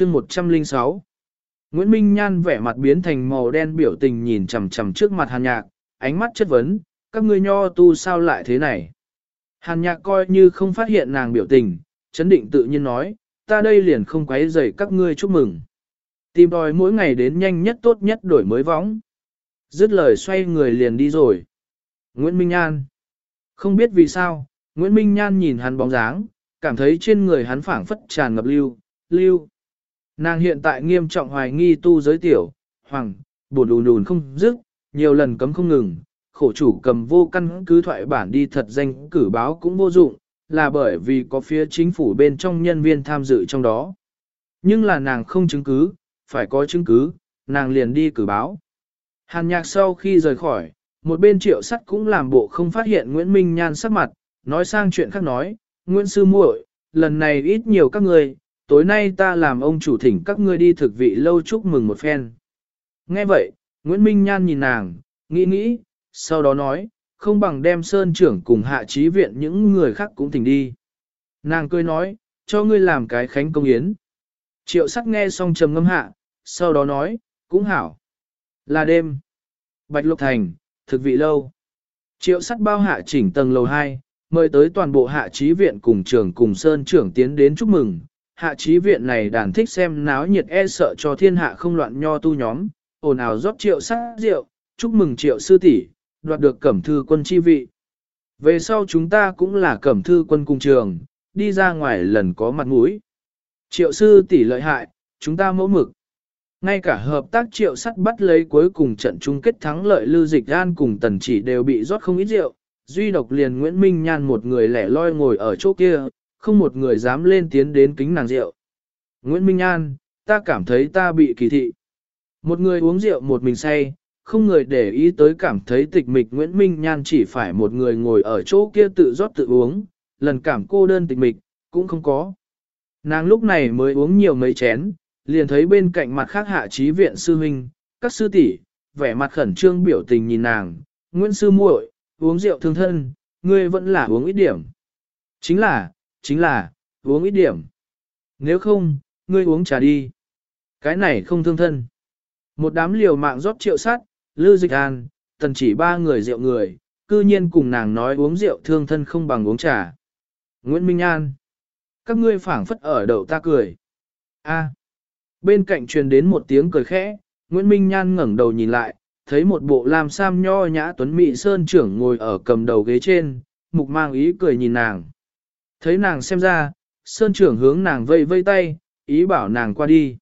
chương 106 Nguyễn Minh Nhan vẻ mặt biến thành màu đen biểu tình nhìn chằm chằm trước mặt hàn nhạc, ánh mắt chất vấn, các ngươi nho tu sao lại thế này. Hàn nhạc coi như không phát hiện nàng biểu tình, chấn định tự nhiên nói, ta đây liền không quấy rầy các ngươi chúc mừng. Tìm đòi mỗi ngày đến nhanh nhất tốt nhất đổi mới võng. Dứt lời xoay người liền đi rồi. Nguyễn Minh Nhan Không biết vì sao, Nguyễn Minh Nhan nhìn hắn bóng dáng, cảm thấy trên người hắn phảng phất tràn ngập lưu, lưu. Nàng hiện tại nghiêm trọng hoài nghi tu giới tiểu, hoàng, buồn đùn đùn không dứt, nhiều lần cấm không ngừng, khổ chủ cầm vô căn cứ thoại bản đi thật danh cử báo cũng vô dụng, là bởi vì có phía chính phủ bên trong nhân viên tham dự trong đó. Nhưng là nàng không chứng cứ, phải có chứng cứ, nàng liền đi cử báo. Hàn nhạc sau khi rời khỏi, một bên triệu sắt cũng làm bộ không phát hiện Nguyễn Minh Nhan sắc mặt, nói sang chuyện khác nói, Nguyễn Sư muội, lần này ít nhiều các người, tối nay ta làm ông chủ thỉnh các ngươi đi thực vị lâu chúc mừng một phen. Nghe vậy, Nguyễn Minh Nhan nhìn nàng, nghĩ nghĩ, sau đó nói, không bằng đem sơn trưởng cùng hạ trí viện những người khác cũng thỉnh đi. Nàng cười nói, cho ngươi làm cái khánh công yến. Triệu sắc nghe xong trầm ngâm hạ, sau đó nói, cũng hảo. Là đêm. Bạch Lục Thành, thực vị lâu. Triệu sắt bao hạ chỉnh tầng lầu 2, mời tới toàn bộ hạ trí viện cùng trưởng cùng sơn trưởng tiến đến chúc mừng. Hạ trí viện này đàn thích xem náo nhiệt e sợ cho thiên hạ không loạn nho tu nhóm, ồn ào rót triệu sắc rượu, chúc mừng triệu sư tỷ đoạt được cẩm thư quân chi vị. Về sau chúng ta cũng là cẩm thư quân cùng trường, đi ra ngoài lần có mặt mũi. Triệu sư tỷ lợi hại, chúng ta mẫu mực. Ngay cả hợp tác triệu sắt bắt lấy cuối cùng trận chung kết thắng lợi lưu dịch gan cùng tần chỉ đều bị rót không ít rượu, duy độc liền Nguyễn Minh Nhan một người lẻ loi ngồi ở chỗ kia, không một người dám lên tiến đến kính nàng rượu. Nguyễn Minh An, ta cảm thấy ta bị kỳ thị. Một người uống rượu một mình say, không người để ý tới cảm thấy tịch mịch Nguyễn Minh Nhan chỉ phải một người ngồi ở chỗ kia tự rót tự uống, lần cảm cô đơn tịch mịch, cũng không có. Nàng lúc này mới uống nhiều mấy chén, liền thấy bên cạnh mặt khác hạ trí viện sư huynh, các sư tỷ vẻ mặt khẩn trương biểu tình nhìn nàng, Nguyễn sư muội, uống rượu thương thân, ngươi vẫn là uống ít điểm. Chính là, chính là, uống ít điểm. Nếu không, ngươi uống trà đi. Cái này không thương thân. Một đám liều mạng rót triệu sát, Lư Dịch An, tần chỉ ba người rượu người, cư nhiên cùng nàng nói uống rượu thương thân không bằng uống trà. Nguyễn Minh An, các ngươi phảng phất ở đầu ta cười. A. Bên cạnh truyền đến một tiếng cười khẽ, Nguyễn Minh Nhan ngẩng đầu nhìn lại, thấy một bộ lam sam nho nhã tuấn mỹ sơn trưởng ngồi ở cầm đầu ghế trên, mục mang ý cười nhìn nàng. Thấy nàng xem ra, sơn trưởng hướng nàng vây vây tay, ý bảo nàng qua đi.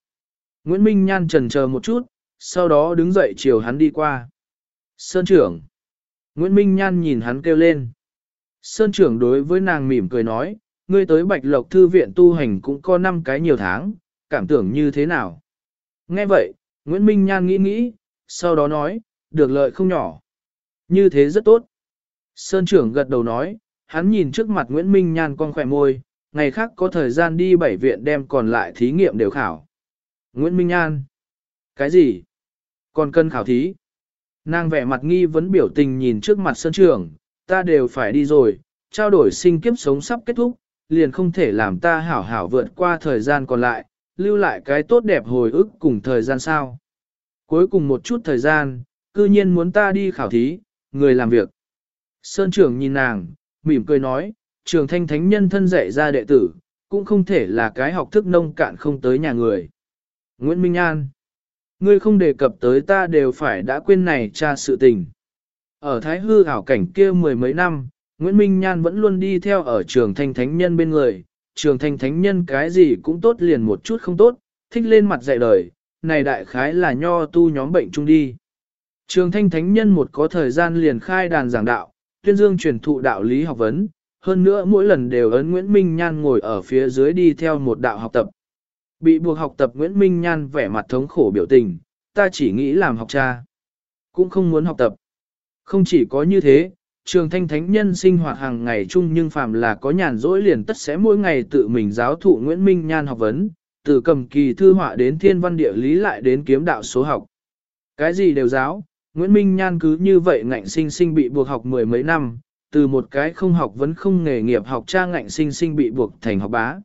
Nguyễn Minh Nhan trần chờ một chút, sau đó đứng dậy chiều hắn đi qua. Sơn trưởng. Nguyễn Minh Nhan nhìn hắn kêu lên. Sơn trưởng đối với nàng mỉm cười nói, ngươi tới Bạch Lộc Thư viện tu hành cũng có năm cái nhiều tháng, cảm tưởng như thế nào? Nghe vậy, Nguyễn Minh Nhan nghĩ nghĩ, sau đó nói, được lợi không nhỏ. Như thế rất tốt. Sơn trưởng gật đầu nói, hắn nhìn trước mặt Nguyễn Minh Nhan con khỏe môi, ngày khác có thời gian đi bảy viện đem còn lại thí nghiệm đều khảo. Nguyễn Minh Nhan. Cái gì? Còn cân khảo thí. Nàng vẻ mặt nghi vấn biểu tình nhìn trước mặt Sơn trưởng, ta đều phải đi rồi, trao đổi sinh kiếp sống sắp kết thúc, liền không thể làm ta hảo hảo vượt qua thời gian còn lại, lưu lại cái tốt đẹp hồi ức cùng thời gian sao. Cuối cùng một chút thời gian, cư nhiên muốn ta đi khảo thí, người làm việc. Sơn trưởng nhìn nàng, mỉm cười nói, trường thanh thánh nhân thân dạy ra đệ tử, cũng không thể là cái học thức nông cạn không tới nhà người. Nguyễn Minh An Ngươi không đề cập tới ta đều phải đã quên này cha sự tình. Ở Thái Hư ảo cảnh kia mười mấy năm, Nguyễn Minh Nhan vẫn luôn đi theo ở trường thanh thánh nhân bên người, trường thanh thánh nhân cái gì cũng tốt liền một chút không tốt, thích lên mặt dạy đời, này đại khái là nho tu nhóm bệnh chung đi. Trường thanh thánh nhân một có thời gian liền khai đàn giảng đạo, tuyên dương truyền thụ đạo lý học vấn, hơn nữa mỗi lần đều ấn Nguyễn Minh Nhan ngồi ở phía dưới đi theo một đạo học tập. Bị buộc học tập Nguyễn Minh Nhan vẻ mặt thống khổ biểu tình, ta chỉ nghĩ làm học cha, cũng không muốn học tập. Không chỉ có như thế, trường thanh thánh nhân sinh hoạt hàng ngày chung nhưng phàm là có nhàn rỗi liền tất sẽ mỗi ngày tự mình giáo thụ Nguyễn Minh Nhan học vấn, từ cầm kỳ thư họa đến thiên văn địa lý lại đến kiếm đạo số học. Cái gì đều giáo, Nguyễn Minh Nhan cứ như vậy ngạnh sinh sinh bị buộc học mười mấy năm, từ một cái không học vẫn không nghề nghiệp học cha ngạnh sinh sinh bị buộc thành học bá.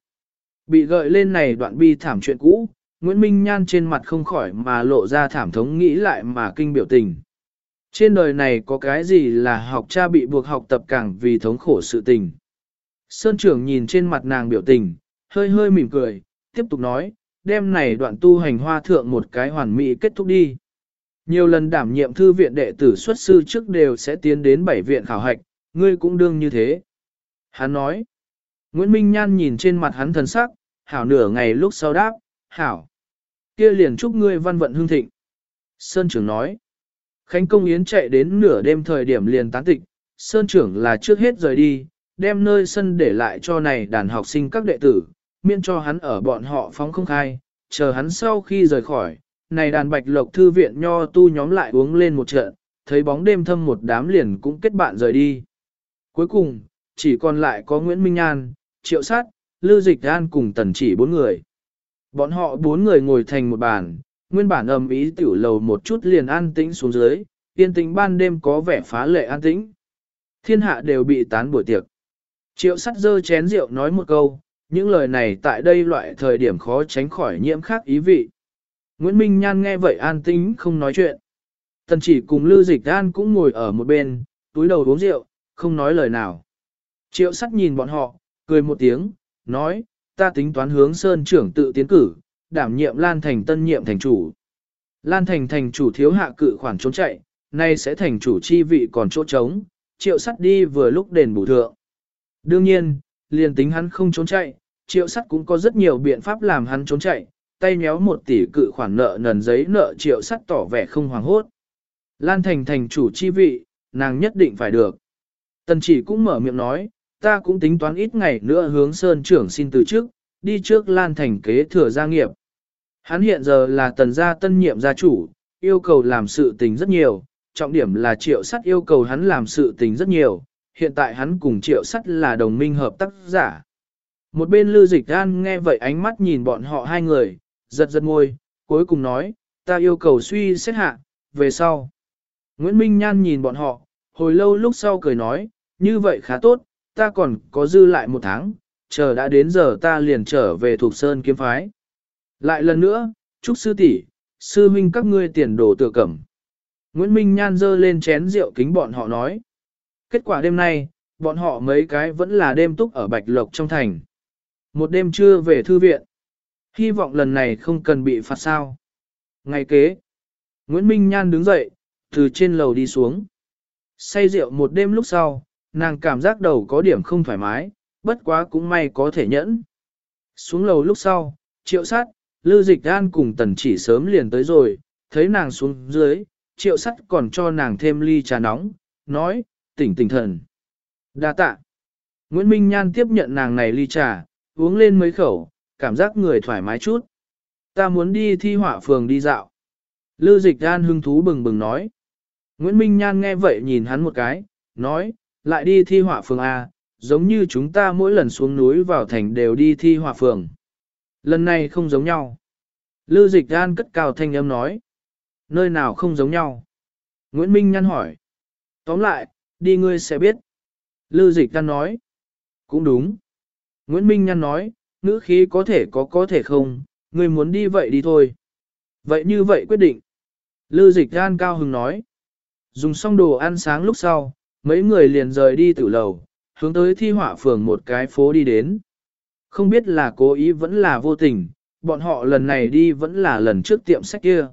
Bị gợi lên này đoạn bi thảm chuyện cũ, Nguyễn Minh Nhan trên mặt không khỏi mà lộ ra thảm thống nghĩ lại mà kinh biểu tình. Trên đời này có cái gì là học cha bị buộc học tập càng vì thống khổ sự tình. Sơn trưởng nhìn trên mặt nàng biểu tình, hơi hơi mỉm cười, tiếp tục nói, đêm này đoạn tu hành hoa thượng một cái hoàn mỹ kết thúc đi. Nhiều lần đảm nhiệm thư viện đệ tử xuất sư trước đều sẽ tiến đến bảy viện khảo hạch, ngươi cũng đương như thế. Hắn nói, Nguyễn Minh Nhan nhìn trên mặt hắn thần sắc, hảo nửa ngày lúc sau đáp, hảo. kia liền chúc ngươi văn vận hương thịnh. Sơn trưởng nói, Khánh Công Yến chạy đến nửa đêm thời điểm liền tán tịch, Sơn trưởng là trước hết rời đi, đem nơi sân để lại cho này đàn học sinh các đệ tử, miễn cho hắn ở bọn họ phóng không khai, chờ hắn sau khi rời khỏi, này đàn bạch lộc thư viện nho tu nhóm lại uống lên một trận, thấy bóng đêm thâm một đám liền cũng kết bạn rời đi. Cuối cùng, chỉ còn lại có Nguyễn Minh An, Triệu Sát, Lưu Dịch An cùng tần chỉ bốn người. Bọn họ bốn người ngồi thành một bàn, nguyên bản ầm ý tiểu lầu một chút liền an tĩnh xuống dưới, yên tĩnh ban đêm có vẻ phá lệ an tĩnh. Thiên hạ đều bị tán buổi tiệc. Triệu sắt dơ chén rượu nói một câu, những lời này tại đây loại thời điểm khó tránh khỏi nhiễm khác ý vị. Nguyễn Minh Nhan nghe vậy an tĩnh không nói chuyện. Tần chỉ cùng Lưu Dịch An cũng ngồi ở một bên, túi đầu uống rượu, không nói lời nào. Triệu sắt nhìn bọn họ, cười một tiếng, nói, ta tính toán hướng Sơn trưởng tự tiến cử, đảm nhiệm Lan Thành tân nhiệm thành chủ. Lan Thành thành chủ thiếu hạ cự khoản trốn chạy, nay sẽ thành chủ chi vị còn chỗ trống, triệu sắt đi vừa lúc đền bù thượng. Đương nhiên, liền tính hắn không trốn chạy, triệu sắt cũng có rất nhiều biện pháp làm hắn trốn chạy, tay nhéo một tỷ cự khoản nợ nần giấy nợ triệu sắt tỏ vẻ không hoàng hốt. Lan Thành thành chủ chi vị, nàng nhất định phải được. Tần chỉ cũng mở miệng nói, ta cũng tính toán ít ngày nữa hướng Sơn trưởng xin từ trước, đi trước Lan Thành kế thừa gia nghiệp. Hắn hiện giờ là tần gia tân nhiệm gia chủ, yêu cầu làm sự tình rất nhiều, trọng điểm là triệu sắt yêu cầu hắn làm sự tình rất nhiều, hiện tại hắn cùng triệu sắt là đồng minh hợp tác giả. Một bên Lưu Dịch An nghe vậy ánh mắt nhìn bọn họ hai người, giật giật môi, cuối cùng nói, ta yêu cầu suy xét hạ, về sau. Nguyễn Minh Nhan nhìn bọn họ, hồi lâu lúc sau cười nói, như vậy khá tốt, ta còn có dư lại một tháng, chờ đã đến giờ ta liền trở về thuộc sơn kiếm phái. Lại lần nữa, chúc sư tỷ, sư huynh các ngươi tiền đồ tựa cẩm. Nguyễn Minh Nhan dơ lên chén rượu kính bọn họ nói. Kết quả đêm nay, bọn họ mấy cái vẫn là đêm túc ở Bạch Lộc trong thành. Một đêm trưa về thư viện. Hy vọng lần này không cần bị phạt sao. Ngày kế, Nguyễn Minh Nhan đứng dậy, từ trên lầu đi xuống. Say rượu một đêm lúc sau, nàng cảm giác đầu có điểm không thoải mái, bất quá cũng may có thể nhẫn. Xuống lầu lúc sau, triệu sát, Lư Dịch An cùng tần chỉ sớm liền tới rồi, thấy nàng xuống dưới, triệu sắt còn cho nàng thêm ly trà nóng, nói, tỉnh tỉnh thần. đa tạ. Nguyễn Minh Nhan tiếp nhận nàng này ly trà, uống lên mấy khẩu, cảm giác người thoải mái chút. Ta muốn đi thi họa phường đi dạo. Lư Dịch An hưng thú bừng bừng nói. Nguyễn Minh Nhan nghe vậy nhìn hắn một cái, nói, lại đi thi họa phường A, giống như chúng ta mỗi lần xuống núi vào thành đều đi thi họa phường. Lần này không giống nhau. Lư dịch gan cất cao thanh âm nói. Nơi nào không giống nhau? Nguyễn Minh Nhan hỏi. Tóm lại, đi ngươi sẽ biết. Lư dịch gan nói. Cũng đúng. Nguyễn Minh Nhan nói, ngữ khí có thể có có thể không, ngươi muốn đi vậy đi thôi. Vậy như vậy quyết định. Lư dịch gan cao hứng nói. Dùng xong đồ ăn sáng lúc sau, mấy người liền rời đi tử lầu, hướng tới thi họa phường một cái phố đi đến. Không biết là cố ý vẫn là vô tình, bọn họ lần này đi vẫn là lần trước tiệm sách kia.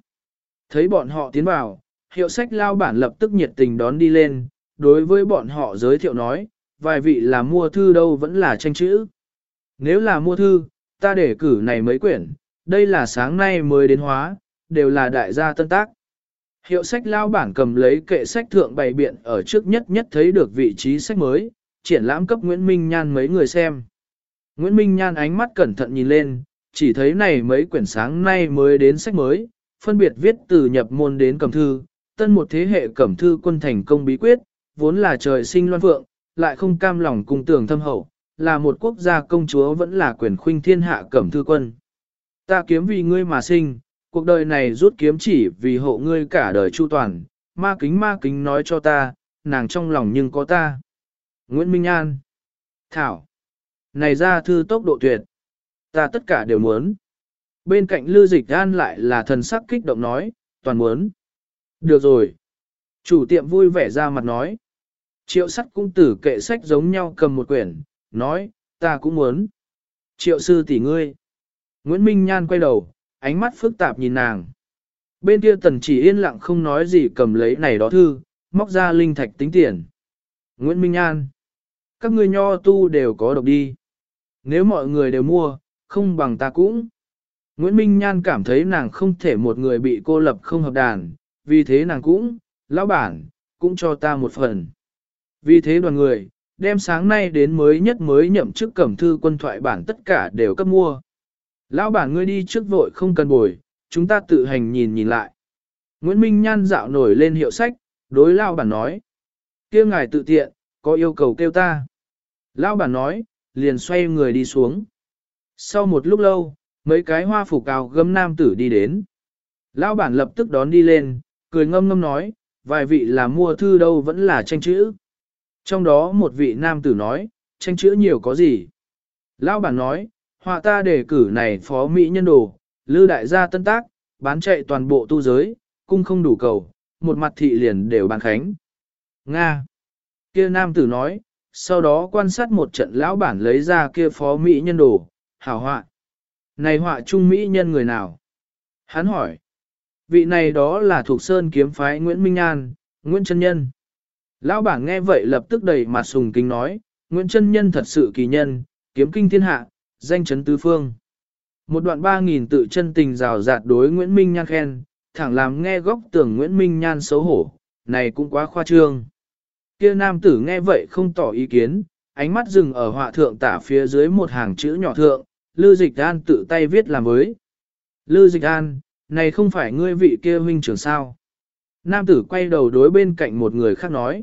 Thấy bọn họ tiến vào, hiệu sách lao bản lập tức nhiệt tình đón đi lên, đối với bọn họ giới thiệu nói, vài vị là mua thư đâu vẫn là tranh chữ. Nếu là mua thư, ta để cử này mấy quyển, đây là sáng nay mới đến hóa, đều là đại gia tân tác. Hiệu sách lao bản cầm lấy kệ sách thượng bày biện ở trước nhất nhất thấy được vị trí sách mới, triển lãm cấp Nguyễn Minh Nhan mấy người xem. Nguyễn Minh Nhan ánh mắt cẩn thận nhìn lên, chỉ thấy này mấy quyển sáng nay mới đến sách mới, phân biệt viết từ nhập môn đến cầm thư, tân một thế hệ cẩm thư quân thành công bí quyết, vốn là trời sinh loan phượng, lại không cam lòng cung tường thâm hậu, là một quốc gia công chúa vẫn là quyền khuynh thiên hạ cẩm thư quân. Ta kiếm vì ngươi mà sinh, cuộc đời này rút kiếm chỉ vì hộ ngươi cả đời chu toàn, ma kính ma kính nói cho ta, nàng trong lòng nhưng có ta. Nguyễn Minh An Thảo Này ra thư tốc độ tuyệt Ta tất cả đều muốn. bên cạnh lưu Dịch An lại là thần sắc kích động nói, toàn muốn. Được rồi. Chủ tiệm vui vẻ ra mặt nói. Triệu sắt cũng tử kệ sách giống nhau cầm một quyển, nói, ta cũng muốn. Triệu sư tỷ ngươi. Nguyễn Minh Nhan quay đầu, ánh mắt phức tạp nhìn nàng. Bên kia tần chỉ yên lặng không nói gì cầm lấy này đó thư, móc ra linh thạch tính tiền. Nguyễn Minh Nhan. Các ngươi nho tu đều có độc đi. Nếu mọi người đều mua, không bằng ta cũng. Nguyễn Minh Nhan cảm thấy nàng không thể một người bị cô lập không hợp đàn, vì thế nàng cũng, lão bản, cũng cho ta một phần. Vì thế đoàn người, đem sáng nay đến mới nhất mới nhậm chức cẩm thư quân thoại bản tất cả đều cấp mua. Lão bản ngươi đi trước vội không cần bồi, chúng ta tự hành nhìn nhìn lại. Nguyễn Minh Nhan dạo nổi lên hiệu sách, đối lão bản nói. kia ngài tự tiện, có yêu cầu kêu ta. Lão bản nói, liền xoay người đi xuống. Sau một lúc lâu, mấy cái hoa phủ cao gấm nam tử đi đến. Lão bản lập tức đón đi lên, cười ngâm ngâm nói, vài vị là mua thư đâu vẫn là tranh chữ. Trong đó một vị nam tử nói, tranh chữa nhiều có gì. Lão bản nói, họa ta đề cử này phó mỹ nhân đồ, lư đại gia tân tác, bán chạy toàn bộ tu giới, cung không đủ cầu, một mặt thị liền đều bán khánh. Nga. Kia nam tử nói, sau đó quan sát một trận lão bản lấy ra kia phó mỹ nhân đồ, hảo họa. Này họa trung mỹ nhân người nào? Hắn hỏi. Vị này đó là thuộc sơn kiếm phái Nguyễn Minh An, Nguyễn Trân Nhân. Lão bảng nghe vậy lập tức đầy mặt sùng kính nói, Nguyễn Trân Nhân thật sự kỳ nhân, kiếm kinh thiên hạ, danh chấn tứ phương. Một đoạn ba nghìn tự chân tình rào rạt đối Nguyễn Minh Nhan khen, thẳng làm nghe góc tưởng Nguyễn Minh Nhan xấu hổ, này cũng quá khoa trương. Kia nam tử nghe vậy không tỏ ý kiến, ánh mắt dừng ở họa thượng tả phía dưới một hàng chữ nhỏ thượng, Lư Dịch An tự tay viết làm với. Lư Dịch An, này không phải ngươi vị kia huynh trưởng sao? Nam tử quay đầu đối bên cạnh một người khác nói.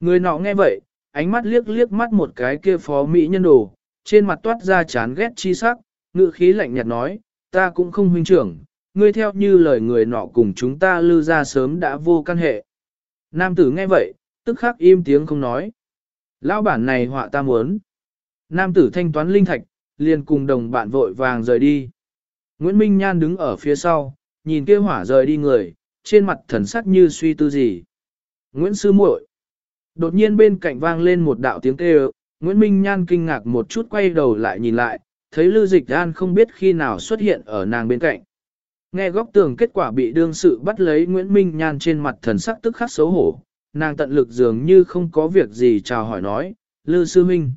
Người nọ nghe vậy, ánh mắt liếc liếc mắt một cái kia phó mỹ nhân đồ, trên mặt toát ra chán ghét chi sắc, ngự khí lạnh nhạt nói, ta cũng không huynh trưởng, ngươi theo như lời người nọ cùng chúng ta lưu ra sớm đã vô căn hệ. Nam tử nghe vậy, tức khắc im tiếng không nói. Lão bản này họa ta muốn. Nam tử thanh toán linh thạch, liền cùng đồng bạn vội vàng rời đi. Nguyễn Minh Nhan đứng ở phía sau, nhìn kia hỏa rời đi người, trên mặt thần sắc như suy tư gì. Nguyễn Sư muội Đột nhiên bên cạnh vang lên một đạo tiếng kêu, Nguyễn Minh Nhan kinh ngạc một chút quay đầu lại nhìn lại, thấy Lưu Dịch An không biết khi nào xuất hiện ở nàng bên cạnh. Nghe góc tường kết quả bị đương sự bắt lấy Nguyễn Minh Nhan trên mặt thần sắc tức khắc xấu hổ, nàng tận lực dường như không có việc gì chào hỏi nói, Lưu Sư Minh.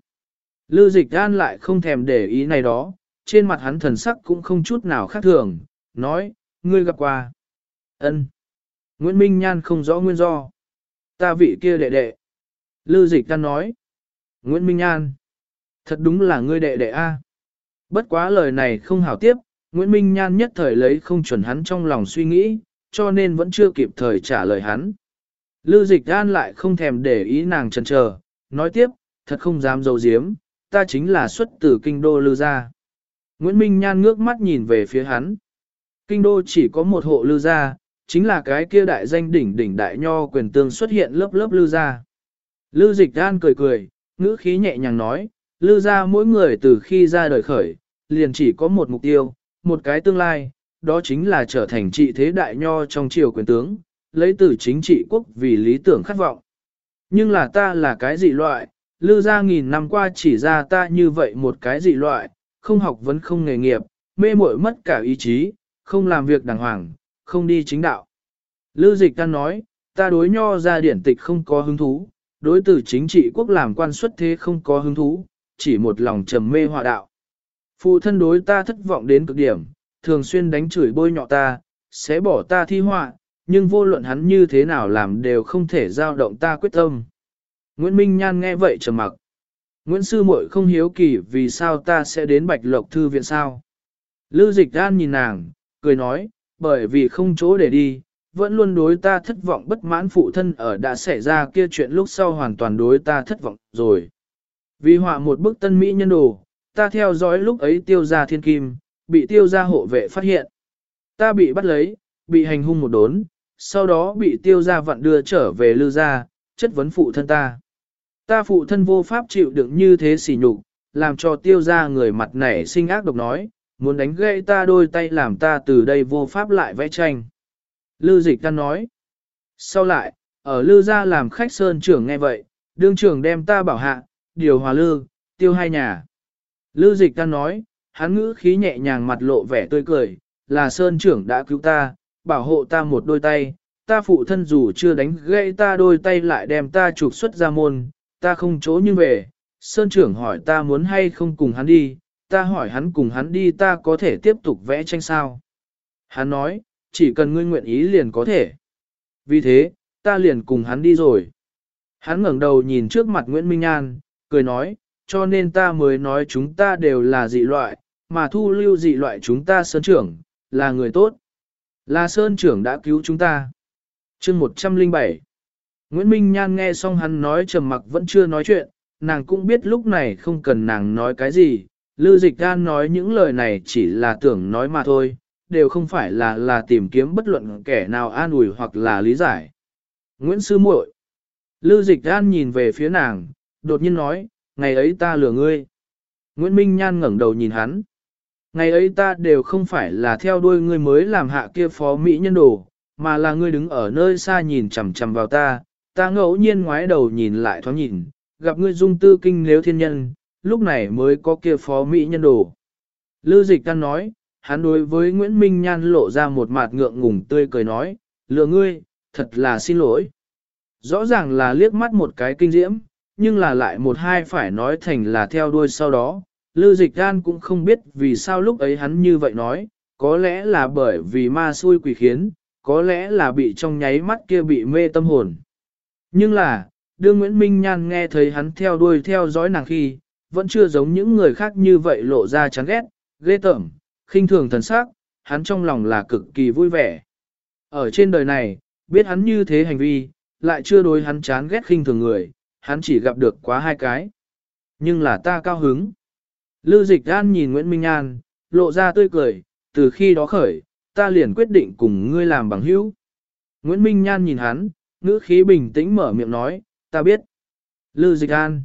Lưu Dịch An lại không thèm để ý này đó, trên mặt hắn thần sắc cũng không chút nào khác thường, nói, ngươi gặp qua. ân Nguyễn Minh Nhan không rõ nguyên do. Ta vị kia đệ đệ. Lư dịch ta nói. Nguyễn Minh Nhan. Thật đúng là ngươi đệ đệ A. Bất quá lời này không hảo tiếp, Nguyễn Minh Nhan nhất thời lấy không chuẩn hắn trong lòng suy nghĩ, cho nên vẫn chưa kịp thời trả lời hắn. Lư dịch an lại không thèm để ý nàng chần chờ, nói tiếp, thật không dám dầu diếm, ta chính là xuất từ kinh đô lư gia. Nguyễn Minh Nhan ngước mắt nhìn về phía hắn. Kinh đô chỉ có một hộ lư gia, chính là cái kia đại danh đỉnh đỉnh đại nho quyền tương xuất hiện lớp lớp lư gia. Lư dịch đan cười cười, ngữ khí nhẹ nhàng nói, lư gia mỗi người từ khi ra đời khởi, liền chỉ có một mục tiêu, một cái tương lai, đó chính là trở thành trị thế đại nho trong triều quyền tướng, lấy từ chính trị quốc vì lý tưởng khát vọng. Nhưng là ta là cái dị loại, lư gia nghìn năm qua chỉ ra ta như vậy một cái dị loại, không học vẫn không nghề nghiệp, mê muội mất cả ý chí, không làm việc đàng hoàng, không đi chính đạo. Lư dịch ta nói, ta đối nho ra điển tịch không có hứng thú, đối tử chính trị quốc làm quan xuất thế không có hứng thú, chỉ một lòng trầm mê hòa đạo. Phụ thân đối ta thất vọng đến cực điểm, thường xuyên đánh chửi bôi nhọ ta, sẽ bỏ ta thi họa, nhưng vô luận hắn như thế nào làm đều không thể giao động ta quyết tâm. Nguyễn Minh Nhan nghe vậy trầm mặc. Nguyễn Sư Muội không hiếu kỳ vì sao ta sẽ đến Bạch Lộc Thư viện sao. Lư Dịch An nhìn nàng, cười nói, bởi vì không chỗ để đi, vẫn luôn đối ta thất vọng bất mãn phụ thân ở đã xảy ra kia chuyện lúc sau hoàn toàn đối ta thất vọng rồi. Vì họa một bức tân mỹ nhân đồ, ta theo dõi lúc ấy tiêu ra thiên kim, bị tiêu ra hộ vệ phát hiện. Ta bị bắt lấy, bị hành hung một đốn, sau đó bị tiêu ra vặn đưa trở về lư gia, chất vấn phụ thân ta. Ta phụ thân vô pháp chịu đựng như thế sỉ nhục, làm cho tiêu ra người mặt nảy sinh ác độc nói, muốn đánh gãy ta đôi tay làm ta từ đây vô pháp lại vẽ tranh. Lư dịch ta nói. Sau lại, ở lư gia làm khách sơn trưởng nghe vậy, đương trưởng đem ta bảo hạ, điều hòa lư, tiêu hai nhà. Lư dịch ta nói, hắn ngữ khí nhẹ nhàng mặt lộ vẻ tươi cười, là sơn trưởng đã cứu ta, bảo hộ ta một đôi tay, ta phụ thân dù chưa đánh gãy ta đôi tay lại đem ta trục xuất ra môn, ta không chỗ nhưng về, sơn trưởng hỏi ta muốn hay không cùng hắn đi, ta hỏi hắn cùng hắn đi ta có thể tiếp tục vẽ tranh sao. Hắn nói, chỉ cần ngươi nguyện ý liền có thể. Vì thế, ta liền cùng hắn đi rồi. Hắn ngẩng đầu nhìn trước mặt Nguyễn Minh An, cười nói, cho nên ta mới nói chúng ta đều là dị loại, mà thu lưu dị loại chúng ta sơn trưởng, là người tốt. Là sơn trưởng đã cứu chúng ta. chương 107 Nguyễn Minh Nhan nghe xong hắn nói trầm mặc vẫn chưa nói chuyện, nàng cũng biết lúc này không cần nàng nói cái gì, Lư Dịch An nói những lời này chỉ là tưởng nói mà thôi, đều không phải là là tìm kiếm bất luận kẻ nào an ủi hoặc là lý giải. Nguyễn Sư muội Lưu Dịch An nhìn về phía nàng, đột nhiên nói, ngày ấy ta lừa ngươi. Nguyễn Minh Nhan ngẩng đầu nhìn hắn. Ngày ấy ta đều không phải là theo đuôi ngươi mới làm hạ kia phó Mỹ nhân đồ, mà là ngươi đứng ở nơi xa nhìn chằm chằm vào ta, ta ngẫu nhiên ngoái đầu nhìn lại thoáng nhìn, gặp ngươi dung tư kinh nếu thiên nhân, lúc này mới có kia phó Mỹ nhân đồ. Lưu dịch An nói, hắn đối với Nguyễn Minh Nhan lộ ra một mặt ngượng ngùng tươi cười nói, lừa ngươi, thật là xin lỗi. Rõ ràng là liếc mắt một cái kinh diễm, nhưng là lại một hai phải nói thành là theo đuôi sau đó. Lư dịch gan cũng không biết vì sao lúc ấy hắn như vậy nói, có lẽ là bởi vì ma xui quỷ khiến, có lẽ là bị trong nháy mắt kia bị mê tâm hồn. Nhưng là, đương Nguyễn Minh Nhan nghe thấy hắn theo đuôi theo dõi nàng khi, vẫn chưa giống những người khác như vậy lộ ra chán ghét, ghê tởm, khinh thường thần sắc, hắn trong lòng là cực kỳ vui vẻ. Ở trên đời này, biết hắn như thế hành vi, lại chưa đối hắn chán ghét khinh thường người, hắn chỉ gặp được quá hai cái. Nhưng là ta cao hứng. Lư dịch an nhìn Nguyễn Minh An, lộ ra tươi cười, từ khi đó khởi, ta liền quyết định cùng ngươi làm bằng hữu. Nguyễn Minh Nhan nhìn hắn, ngữ khí bình tĩnh mở miệng nói, ta biết. Lư dịch an.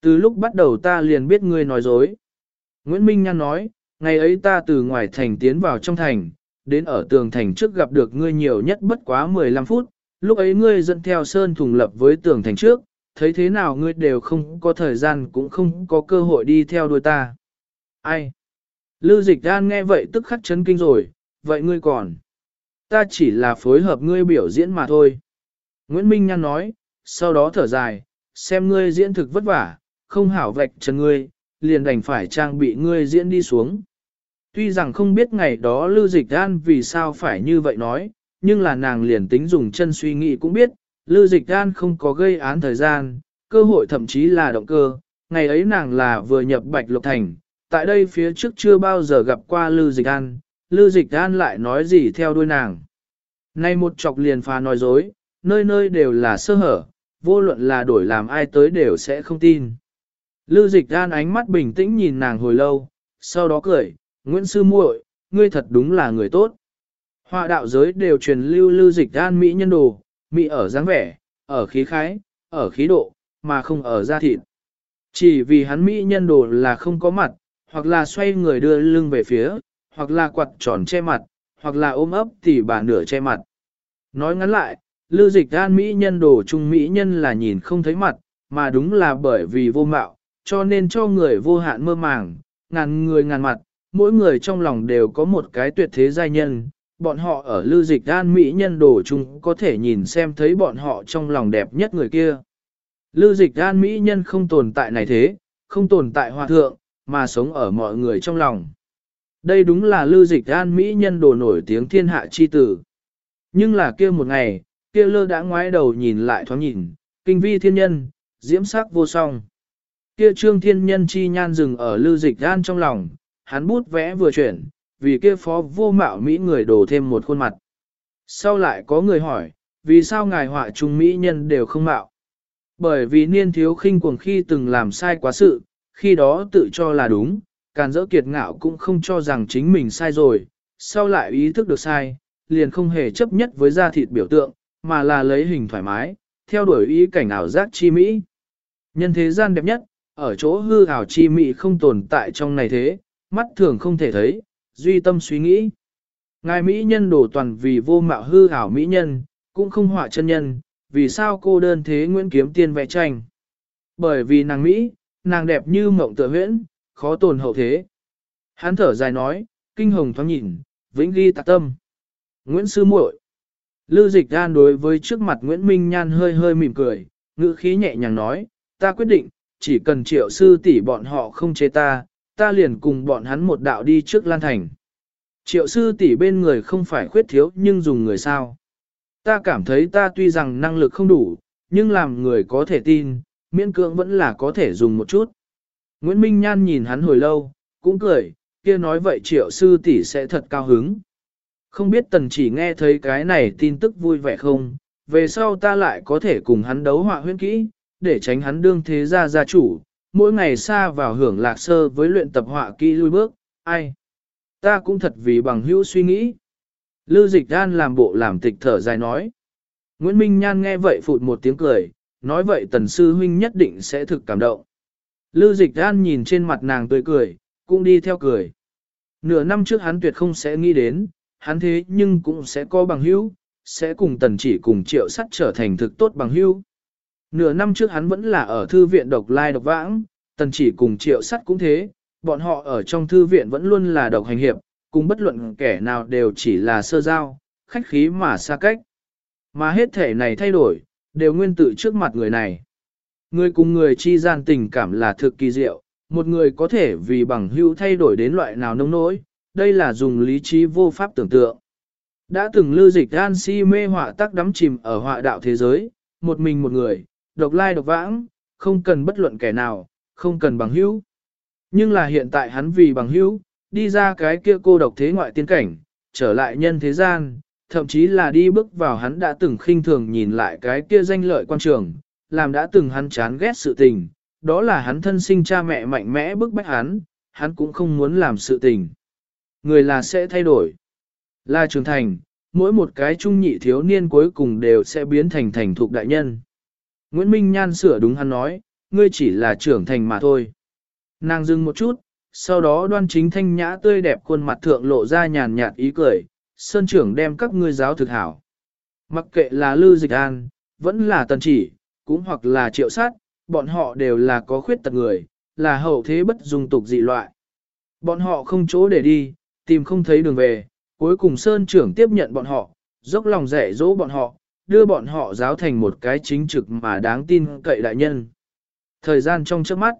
Từ lúc bắt đầu ta liền biết ngươi nói dối. Nguyễn Minh Nhan nói, ngày ấy ta từ ngoài thành tiến vào trong thành, đến ở tường thành trước gặp được ngươi nhiều nhất bất quá 15 phút, lúc ấy ngươi dẫn theo sơn thùng lập với tường thành trước, thấy thế nào ngươi đều không có thời gian cũng không có cơ hội đi theo đuôi ta. Ai? Lư dịch đan nghe vậy tức khắc chấn kinh rồi, vậy ngươi còn? Ta chỉ là phối hợp ngươi biểu diễn mà thôi. Nguyễn Minh Nhan nói, sau đó thở dài, xem ngươi diễn thực vất vả, không hảo vạch chân ngươi, liền đành phải trang bị ngươi diễn đi xuống. Tuy rằng không biết ngày đó Lưu Dịch An vì sao phải như vậy nói, nhưng là nàng liền tính dùng chân suy nghĩ cũng biết, Lưu Dịch An không có gây án thời gian, cơ hội thậm chí là động cơ. Ngày ấy nàng là vừa nhập Bạch Lộc Thành, tại đây phía trước chưa bao giờ gặp qua Lưu Dịch An, Lưu Dịch An lại nói gì theo đuôi nàng. Nay một chọc liền phá nói dối, nơi nơi đều là sơ hở, vô luận là đổi làm ai tới đều sẽ không tin. Lưu dịch gan ánh mắt bình tĩnh nhìn nàng hồi lâu, sau đó cười, Nguyễn Sư muội, ngươi thật đúng là người tốt. Họa đạo giới đều truyền lưu lưu dịch an Mỹ nhân đồ, Mỹ ở dáng vẻ, ở khí khái, ở khí độ, mà không ở da thịt. Chỉ vì hắn Mỹ nhân đồ là không có mặt, hoặc là xoay người đưa lưng về phía, hoặc là quặt tròn che mặt, hoặc là ôm ấp thì bà nửa che mặt. Nói ngắn lại, lưu dịch an Mỹ nhân đồ trung Mỹ nhân là nhìn không thấy mặt, mà đúng là bởi vì vô mạo, cho nên cho người vô hạn mơ màng, ngàn người ngàn mặt, mỗi người trong lòng đều có một cái tuyệt thế giai nhân, bọn họ ở lưu dịch an mỹ nhân đồ chung có thể nhìn xem thấy bọn họ trong lòng đẹp nhất người kia. Lưu dịch an mỹ nhân không tồn tại này thế, không tồn tại hòa thượng, mà sống ở mọi người trong lòng. Đây đúng là lưu dịch an mỹ nhân đồ nổi tiếng thiên hạ chi tử. Nhưng là kia một ngày, kia lơ đã ngoái đầu nhìn lại thoáng nhìn, kinh vi thiên nhân, diễm sắc vô song kia trương thiên nhân chi nhan dừng ở lưu dịch đan trong lòng, hắn bút vẽ vừa chuyển, vì kia phó vô mạo Mỹ người đổ thêm một khuôn mặt. Sau lại có người hỏi, vì sao ngài họa trung Mỹ nhân đều không mạo? Bởi vì niên thiếu khinh cuồng khi từng làm sai quá sự, khi đó tự cho là đúng, càn dỡ kiệt ngạo cũng không cho rằng chính mình sai rồi, sau lại ý thức được sai, liền không hề chấp nhất với da thịt biểu tượng, mà là lấy hình thoải mái, theo đuổi ý cảnh ảo giác chi Mỹ. Nhân thế gian đẹp nhất, ở chỗ hư ảo chi mỹ không tồn tại trong này thế, mắt thường không thể thấy, Duy tâm suy nghĩ. Ngài Mỹ nhân đổ toàn vì vô mạo hư hảo Mỹ nhân, cũng không họa chân nhân, vì sao cô đơn thế Nguyễn Kiếm Tiên vẽ tranh. Bởi vì nàng Mỹ, nàng đẹp như mộng tựa huyễn, khó tồn hậu thế. Hắn thở dài nói, kinh hồng thoáng nhìn, vĩnh ghi tạc tâm. Nguyễn Sư muội Lư dịch gan đối với trước mặt Nguyễn Minh Nhan hơi hơi mỉm cười, ngữ khí nhẹ nhàng nói, ta quyết định, chỉ cần triệu sư tỷ bọn họ không chế ta, ta liền cùng bọn hắn một đạo đi trước Lan Thành. Triệu sư tỷ bên người không phải khuyết thiếu nhưng dùng người sao. Ta cảm thấy ta tuy rằng năng lực không đủ, nhưng làm người có thể tin, miễn cưỡng vẫn là có thể dùng một chút. Nguyễn Minh Nhan nhìn hắn hồi lâu, cũng cười, kia nói vậy triệu sư tỷ sẽ thật cao hứng. Không biết tần chỉ nghe thấy cái này tin tức vui vẻ không, về sau ta lại có thể cùng hắn đấu họa huyên kỹ, để tránh hắn đương thế gia gia chủ, mỗi ngày xa vào hưởng lạc sơ với luyện tập họa kỹ lui bước, ai. Ta cũng thật vì bằng hữu suy nghĩ. Lư dịch đan làm bộ làm tịch thở dài nói. Nguyễn Minh Nhan nghe vậy phụt một tiếng cười, nói vậy tần sư huynh nhất định sẽ thực cảm động. Lư dịch đan nhìn trên mặt nàng tươi cười, cũng đi theo cười. Nửa năm trước hắn tuyệt không sẽ nghĩ đến, hắn thế nhưng cũng sẽ có bằng hữu, sẽ cùng tần chỉ cùng triệu sắt trở thành thực tốt bằng hữu. Nửa năm trước hắn vẫn là ở thư viện độc lai độc vãng, tần chỉ cùng triệu sắt cũng thế, bọn họ ở trong thư viện vẫn luôn là độc hành hiệp, cùng bất luận kẻ nào đều chỉ là sơ giao, khách khí mà xa cách. Mà hết thể này thay đổi, đều nguyên tự trước mặt người này. Người cùng người chi gian tình cảm là thực kỳ diệu, một người có thể vì bằng hữu thay đổi đến loại nào nông nỗi, đây là dùng lý trí vô pháp tưởng tượng. Đã từng lưu dịch an si mê họa tác đắm chìm ở họa đạo thế giới, một mình một người, độc lai độc vãng, không cần bất luận kẻ nào, không cần bằng hữu. Nhưng là hiện tại hắn vì bằng hữu, đi ra cái kia cô độc thế ngoại tiên cảnh, trở lại nhân thế gian, thậm chí là đi bước vào hắn đã từng khinh thường nhìn lại cái kia danh lợi quan trường, làm đã từng hắn chán ghét sự tình, đó là hắn thân sinh cha mẹ mạnh mẽ bức bách hắn, hắn cũng không muốn làm sự tình. Người là sẽ thay đổi. Là trưởng thành, mỗi một cái trung nhị thiếu niên cuối cùng đều sẽ biến thành thành thục đại nhân. Nguyễn Minh Nhan sửa đúng hắn nói, ngươi chỉ là trưởng thành mà thôi. Nàng dừng một chút, sau đó đoan chính thanh nhã tươi đẹp khuôn mặt thượng lộ ra nhàn nhạt ý cười, sơn trưởng đem các ngươi giáo thực hảo. Mặc kệ là Lư Dịch An, vẫn là tần chỉ, cũng hoặc là triệu sát, bọn họ đều là có khuyết tật người, là hậu thế bất dung tục dị loại. Bọn họ không chỗ để đi, tìm không thấy đường về, cuối cùng Sơn trưởng tiếp nhận bọn họ, dốc lòng dạy dỗ bọn họ, đưa bọn họ giáo thành một cái chính trực mà đáng tin cậy đại nhân. Thời gian trong trước mắt,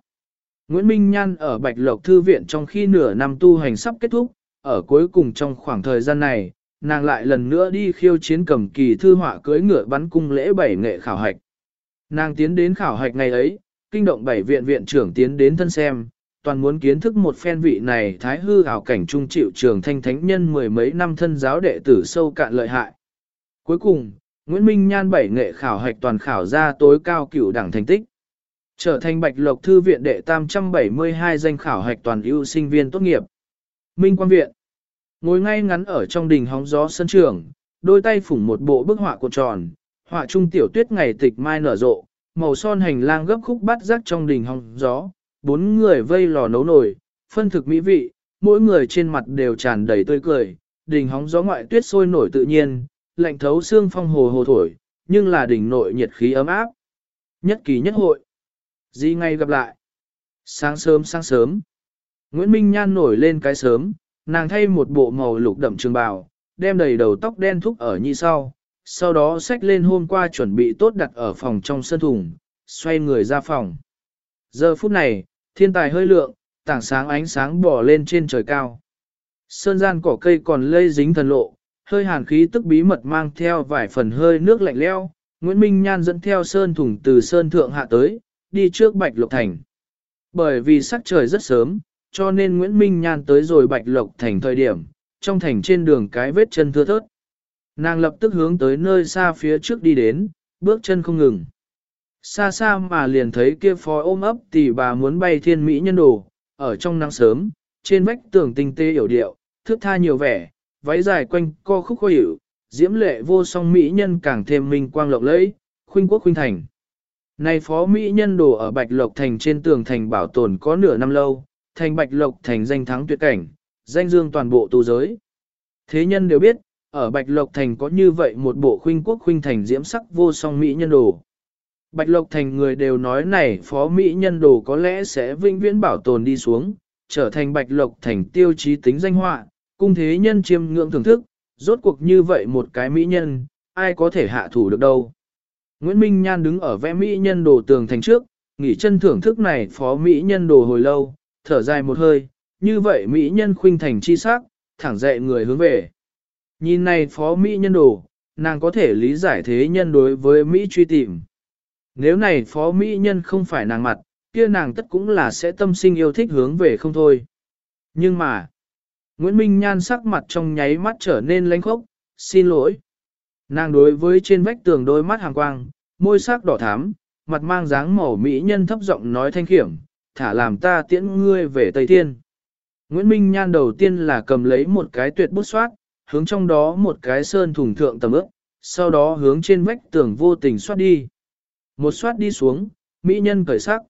Nguyễn Minh Nhan ở Bạch Lộc Thư Viện trong khi nửa năm tu hành sắp kết thúc, ở cuối cùng trong khoảng thời gian này, nàng lại lần nữa đi khiêu chiến cầm kỳ thư họa cưới ngựa bắn cung lễ bảy nghệ khảo hạch. Nàng tiến đến khảo hạch ngày ấy, kinh động bảy viện viện trưởng tiến đến thân xem, toàn muốn kiến thức một phen vị này thái hư ảo cảnh trung chịu trường thanh thánh nhân mười mấy năm thân giáo đệ tử sâu cạn lợi hại. Cuối cùng, Nguyễn Minh Nhan bảy nghệ khảo hạch toàn khảo ra tối cao cửu đẳng thành tích. Trở thành Bạch Lộc Thư viện đệ 872 danh khảo hạch toàn ưu sinh viên tốt nghiệp. Minh Quan Viện Ngồi ngay ngắn ở trong đình hóng gió sân trường, đôi tay phủng một bộ bức họa cuộn tròn, họa trung tiểu tuyết ngày tịch mai nở rộ, màu son hành lang gấp khúc bắt rác trong đình hóng gió, bốn người vây lò nấu nồi, phân thực mỹ vị, mỗi người trên mặt đều tràn đầy tươi cười, đình hóng gió ngoại tuyết sôi nổi tự nhiên, lạnh thấu xương phong hồ hồ thổi, nhưng là đỉnh nội nhiệt khí ấm áp. Nhất kỳ nhất hội. Di ngay gặp lại. Sáng sớm sáng sớm. Nguyễn Minh Nhan nổi lên cái sớm, nàng thay một bộ màu lục đậm trường bào, đem đầy đầu tóc đen thúc ở như sau, sau đó xách lên hôm qua chuẩn bị tốt đặt ở phòng trong sân thùng, xoay người ra phòng. Giờ phút này, thiên tài hơi lượng, tảng sáng ánh sáng bỏ lên trên trời cao. Sơn gian cỏ cây còn lây dính thần lộ, hơi hàn khí tức bí mật mang theo vài phần hơi nước lạnh leo. Nguyễn Minh Nhan dẫn theo sơn thủng từ sơn thượng hạ tới, đi trước Bạch Lộc Thành. Bởi vì sắc trời rất sớm, cho nên Nguyễn Minh Nhan tới rồi Bạch Lộc Thành thời điểm, trong thành trên đường cái vết chân thưa thớt. Nàng lập tức hướng tới nơi xa phía trước đi đến, bước chân không ngừng. Xa xa mà liền thấy kia phó ôm ấp tỷ bà muốn bay thiên mỹ nhân đồ, ở trong nắng sớm, trên vách tường tinh tế hiểu điệu, thước tha nhiều vẻ, váy dài quanh co khúc khó hiểu, diễm lệ vô song mỹ nhân càng thêm minh quang lộng lẫy, khuynh quốc khuynh thành. Này phó mỹ nhân đồ ở Bạch Lộc Thành trên tường thành bảo tồn có nửa năm lâu, thành Bạch Lộc Thành danh thắng tuyệt cảnh, danh dương toàn bộ tu giới. Thế nhân đều biết, ở Bạch Lộc Thành có như vậy một bộ khuynh quốc khuynh thành diễm sắc vô song mỹ nhân đồ. Bạch Lộc Thành người đều nói này phó mỹ nhân đồ có lẽ sẽ vinh viễn bảo tồn đi xuống, trở thành Bạch Lộc Thành tiêu chí tính danh họa, cung thế nhân chiêm ngưỡng thưởng thức, rốt cuộc như vậy một cái mỹ nhân, ai có thể hạ thủ được đâu. Nguyễn Minh Nhan đứng ở vẽ mỹ nhân đồ tường thành trước, nghỉ chân thưởng thức này phó mỹ nhân đồ hồi lâu, thở dài một hơi, như vậy mỹ nhân khuynh thành chi sắc, thẳng dậy người hướng về. Nhìn này phó mỹ nhân đồ, nàng có thể lý giải thế nhân đối với Mỹ truy tìm. Nếu này phó mỹ nhân không phải nàng mặt, kia nàng tất cũng là sẽ tâm sinh yêu thích hướng về không thôi. Nhưng mà, Nguyễn Minh Nhan sắc mặt trong nháy mắt trở nên lãnh khốc, xin lỗi. Nàng đối với trên vách tường đôi mắt hàng quang, môi sắc đỏ thắm, mặt mang dáng màu mỹ nhân thấp giọng nói thanh khiểm, thả làm ta tiễn ngươi về Tây Thiên. Nguyễn Minh Nhan đầu tiên là cầm lấy một cái tuyệt bút xoát, hướng trong đó một cái sơn thùng thượng tầm ước, sau đó hướng trên vách tường vô tình xoát đi. Một xoát đi xuống, mỹ nhân cởi sắc.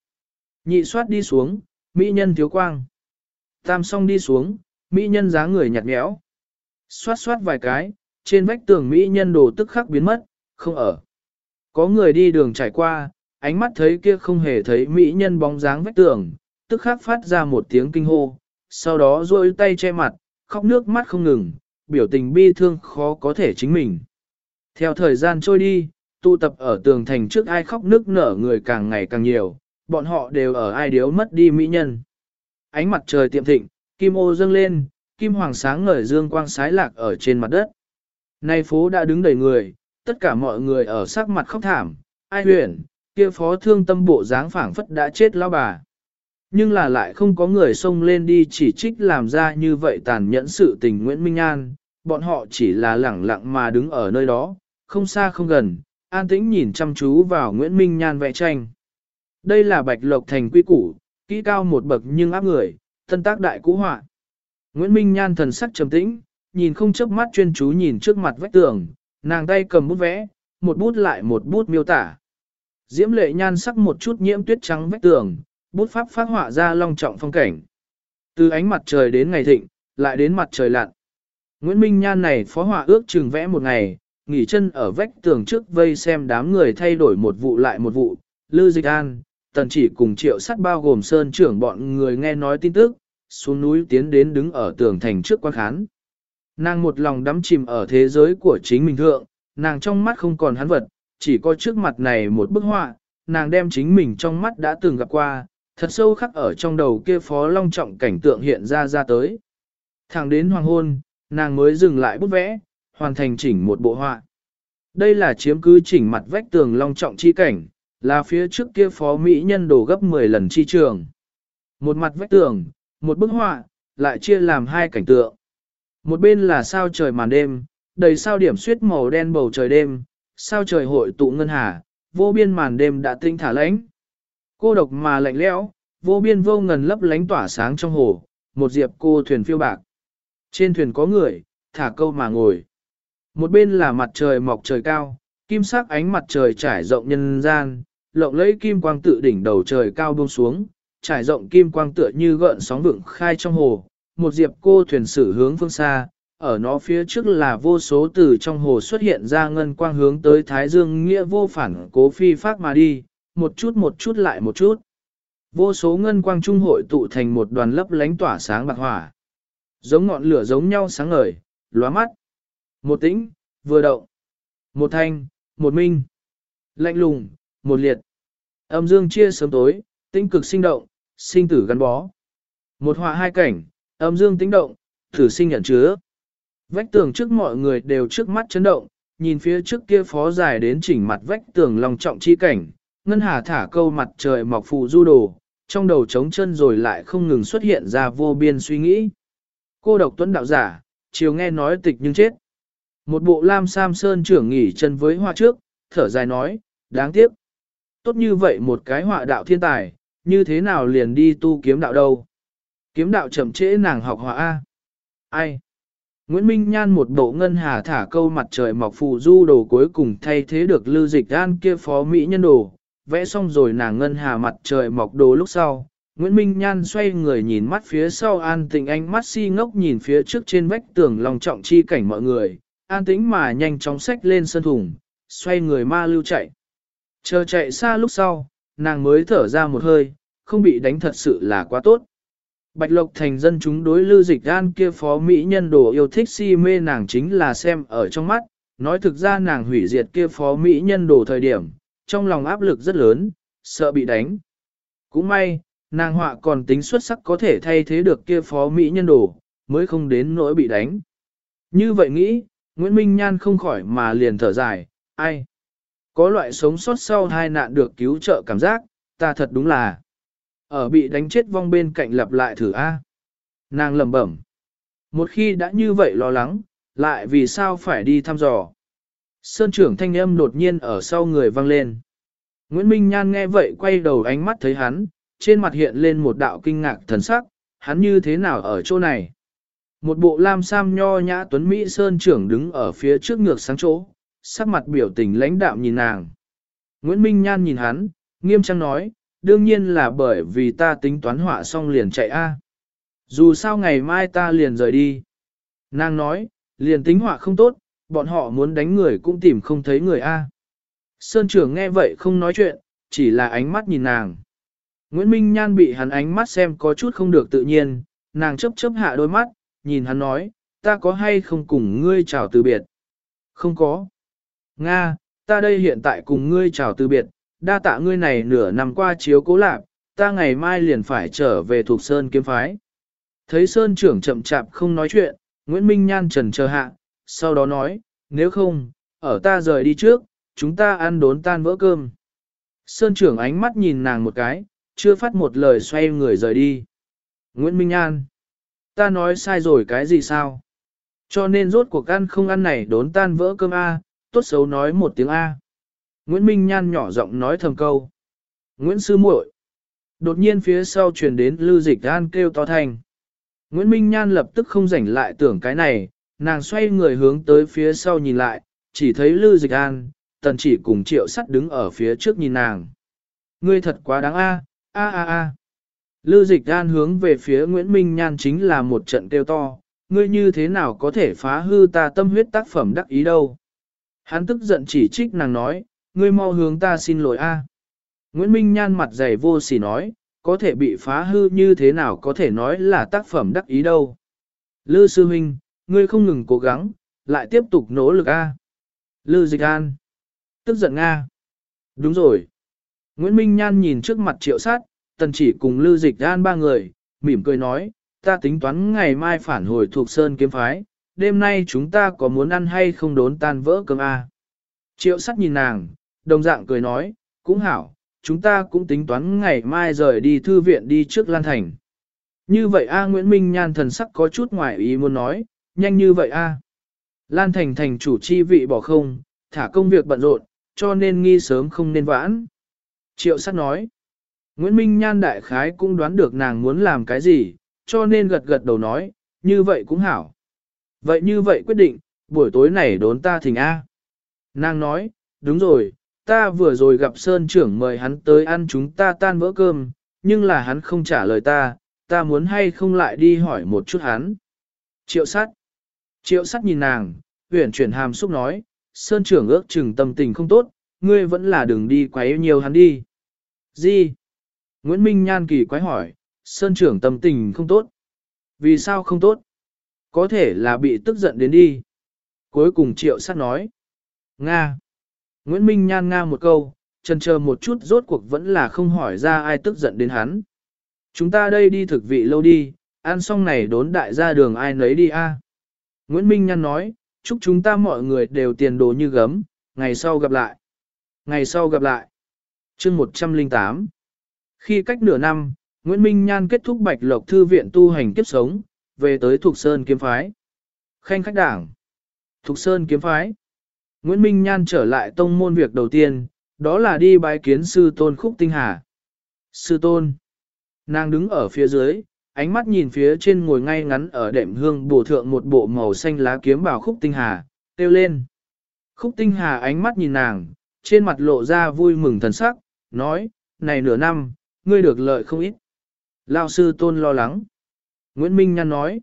Nhị xoát đi xuống, mỹ nhân thiếu quang. Tam song đi xuống, mỹ nhân dáng người nhạt nhẽo. Xoát xoát vài cái, trên vách tường mỹ nhân đồ tức khắc biến mất, không ở. Có người đi đường trải qua, ánh mắt thấy kia không hề thấy mỹ nhân bóng dáng vách tường, tức khắc phát ra một tiếng kinh hô, sau đó duỗi tay che mặt, khóc nước mắt không ngừng, biểu tình bi thương khó có thể chính mình. Theo thời gian trôi đi, tụ tập ở tường thành trước ai khóc nước nở người càng ngày càng nhiều, bọn họ đều ở ai điếu mất đi mỹ nhân. Ánh mặt trời tiệm thịnh, kim ô dâng lên, kim hoàng sáng ngời dương quang sái lạc ở trên mặt đất. Nay phố đã đứng đầy người, tất cả mọi người ở sắc mặt khóc thảm, ai huyền, kia phó thương tâm bộ dáng phảng phất đã chết lao bà. Nhưng là lại không có người xông lên đi chỉ trích làm ra như vậy tàn nhẫn sự tình Nguyễn Minh An, bọn họ chỉ là lẳng lặng mà đứng ở nơi đó, không xa không gần, an tĩnh nhìn chăm chú vào Nguyễn Minh Nhan vẽ tranh. Đây là bạch lộc thành quy củ, kỹ cao một bậc nhưng áp người, tân tác đại cũ họa. Nguyễn Minh Nhan thần sắc trầm tĩnh, nhìn không chớp mắt chuyên chú nhìn trước mặt vách tường, nàng tay cầm bút vẽ, một bút lại một bút miêu tả. Diễm lệ nhan sắc một chút nhiễm tuyết trắng vách tường, bút pháp phát họa ra long trọng phong cảnh. Từ ánh mặt trời đến ngày thịnh, lại đến mặt trời lặn. Nguyễn Minh Nhan này phó họa ước chừng vẽ một ngày, nghỉ chân ở vách tường trước vây xem đám người thay đổi một vụ lại một vụ. Lư Dịch An, tần chỉ cùng triệu sắt bao gồm sơn trưởng bọn người nghe nói tin tức, xuống núi tiến đến đứng ở tường thành trước quan khán. Nàng một lòng đắm chìm ở thế giới của chính mình thượng, nàng trong mắt không còn hắn vật, chỉ có trước mặt này một bức họa, nàng đem chính mình trong mắt đã từng gặp qua, thật sâu khắc ở trong đầu kia phó long trọng cảnh tượng hiện ra ra tới. Thẳng đến hoàng hôn, nàng mới dừng lại bút vẽ, hoàn thành chỉnh một bộ họa. Đây là chiếm cứ chỉnh mặt vách tường long trọng chi cảnh, là phía trước kia phó mỹ nhân đổ gấp 10 lần chi trường. Một mặt vách tường, một bức họa, lại chia làm hai cảnh tượng. Một bên là sao trời màn đêm, đầy sao điểm suyết màu đen bầu trời đêm, sao trời hội tụ ngân hà, vô biên màn đêm đã tinh thả lãnh. Cô độc mà lạnh lẽo, vô biên vô ngần lấp lánh tỏa sáng trong hồ, một diệp cô thuyền phiêu bạc. Trên thuyền có người, thả câu mà ngồi. Một bên là mặt trời mọc trời cao, kim sắc ánh mặt trời trải rộng nhân gian, lộng lẫy kim quang tự đỉnh đầu trời cao buông xuống, trải rộng kim quang tựa như gợn sóng vượng khai trong hồ, một diệp cô thuyền sử hướng phương xa, ở nó phía trước là vô số từ trong hồ xuất hiện ra ngân quang hướng tới Thái Dương nghĩa vô phản cố phi phát mà đi, một chút một chút lại một chút. Vô số ngân quang trung hội tụ thành một đoàn lấp lánh tỏa sáng bạc hỏa. Giống ngọn lửa giống nhau sáng ngời, lóa mắt. Một tĩnh, vừa động. Một thanh, một minh. Lạnh lùng, một liệt. Âm dương chia sớm tối, tinh cực sinh động, sinh tử gắn bó. Một họa hai cảnh, âm dương tính động, thử sinh nhận chứa. Vách tường trước mọi người đều trước mắt chấn động, nhìn phía trước kia phó dài đến chỉnh mặt vách tường lòng trọng chi cảnh, ngân hà thả câu mặt trời mọc phù du đồ, trong đầu trống chân rồi lại không ngừng xuất hiện ra vô biên suy nghĩ. Cô độc tuấn đạo giả, chiều nghe nói tịch nhưng chết. Một bộ lam sam sơn trưởng nghỉ chân với hoa trước, thở dài nói, đáng tiếc. Tốt như vậy một cái họa đạo thiên tài, như thế nào liền đi tu kiếm đạo đâu. Kiếm đạo chậm trễ nàng học họa A. Ai? Nguyễn Minh Nhan một bộ ngân hà thả câu mặt trời mọc phù du đồ cuối cùng thay thế được lưu dịch an kia phó Mỹ nhân đồ, vẽ xong rồi nàng ngân hà mặt trời mọc đồ lúc sau, Nguyễn Minh Nhan xoay người nhìn mắt phía sau an tĩnh ánh mắt si ngốc nhìn phía trước trên vách tường lòng trọng chi cảnh mọi người, an tĩnh mà nhanh chóng xách lên sân thùng, xoay người ma lưu chạy. Chờ chạy xa lúc sau, nàng mới thở ra một hơi, không bị đánh thật sự là quá tốt. Bạch Lộc thành dân chúng đối lưu dịch an kia phó mỹ nhân đồ yêu thích si mê nàng chính là xem ở trong mắt, nói thực ra nàng hủy diệt kia phó mỹ nhân đồ thời điểm, trong lòng áp lực rất lớn, sợ bị đánh. Cũng may, nàng họa còn tính xuất sắc có thể thay thế được kia phó mỹ nhân đồ, mới không đến nỗi bị đánh. Như vậy nghĩ, Nguyễn Minh Nhan không khỏi mà liền thở dài, ai? Có loại sống sót sau hai nạn được cứu trợ cảm giác, ta thật đúng là ở bị đánh chết vong bên cạnh lặp lại thử A. Nàng lầm bẩm. Một khi đã như vậy lo lắng, lại vì sao phải đi thăm dò. Sơn trưởng thanh âm đột nhiên ở sau người vang lên. Nguyễn Minh Nhan nghe vậy quay đầu ánh mắt thấy hắn, trên mặt hiện lên một đạo kinh ngạc thần sắc, hắn như thế nào ở chỗ này. Một bộ lam sam nho nhã tuấn Mỹ Sơn trưởng đứng ở phía trước ngược sáng chỗ, sắc mặt biểu tình lãnh đạm nhìn nàng. Nguyễn Minh Nhan nhìn hắn, nghiêm trang nói, đương nhiên là bởi vì ta tính toán họa xong liền chạy a. Dù sao ngày mai ta liền rời đi. Nàng nói, liền tính họa không tốt, bọn họ muốn đánh người cũng tìm không thấy người a. Sơn trưởng nghe vậy không nói chuyện, chỉ là ánh mắt nhìn nàng. Nguyễn Minh Nhan bị hắn ánh mắt xem có chút không được tự nhiên, nàng chấp chấp hạ đôi mắt, nhìn hắn nói, ta có hay không cùng ngươi chào từ biệt? Không có. Nga, ta đây hiện tại cùng ngươi chào từ biệt, đa tạ ngươi này nửa năm qua chiếu cố lạc, ta ngày mai liền phải trở về thuộc Sơn kiếm phái. Thấy Sơn trưởng chậm chạp không nói chuyện, Nguyễn Minh Nhan trần chờ hạ, sau đó nói, nếu không, ở ta rời đi trước, chúng ta ăn đốn tan vỡ cơm. Sơn trưởng ánh mắt nhìn nàng một cái, chưa phát một lời xoay người rời đi. Nguyễn Minh An, ta nói sai rồi cái gì sao? Cho nên rốt cuộc ăn không ăn này đốn tan vỡ cơm A, tốt xấu nói một tiếng A. Nguyễn Minh Nhan nhỏ giọng nói thầm câu. Nguyễn Sư muội Đột nhiên phía sau truyền đến Lưu Dịch An kêu to thành. Nguyễn Minh Nhan lập tức không rảnh lại tưởng cái này, nàng xoay người hướng tới phía sau nhìn lại, chỉ thấy Lưu Dịch An, tần chỉ cùng triệu sắt đứng ở phía trước nhìn nàng. Ngươi thật quá đáng a, a a a. Lưu Dịch An hướng về phía Nguyễn Minh Nhan chính là một trận kêu to, ngươi như thế nào có thể phá hư ta tâm huyết tác phẩm đắc ý đâu. Hắn tức giận chỉ trích nàng nói, ngươi mau hướng ta xin lỗi a. Nguyễn Minh Nhan mặt dày vô sỉ nói, có thể bị phá hư như thế nào có thể nói là tác phẩm đắc ý đâu. Lư Sư Huynh, ngươi không ngừng cố gắng, lại tiếp tục nỗ lực a. Lư Dịch An. Tức giận Nga. Đúng rồi. Nguyễn Minh Nhan nhìn trước mặt triệu sát, tần chỉ cùng Lư Dịch An ba người, mỉm cười nói, ta tính toán ngày mai phản hồi thuộc Sơn kiếm phái, đêm nay chúng ta có muốn ăn hay không đốn tan vỡ cơm a? Triệu sắt nhìn nàng, đồng dạng cười nói, cũng hảo, chúng ta cũng tính toán ngày mai rời đi thư viện đi trước Lan Thành. Như vậy A Nguyễn Minh Nhan thần sắc có chút ngoài ý muốn nói, nhanh như vậy A. Lan Thành thành chủ chi vị bỏ không, thả công việc bận rộn, cho nên nghi sớm không nên vãn. Triệu sắt nói, Nguyễn Minh Nhan đại khái cũng đoán được nàng muốn làm cái gì, cho nên gật gật đầu nói, như vậy cũng hảo. Vậy như vậy quyết định, buổi tối này đốn ta thỉnh A. Nàng nói, đúng rồi, ta vừa rồi gặp Sơn trưởng mời hắn tới ăn chúng ta tan vỡ cơm, nhưng là hắn không trả lời ta, ta muốn hay không lại đi hỏi một chút hắn. Triệu sắt. Triệu sắt nhìn nàng, huyển chuyển hàm xúc nói, Sơn trưởng ước chừng tâm tình không tốt, ngươi vẫn là đừng đi quấy nhiều hắn đi. Gì? Nguyễn Minh Nhan kỳ quái hỏi, Sơn trưởng tâm tình không tốt. Vì sao không tốt? Có thể là bị tức giận đến đi. Cuối cùng triệu sát nói. Nga. Nguyễn Minh Nhan Nga một câu, chần chờ một chút rốt cuộc vẫn là không hỏi ra ai tức giận đến hắn. Chúng ta đây đi thực vị lâu đi, ăn xong này đốn đại ra đường ai nấy đi a. Nguyễn Minh Nhan nói, chúc chúng ta mọi người đều tiền đồ như gấm, ngày sau gặp lại. Ngày sau gặp lại. chương 108 Khi cách nửa năm, Nguyễn Minh Nhan kết thúc Bạch Lộc Thư viện tu hành kiếp sống, về tới Thục Sơn Kiếm Phái. Khanh khách đảng. Thục Sơn Kiếm Phái. Nguyễn Minh Nhan trở lại tông môn việc đầu tiên, đó là đi bái kiến sư tôn khúc tinh hà. Sư tôn. Nàng đứng ở phía dưới, ánh mắt nhìn phía trên ngồi ngay ngắn ở đệm hương bổ thượng một bộ màu xanh lá kiếm bảo khúc tinh hà, kêu lên. Khúc tinh hà ánh mắt nhìn nàng, trên mặt lộ ra vui mừng thần sắc, nói, này nửa năm, ngươi được lợi không ít. Lao sư tôn lo lắng. Nguyễn Minh Nhan nói.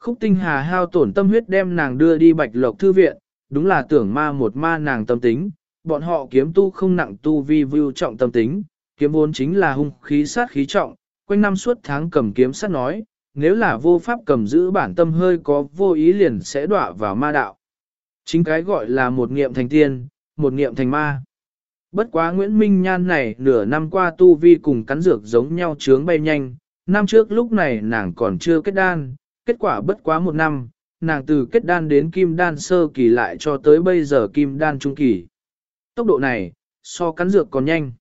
Khúc tinh hà hao tổn tâm huyết đem nàng đưa đi bạch lộc thư viện, đúng là tưởng ma một ma nàng tâm tính, bọn họ kiếm tu không nặng tu vi vưu trọng tâm tính, kiếm vốn chính là hung khí sát khí trọng, quanh năm suốt tháng cầm kiếm sát nói, nếu là vô pháp cầm giữ bản tâm hơi có vô ý liền sẽ đọa vào ma đạo. Chính cái gọi là một nghiệm thành tiên, một nghiệm thành ma. Bất quá Nguyễn Minh Nhan này nửa năm qua tu vi cùng cắn dược giống nhau trướng bay nhanh, năm trước lúc này nàng còn chưa kết đan, kết quả bất quá một năm, nàng từ kết đan đến kim đan sơ kỳ lại cho tới bây giờ kim đan trung kỳ. Tốc độ này, so cắn dược còn nhanh.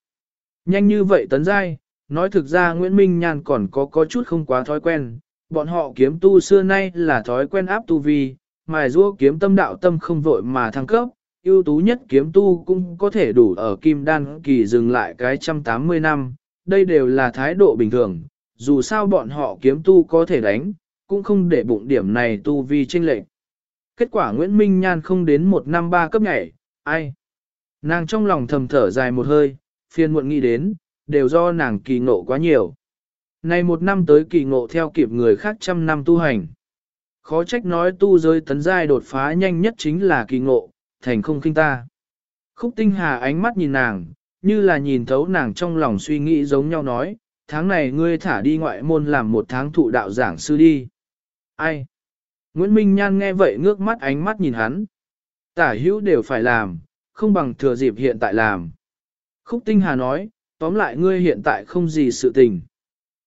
Nhanh như vậy tấn giai, nói thực ra Nguyễn Minh Nhan còn có có chút không quá thói quen, bọn họ kiếm tu xưa nay là thói quen áp tu vi, mài rua kiếm tâm đạo tâm không vội mà thăng cấp, ưu tú nhất kiếm tu cũng có thể đủ ở kim đan kỳ dừng lại cái trăm tám mươi năm, đây đều là thái độ bình thường, dù sao bọn họ kiếm tu có thể đánh, cũng không để bụng điểm này tu vi chênh lệch. Kết quả Nguyễn Minh Nhan không đến một năm ba cấp nhảy, ai? Nàng trong lòng thầm thở dài một hơi, phiền muộn nghĩ đến, đều do nàng kỳ ngộ quá nhiều. Nay một năm tới kỳ ngộ theo kịp người khác trăm năm tu hành. Khó trách nói tu giới tấn giai đột phá nhanh nhất chính là kỳ ngộ, thành không khinh ta. Khúc tinh hà ánh mắt nhìn nàng, như là nhìn thấu nàng trong lòng suy nghĩ giống nhau nói, tháng này ngươi thả đi ngoại môn làm một tháng thụ đạo giảng sư đi. Ai? Nguyễn Minh Nhan nghe vậy ngước mắt ánh mắt nhìn hắn. Tả hữu đều phải làm, không bằng thừa dịp hiện tại làm. Khúc Tinh Hà nói, tóm lại ngươi hiện tại không gì sự tình.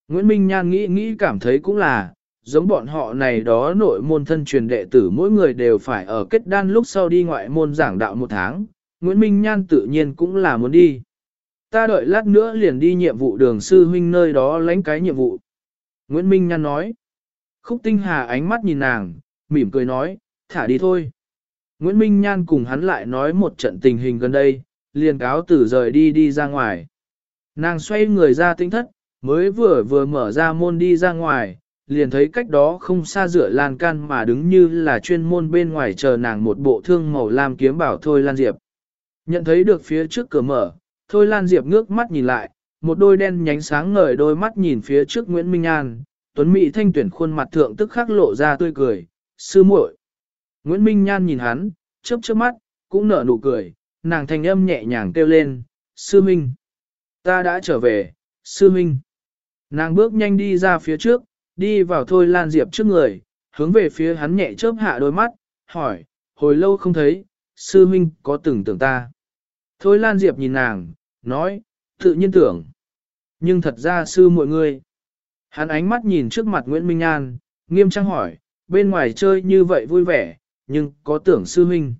Nguyễn Minh Nhan nghĩ nghĩ cảm thấy cũng là, giống bọn họ này đó nội môn thân truyền đệ tử mỗi người đều phải ở kết đan lúc sau đi ngoại môn giảng đạo một tháng, Nguyễn Minh Nhan tự nhiên cũng là muốn đi. Ta đợi lát nữa liền đi nhiệm vụ đường sư huynh nơi đó lãnh cái nhiệm vụ. Nguyễn Minh Nhan nói. Khúc Tinh Hà ánh mắt nhìn nàng, mỉm cười nói, thả đi thôi. Nguyễn Minh Nhan cùng hắn lại nói một trận tình hình gần đây, liền cáo tử rời đi đi ra ngoài. Nàng xoay người ra tinh thất, mới vừa vừa mở ra môn đi ra ngoài, liền thấy cách đó không xa rửa lan can mà đứng như là chuyên môn bên ngoài chờ nàng một bộ thương màu lam kiếm bảo Thôi Lan Diệp. Nhận thấy được phía trước cửa mở, Thôi Lan Diệp ngước mắt nhìn lại, một đôi đen nhánh sáng ngời đôi mắt nhìn phía trước Nguyễn Minh An, Tuấn Mỹ thanh tuyển khuôn mặt thượng tức khắc lộ ra tươi cười, sư muội. Nguyễn Minh Nhan nhìn hắn, chớp chớp mắt, cũng nở nụ cười, nàng thanh âm nhẹ nhàng kêu lên, sư minh. Ta đã trở về, sư minh. Nàng bước nhanh đi ra phía trước, đi vào thôi Lan Diệp trước người, hướng về phía hắn nhẹ chớp hạ đôi mắt, hỏi, hồi lâu không thấy, sư minh có từng tưởng ta. Thôi Lan Diệp nhìn nàng, nói, tự nhiên tưởng. Nhưng thật ra sư mọi người. Hắn ánh mắt nhìn trước mặt Nguyễn Minh An, nghiêm trang hỏi, bên ngoài chơi như vậy vui vẻ, nhưng có tưởng sư huynh.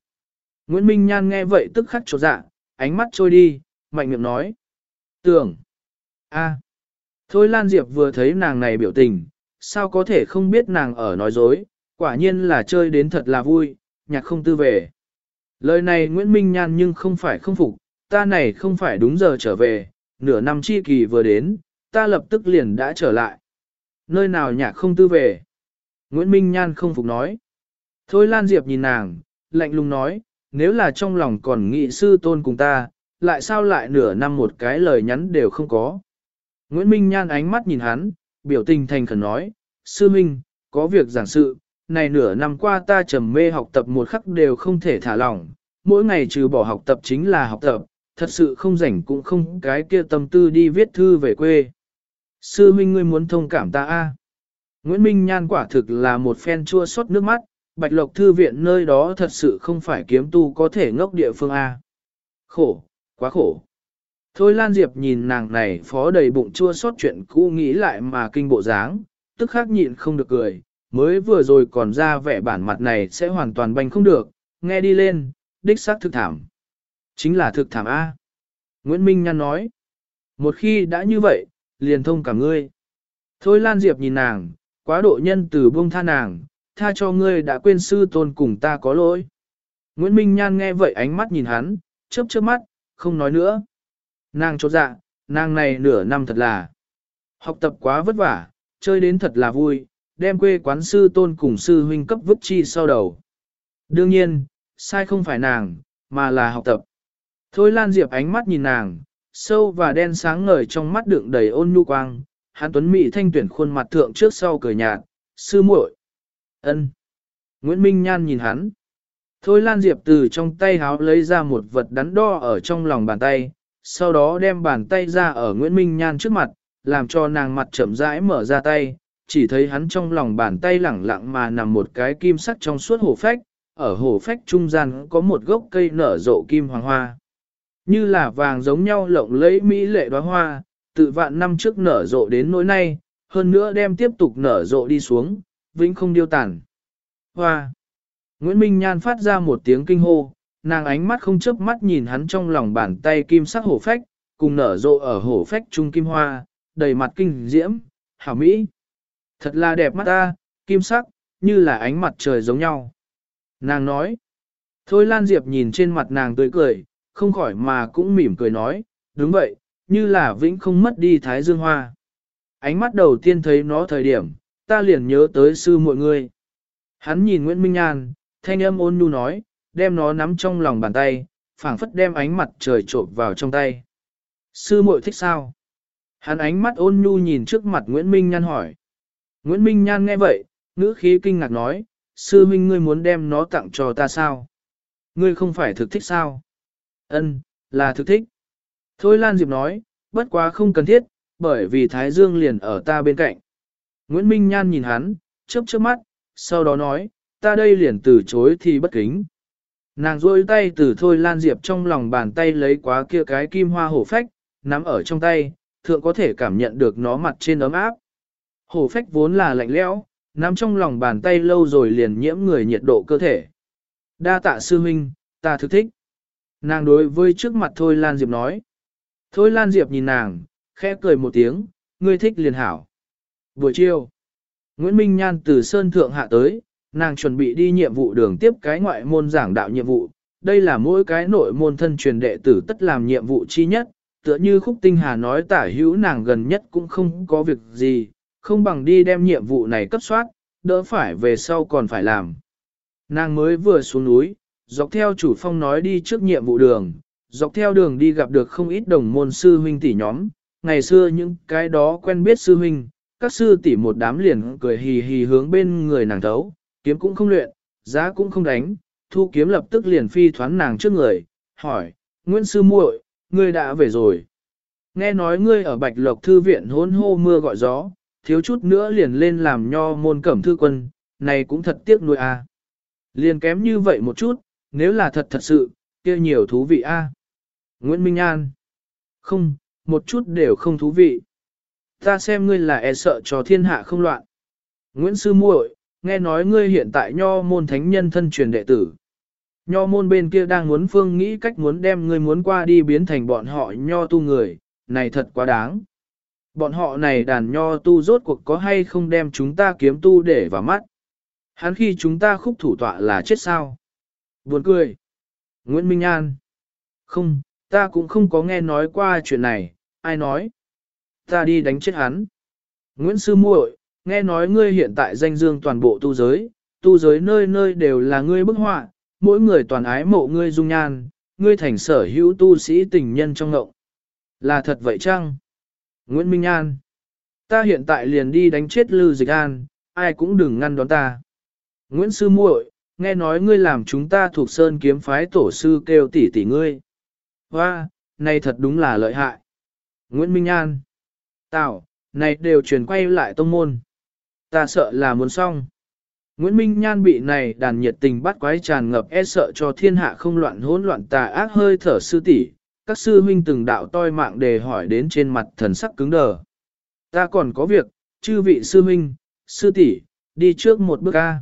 Nguyễn Minh Nhan nghe vậy tức khắc trột dạ, ánh mắt trôi đi, mạnh miệng nói. Tưởng. a Thôi Lan Diệp vừa thấy nàng này biểu tình, sao có thể không biết nàng ở nói dối, quả nhiên là chơi đến thật là vui, nhạc không tư về. Lời này Nguyễn Minh Nhan nhưng không phải không phục, ta này không phải đúng giờ trở về, nửa năm chi kỳ vừa đến, ta lập tức liền đã trở lại. Nơi nào nhạc không tư về? Nguyễn Minh Nhan không phục nói. Thôi Lan Diệp nhìn nàng, lạnh lùng nói, nếu là trong lòng còn nghị sư tôn cùng ta, lại sao lại nửa năm một cái lời nhắn đều không có. Nguyễn Minh Nhan ánh mắt nhìn hắn, biểu tình thành khẩn nói, sư minh, có việc giảng sự, này nửa năm qua ta trầm mê học tập một khắc đều không thể thả lỏng, mỗi ngày trừ bỏ học tập chính là học tập, thật sự không rảnh cũng không cái kia tâm tư đi viết thư về quê. Sư minh ngươi muốn thông cảm ta a? Nguyễn Minh Nhan quả thực là một phen chua xót nước mắt, Bạch Lộc Thư viện nơi đó thật sự không phải kiếm tu có thể ngốc địa phương A. Khổ, quá khổ. Thôi Lan Diệp nhìn nàng này phó đầy bụng chua xót chuyện cũ nghĩ lại mà kinh bộ dáng, tức khắc nhịn không được cười, mới vừa rồi còn ra vẻ bản mặt này sẽ hoàn toàn banh không được, nghe đi lên, đích xác thực thảm. Chính là thực thảm A. Nguyễn Minh Nhan nói, một khi đã như vậy, liền thông cả ngươi. Thôi Lan Diệp nhìn nàng, quá độ nhân từ buông tha nàng, tha cho ngươi đã quên sư tôn cùng ta có lỗi. Nguyễn Minh Nhan nghe vậy ánh mắt nhìn hắn, chớp chớp mắt, không nói nữa. Nàng chốt dạ, nàng này nửa năm thật là học tập quá vất vả, chơi đến thật là vui, đem quê quán sư tôn cùng sư huynh cấp vứt chi sau đầu. Đương nhiên, sai không phải nàng, mà là học tập. Thôi Lan Diệp ánh mắt nhìn nàng, sâu và đen sáng ngời trong mắt đựng đầy ôn nhu quang, hắn Tuấn Mỹ thanh tuyển khuôn mặt thượng trước sau cười nhạt, sư muội, ân. Nguyễn Minh Nhan nhìn hắn. Thôi Lan Diệp từ trong tay háo lấy ra một vật đắn đo ở trong lòng bàn tay, sau đó đem bàn tay ra ở Nguyễn Minh Nhan trước mặt, làm cho nàng mặt chậm rãi mở ra tay, chỉ thấy hắn trong lòng bàn tay lẳng lặng mà nằm một cái kim sắc trong suốt hổ phách, ở hổ phách trung gian có một gốc cây nở rộ kim hoàng hoa. Như là vàng giống nhau lộng lẫy mỹ lệ đóa hoa, tự vạn năm trước nở rộ đến nỗi nay, hơn nữa đem tiếp tục nở rộ đi xuống, vĩnh không điêu tàn. Hoa! Nguyễn Minh Nhan phát ra một tiếng kinh hô, nàng ánh mắt không chớp mắt nhìn hắn trong lòng bàn tay kim sắc hổ phách, cùng nở rộ ở hổ phách trung kim hoa, đầy mặt kinh diễm, hảo mỹ. Thật là đẹp mắt ta, kim sắc, như là ánh mặt trời giống nhau. Nàng nói. Thôi Lan Diệp nhìn trên mặt nàng tươi cười, không khỏi mà cũng mỉm cười nói, đúng vậy, như là vĩnh không mất đi thái dương hoa. Ánh mắt đầu tiên thấy nó thời điểm, ta liền nhớ tới sư mọi người. Hắn nhìn Nguyễn Minh Nhan, thanh âm ôn nhu nói, đem nó nắm trong lòng bàn tay, phảng phất đem ánh mặt trời trộm vào trong tay. Sư muội thích sao? Hắn ánh mắt ôn nhu nhìn trước mặt Nguyễn Minh Nhan hỏi. Nguyễn Minh Nhan nghe vậy, ngữ khí kinh ngạc nói, sư huynh ngươi muốn đem nó tặng cho ta sao? Ngươi không phải thực thích sao? Ân, là thực thích. Thôi Lan Diệp nói, bất quá không cần thiết, bởi vì Thái Dương liền ở ta bên cạnh. Nguyễn Minh Nhan nhìn hắn, chớp chớp mắt, sau đó nói, ta đây liền từ chối thì bất kính. Nàng rôi tay từ Thôi Lan Diệp trong lòng bàn tay lấy quá kia cái kim hoa hổ phách, nắm ở trong tay, thượng có thể cảm nhận được nó mặt trên ấm áp. Hổ phách vốn là lạnh lẽo, nắm trong lòng bàn tay lâu rồi liền nhiễm người nhiệt độ cơ thể. Đa tạ sư huynh, ta thực thích. Nàng đối với trước mặt Thôi Lan Diệp nói. Thôi Lan Diệp nhìn nàng, khẽ cười một tiếng, ngươi thích liền hảo. Buổi chiều, Nguyễn Minh Nhan từ Sơn Thượng hạ tới, nàng chuẩn bị đi nhiệm vụ đường tiếp cái ngoại môn giảng đạo nhiệm vụ. Đây là mỗi cái nội môn thân truyền đệ tử tất làm nhiệm vụ chi nhất, tựa như Khúc Tinh Hà nói tả hữu nàng gần nhất cũng không có việc gì, không bằng đi đem nhiệm vụ này cấp soát, đỡ phải về sau còn phải làm. Nàng mới vừa xuống núi, dọc theo chủ phong nói đi trước nhiệm vụ đường, dọc theo đường đi gặp được không ít đồng môn sư huynh tỷ nhóm, ngày xưa những cái đó quen biết sư huynh, các sư tỷ một đám liền cười hì hì hướng bên người nàng thấu, kiếm cũng không luyện, giá cũng không đánh, thu kiếm lập tức liền phi thoán nàng trước người, hỏi, Nguyễn sư muội, ngươi đã về rồi. Nghe nói ngươi ở Bạch Lộc Thư viện hôn hô mưa gọi gió, thiếu chút nữa liền lên làm nho môn cẩm thư quân, này cũng thật tiếc nuôi à Liền kém như vậy một chút, nếu là thật thật sự, kia nhiều thú vị a. Nguyễn Minh An. Không, một chút đều không thú vị. Ta xem ngươi là e sợ cho thiên hạ không loạn. Nguyễn Sư muội, nghe nói ngươi hiện tại nho môn thánh nhân thân truyền đệ tử. Nho môn bên kia đang muốn phương nghĩ cách muốn đem ngươi muốn qua đi biến thành bọn họ nho tu người, này thật quá đáng. Bọn họ này đàn nho tu rốt cuộc có hay không đem chúng ta kiếm tu để vào mắt. Hắn khi chúng ta khúc thủ tọa là chết sao. Buồn cười. Nguyễn Minh An. Không, ta cũng không có nghe nói qua chuyện này, ai nói. Ta đi đánh chết hắn. Nguyễn Sư muội, nghe nói ngươi hiện tại danh dương toàn bộ tu giới, tu giới nơi nơi đều là ngươi bức họa, mỗi người toàn ái mộ ngươi dung nhan, ngươi thành sở hữu tu sĩ tình nhân trong ngộng. Là thật vậy chăng? Nguyễn Minh An. Ta hiện tại liền đi đánh chết Lư Dịch An, ai cũng đừng ngăn đón ta. Nguyễn Sư muội, nghe nói ngươi làm chúng ta thuộc sơn kiếm phái tổ sư kêu tỷ tỷ ngươi. Hoa, này thật đúng là lợi hại. Nguyễn Minh An. Tào, này đều truyền quay lại tông môn. Ta sợ là muốn xong. Nguyễn Minh Nhan bị này đàn nhiệt tình bắt quái tràn ngập e sợ cho thiên hạ không loạn hỗn loạn tà ác hơi thở sư tỷ, các sư huynh từng đạo toi mạng đề hỏi đến trên mặt thần sắc cứng đờ. Ta còn có việc, chư vị sư huynh, sư tỷ, đi trước một bước A.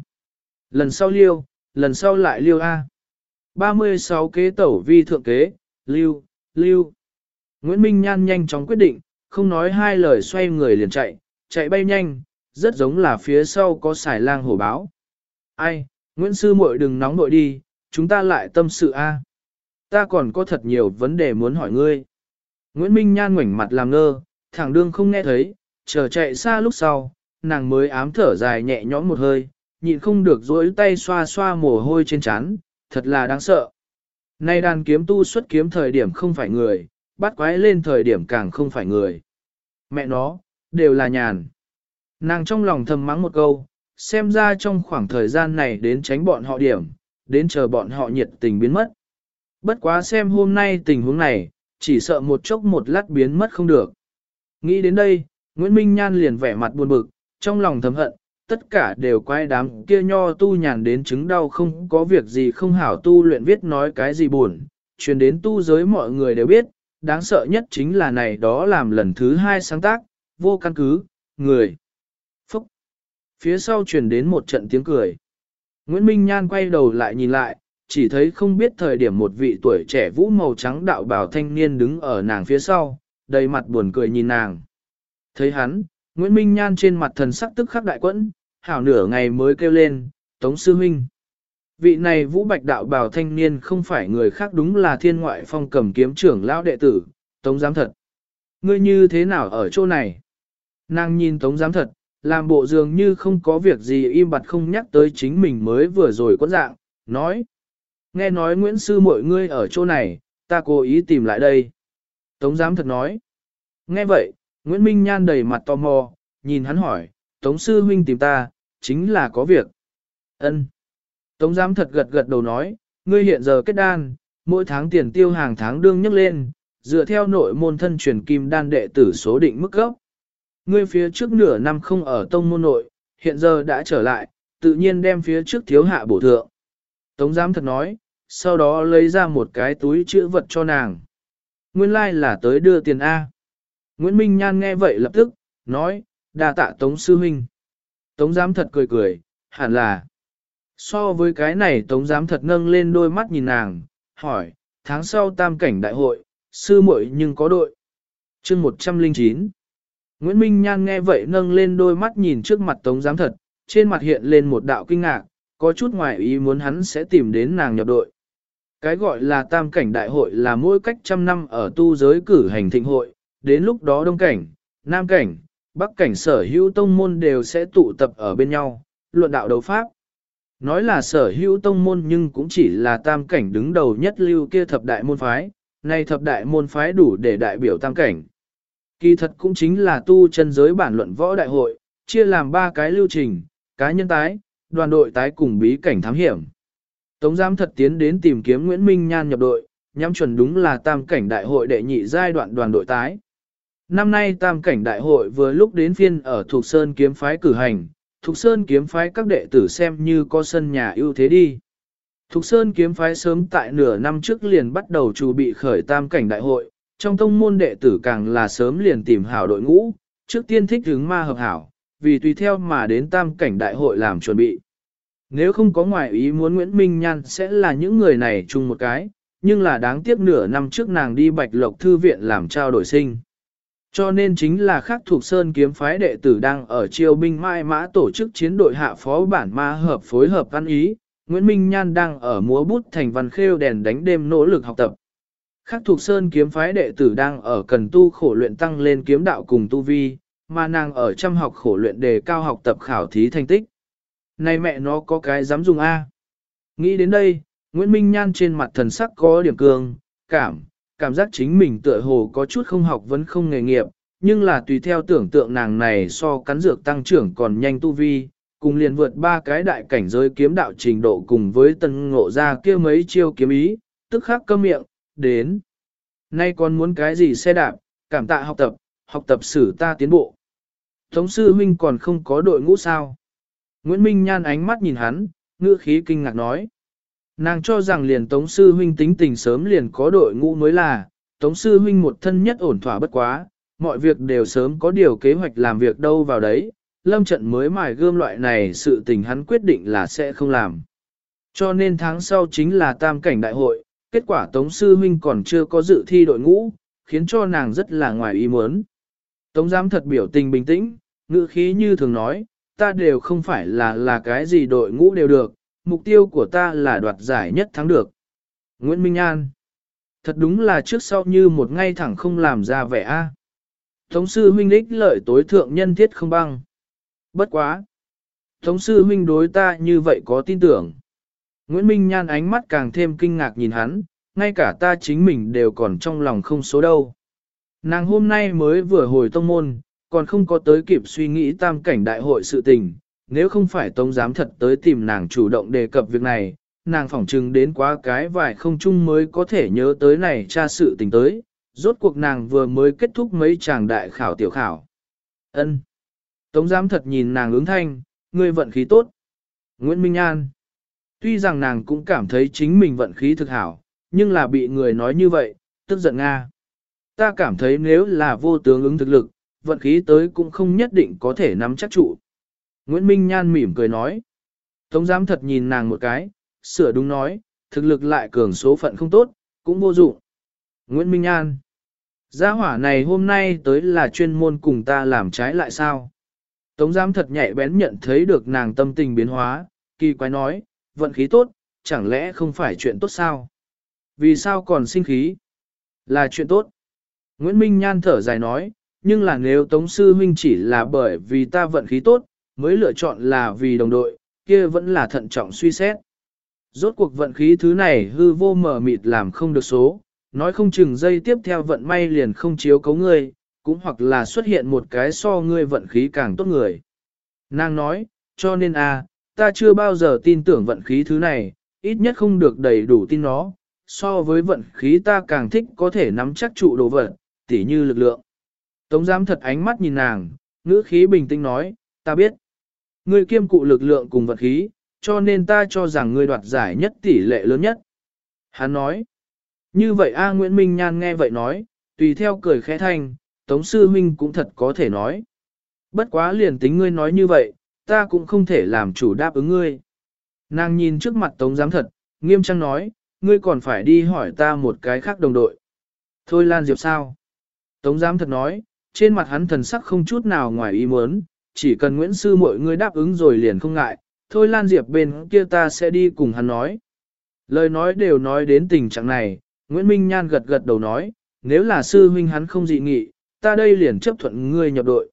Lần sau liêu, lần sau lại liêu A. 36 kế tẩu vi thượng kế, lưu, lưu. Nguyễn Minh Nhan nhanh chóng quyết định, không nói hai lời xoay người liền chạy, chạy bay nhanh, rất giống là phía sau có xài lang hổ báo. Ai, Nguyễn Sư muội đừng nóng nội đi, chúng ta lại tâm sự A. Ta còn có thật nhiều vấn đề muốn hỏi ngươi. Nguyễn Minh Nhan ngoảnh mặt làm ngơ, thẳng đương không nghe thấy, chờ chạy xa lúc sau, nàng mới ám thở dài nhẹ nhõm một hơi, nhịn không được dối tay xoa xoa mồ hôi trên trán, thật là đáng sợ. Nay đàn kiếm tu xuất kiếm thời điểm không phải người, bắt quái lên thời điểm càng không phải người. Mẹ nó, đều là nhàn. Nàng trong lòng thầm mắng một câu, xem ra trong khoảng thời gian này đến tránh bọn họ điểm, đến chờ bọn họ nhiệt tình biến mất. Bất quá xem hôm nay tình huống này, chỉ sợ một chốc một lát biến mất không được. Nghĩ đến đây, Nguyễn Minh Nhan liền vẻ mặt buồn bực, trong lòng thầm hận, tất cả đều quay đám kia nho tu nhàn đến chứng đau không có việc gì không hảo tu luyện viết nói cái gì buồn, truyền đến tu giới mọi người đều biết, đáng sợ nhất chính là này đó làm lần thứ hai sáng tác, vô căn cứ, người. Phúc! Phía sau truyền đến một trận tiếng cười. Nguyễn Minh Nhan quay đầu lại nhìn lại, chỉ thấy không biết thời điểm một vị tuổi trẻ vũ màu trắng đạo bào thanh niên đứng ở nàng phía sau, đầy mặt buồn cười nhìn nàng. Thấy hắn, Nguyễn Minh Nhan trên mặt thần sắc tức khắc đại quẫn, hảo nửa ngày mới kêu lên, Tống Sư Huynh. Vị này vũ bạch đạo bào thanh niên không phải người khác đúng là thiên ngoại phong cầm kiếm trưởng lão đệ tử, Tống Giám Thật. Ngươi như thế nào ở chỗ này? Nàng nhìn Tống Giám Thật, làm bộ dường như không có việc gì im bặt không nhắc tới chính mình mới vừa rồi quấn dạng, nói. Nghe nói Nguyễn Sư mọi ngươi ở chỗ này, ta cố ý tìm lại đây. Tống Giám Thật nói. Nghe vậy, Nguyễn Minh Nhan đầy mặt tò mò, nhìn hắn hỏi, Tống Sư Huynh tìm ta, chính là có việc. Ân. Tống Giám Thật gật gật đầu nói, ngươi hiện giờ kết đan, mỗi tháng tiền tiêu hàng tháng đương nhấc lên, dựa theo nội môn thân truyền kim đan đệ tử số định mức gốc. Ngươi phía trước nửa năm không ở tông môn nội, hiện giờ đã trở lại, tự nhiên đem phía trước thiếu hạ bổ thượng. Tống giám thật nói, sau đó lấy ra một cái túi chữ vật cho nàng. Nguyên lai like là tới đưa tiền A. Nguyễn Minh Nhan nghe vậy lập tức, nói, đa tạ Tống Sư Huynh. Tống giám thật cười cười, hẳn là. So với cái này Tống giám thật nâng lên đôi mắt nhìn nàng, hỏi, tháng sau tam cảnh đại hội, sư muội nhưng có đội. chương 109 Nguyễn Minh Nhan nghe vậy nâng lên đôi mắt nhìn trước mặt Tống giám thật, trên mặt hiện lên một đạo kinh ngạc, có chút ngoài ý muốn hắn sẽ tìm đến nàng nhập đội. Cái gọi là tam cảnh đại hội là mỗi cách trăm năm ở tu giới cử hành thịnh hội, đến lúc đó đông cảnh, nam cảnh, bắc cảnh sở hữu tông môn đều sẽ tụ tập ở bên nhau, luận đạo đấu pháp. Nói là sở hữu tông môn nhưng cũng chỉ là tam cảnh đứng đầu nhất lưu kia thập đại môn phái, nay thập đại môn phái đủ để đại biểu tam cảnh. Kỳ thật cũng chính là tu chân giới bản luận võ đại hội, chia làm ba cái lưu trình, cá nhân tái, đoàn đội tái cùng bí cảnh thám hiểm. Tống giám thật tiến đến tìm kiếm Nguyễn Minh Nhan nhập đội, nhắm chuẩn đúng là tam cảnh đại hội đệ nhị giai đoạn đoàn đội tái. Năm nay tam cảnh đại hội vừa lúc đến phiên ở Thục Sơn kiếm phái cử hành, Thục Sơn kiếm phái các đệ tử xem như có sân nhà ưu thế đi. Thục Sơn kiếm phái sớm tại nửa năm trước liền bắt đầu chuẩn bị khởi tam cảnh đại hội, trong tông môn đệ tử càng là sớm liền tìm hảo đội ngũ, trước tiên thích hướng ma hợp hảo, vì tùy theo mà đến tam cảnh đại hội làm chuẩn bị. Nếu không có ngoại ý muốn Nguyễn Minh Nhan sẽ là những người này chung một cái, nhưng là đáng tiếc nửa năm trước nàng đi Bạch Lộc Thư Viện làm trao đổi sinh. Cho nên chính là khắc thuộc Sơn kiếm phái đệ tử đang ở triều binh mai mã tổ chức chiến đội hạ phó bản ma hợp phối hợp văn ý, Nguyễn Minh Nhan đang ở múa bút thành văn khêu đèn đánh đêm nỗ lực học tập. Khắc thuộc Sơn kiếm phái đệ tử đang ở cần tu khổ luyện tăng lên kiếm đạo cùng tu vi, mà nàng ở chăm học khổ luyện đề cao học tập khảo thí thành tích. Này mẹ nó có cái dám dùng A. Nghĩ đến đây, Nguyễn Minh Nhan trên mặt thần sắc có điểm cường, cảm, cảm giác chính mình tựa hồ có chút không học vẫn không nghề nghiệp, nhưng là tùy theo tưởng tượng nàng này so cắn dược tăng trưởng còn nhanh tu vi, cùng liền vượt ba cái đại cảnh giới kiếm đạo trình độ cùng với tân ngộ ra kia mấy chiêu kiếm ý, tức khắc cơm miệng, đến. Nay còn muốn cái gì xe đạp, cảm tạ học tập, học tập xử ta tiến bộ. Tống sư huynh còn không có đội ngũ sao. Nguyễn Minh nhan ánh mắt nhìn hắn, ngữ khí kinh ngạc nói. Nàng cho rằng liền Tống sư huynh tính tình sớm liền có đội ngũ mới là, Tống sư huynh một thân nhất ổn thỏa bất quá, mọi việc đều sớm có điều kế hoạch làm việc đâu vào đấy, lâm trận mới mài gươm loại này sự tình hắn quyết định là sẽ không làm. Cho nên tháng sau chính là tam cảnh đại hội, kết quả Tống Sư Huynh còn chưa có dự thi đội ngũ, khiến cho nàng rất là ngoài ý muốn. Tống giám thật biểu tình bình tĩnh, ngữ khí như thường nói, ta đều không phải là là cái gì đội ngũ đều được, mục tiêu của ta là đoạt giải nhất thắng được. Nguyễn Minh An Thật đúng là trước sau như một ngay thẳng không làm ra vẻ a. Tống sư huynh ích lợi tối thượng nhân thiết không băng. Bất quá. Tống sư huynh đối ta như vậy có tin tưởng. Nguyễn Minh Nhan ánh mắt càng thêm kinh ngạc nhìn hắn, ngay cả ta chính mình đều còn trong lòng không số đâu. Nàng hôm nay mới vừa hồi tông môn, còn không có tới kịp suy nghĩ tam cảnh đại hội sự tình, nếu không phải tống giám thật tới tìm nàng chủ động đề cập việc này, nàng phỏng chừng đến quá cái vài không chung mới có thể nhớ tới này tra sự tình tới, rốt cuộc nàng vừa mới kết thúc mấy chàng đại khảo tiểu khảo. ân Tống giám thật nhìn nàng ứng thanh, ngươi vận khí tốt. Nguyễn Minh An. Tuy rằng nàng cũng cảm thấy chính mình vận khí thực hảo, nhưng là bị người nói như vậy, tức giận Nga. Ta cảm thấy nếu là vô tướng ứng thực lực, vận khí tới cũng không nhất định có thể nắm chắc trụ. Nguyễn Minh Nhan mỉm cười nói. Tống giám thật nhìn nàng một cái, sửa đúng nói, thực lực lại cường số phận không tốt, cũng vô dụng. Nguyễn Minh Nhan. Gia hỏa này hôm nay tới là chuyên môn cùng ta làm trái lại sao? Tống giám thật nhạy bén nhận thấy được nàng tâm tình biến hóa, kỳ quái nói, vận khí tốt, chẳng lẽ không phải chuyện tốt sao? Vì sao còn sinh khí? Là chuyện tốt. Nguyễn Minh Nhan thở dài nói, nhưng là nếu Tống Sư Huynh chỉ là bởi vì ta vận khí tốt, mới lựa chọn là vì đồng đội, kia vẫn là thận trọng suy xét. Rốt cuộc vận khí thứ này hư vô mở mịt làm không được số, nói không chừng dây tiếp theo vận may liền không chiếu cấu ngươi, cũng hoặc là xuất hiện một cái so ngươi vận khí càng tốt người. Nàng nói, cho nên a, à, ta chưa bao giờ tin tưởng vận khí thứ này, ít nhất không được đầy đủ tin nó, so với vận khí ta càng thích có thể nắm chắc trụ đồ vật, tỉ như lực lượng. Tống giám thật ánh mắt nhìn nàng, ngữ khí bình tĩnh nói, ta biết. Ngươi kiêm cụ lực lượng cùng vật khí, cho nên ta cho rằng ngươi đoạt giải nhất tỷ lệ lớn nhất. Hắn nói, như vậy A Nguyễn Minh Nhan nghe vậy nói, tùy theo cười khẽ thanh, Tống Sư Minh cũng thật có thể nói. Bất quá liền tính ngươi nói như vậy, ta cũng không thể làm chủ đáp ứng ngươi. Nàng nhìn trước mặt Tống Giám thật, nghiêm trang nói, ngươi còn phải đi hỏi ta một cái khác đồng đội. Thôi Lan Diệp sao? Tống Giám thật nói, trên mặt hắn thần sắc không chút nào ngoài ý muốn, chỉ cần Nguyễn Sư mọi người đáp ứng rồi liền không ngại, thôi Lan Diệp bên kia ta sẽ đi cùng hắn nói. Lời nói đều nói đến tình trạng này, Nguyễn Minh Nhan gật gật đầu nói, nếu là sư huynh hắn không dị nghị, ta đây liền chấp thuận ngươi nhập đội.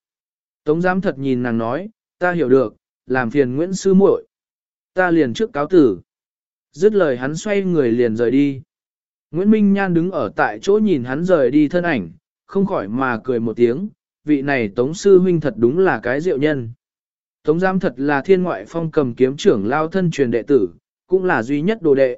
Tống giám thật nhìn nàng nói, ta hiểu được, làm phiền Nguyễn Sư muội, Ta liền trước cáo tử. Dứt lời hắn xoay người liền rời đi. Nguyễn Minh Nhan đứng ở tại chỗ nhìn hắn rời đi thân ảnh, không khỏi mà cười một tiếng, vị này Tống Sư Huynh thật đúng là cái diệu nhân. Tống Giám thật là thiên ngoại phong cầm kiếm trưởng lao thân truyền đệ tử, cũng là duy nhất đồ đệ.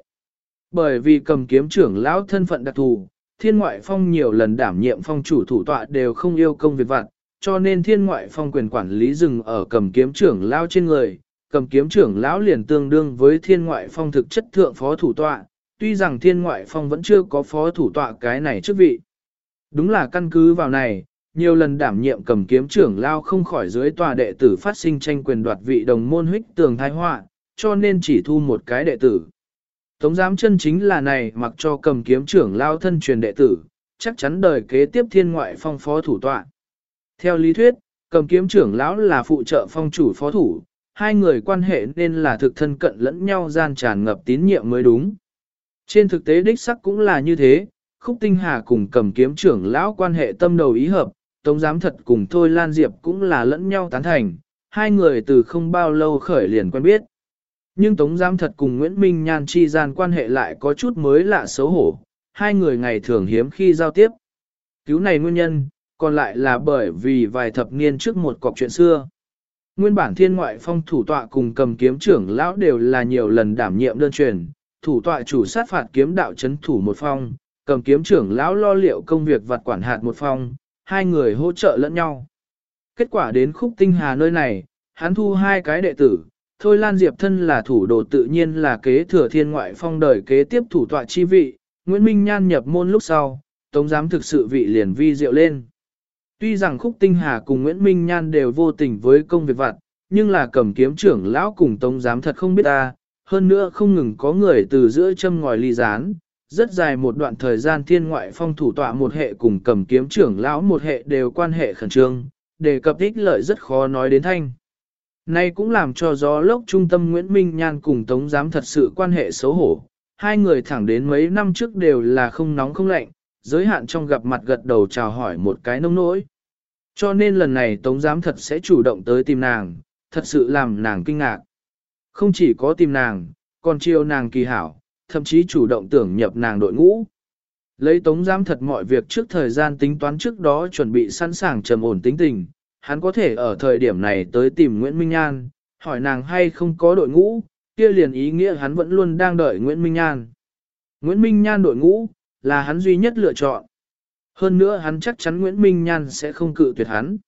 Bởi vì cầm kiếm trưởng lão thân phận đặc thù, thiên ngoại phong nhiều lần đảm nhiệm phong chủ thủ tọa đều không yêu công việc vặt, cho nên thiên ngoại phong quyền quản lý dừng ở cầm kiếm trưởng lão trên người. Cầm kiếm trưởng lão liền tương đương với thiên ngoại phong thực chất thượng phó thủ tọa, tuy rằng thiên ngoại phong vẫn chưa có phó thủ tọa cái này chức vị. Đúng là căn cứ vào này, nhiều lần đảm nhiệm cầm kiếm trưởng lao không khỏi dưới tòa đệ tử phát sinh tranh quyền đoạt vị đồng môn huyết tường thái họa, cho nên chỉ thu một cái đệ tử. Tống giám chân chính là này mặc cho cầm kiếm trưởng lao thân truyền đệ tử, chắc chắn đời kế tiếp thiên ngoại phong phó thủ tọa. Theo lý thuyết, cầm kiếm trưởng lão là phụ trợ phong chủ phó thủ, hai người quan hệ nên là thực thân cận lẫn nhau gian tràn ngập tín nhiệm mới đúng. Trên thực tế đích sắc cũng là như thế, Khúc Tinh Hà cùng cầm kiếm trưởng lão quan hệ tâm đầu ý hợp, Tống Giám Thật cùng Thôi Lan Diệp cũng là lẫn nhau tán thành, hai người từ không bao lâu khởi liền quen biết. Nhưng Tống Giám Thật cùng Nguyễn Minh Nhan chi gian quan hệ lại có chút mới lạ xấu hổ, hai người ngày thường hiếm khi giao tiếp. Cứu này nguyên nhân, còn lại là bởi vì vài thập niên trước một cọc chuyện xưa. Nguyên bản thiên ngoại phong thủ tọa cùng cầm kiếm trưởng lão đều là nhiều lần đảm nhiệm đơn truyền, thủ tọa chủ sát phạt kiếm đạo chấn thủ một phong, cầm kiếm trưởng lão lo liệu công việc vặt quản hạt một phong, hai người hỗ trợ lẫn nhau. Kết quả đến khúc tinh hà nơi này, hắn thu hai cái đệ tử, Thôi Lan Diệp thân là thủ đồ tự nhiên là kế thừa thiên ngoại phong đời kế tiếp thủ tọa chi vị, Nguyễn Minh Nhan nhập môn lúc sau, Tống giám thực sự vị liền vi diệu lên. Tuy rằng Khúc Tinh Hà cùng Nguyễn Minh Nhan đều vô tình với công việc vặt, nhưng là cầm kiếm trưởng lão cùng Tống giám thật không biết ta, hơn nữa không ngừng có người từ giữa châm ngòi ly gián, rất dài một đoạn thời gian thiên ngoại phong thủ tọa một hệ cùng cầm kiếm trưởng lão một hệ đều quan hệ khẩn trương, đề cập ích lợi rất khó nói đến thanh. nay cũng làm cho gió lốc trung tâm Nguyễn Minh Nhan cùng Tống Giám thật sự quan hệ xấu hổ. Hai người thẳng đến mấy năm trước đều là không nóng không lạnh, giới hạn trong gặp mặt gật đầu chào hỏi một cái nông nỗi. Cho nên lần này Tống Giám thật sẽ chủ động tới tìm nàng, thật sự làm nàng kinh ngạc. Không chỉ có tìm nàng, còn chiêu nàng kỳ hảo, thậm chí chủ động tưởng nhập nàng đội ngũ. Lấy tống giám thật mọi việc trước thời gian tính toán trước đó chuẩn bị sẵn sàng trầm ổn tính tình, hắn có thể ở thời điểm này tới tìm Nguyễn Minh An, hỏi nàng hay không có đội ngũ, kia liền ý nghĩa hắn vẫn luôn đang đợi Nguyễn Minh An. Nguyễn Minh Nhan đội ngũ, là hắn duy nhất lựa chọn. Hơn nữa hắn chắc chắn Nguyễn Minh Nhan sẽ không cự tuyệt hắn.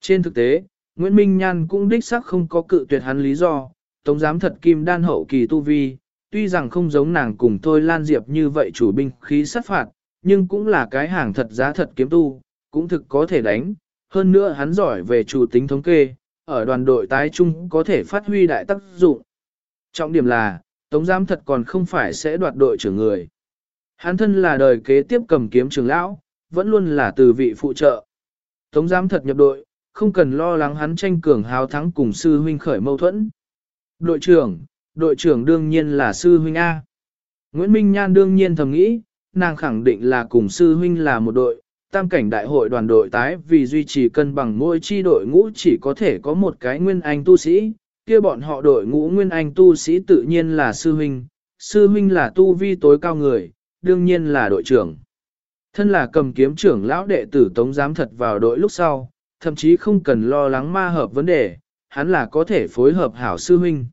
Trên thực tế, Nguyễn Minh Nhan cũng đích xác không có cự tuyệt hắn lý do, tống giám thật kim đan hậu kỳ tu vi, tuy rằng không giống nàng cùng tôi Lan Diệp như vậy chủ binh khí sát phạt, nhưng cũng là cái hàng thật giá thật kiếm tu, cũng thực có thể đánh, hơn nữa hắn giỏi về chủ tính thống kê, ở đoàn đội tái chung có thể phát huy đại tác dụng. Trọng điểm là, Tống Giám thật còn không phải sẽ đoạt đội trưởng người. Hắn thân là đời kế tiếp cầm kiếm trưởng lão, vẫn luôn là từ vị phụ trợ. Tống Giám thật nhập đội, không cần lo lắng hắn tranh cường hào thắng cùng sư huynh khởi mâu thuẫn. Đội trưởng, đội trưởng đương nhiên là sư huynh A. Nguyễn Minh Nhan đương nhiên thầm nghĩ, nàng khẳng định là cùng sư huynh là một đội, tam cảnh đại hội đoàn đội tái vì duy trì cân bằng mỗi chi đội ngũ chỉ có thể có một cái nguyên anh tu sĩ, kia bọn họ đội ngũ nguyên anh tu sĩ tự nhiên là sư huynh, sư huynh là tu vi tối cao người, đương nhiên là đội trưởng. Thân là cầm kiếm trưởng lão đệ tử tống giám thật vào đội lúc sau, thậm chí không cần lo lắng ma hợp vấn đề, hắn là có thể phối hợp hảo sư huynh.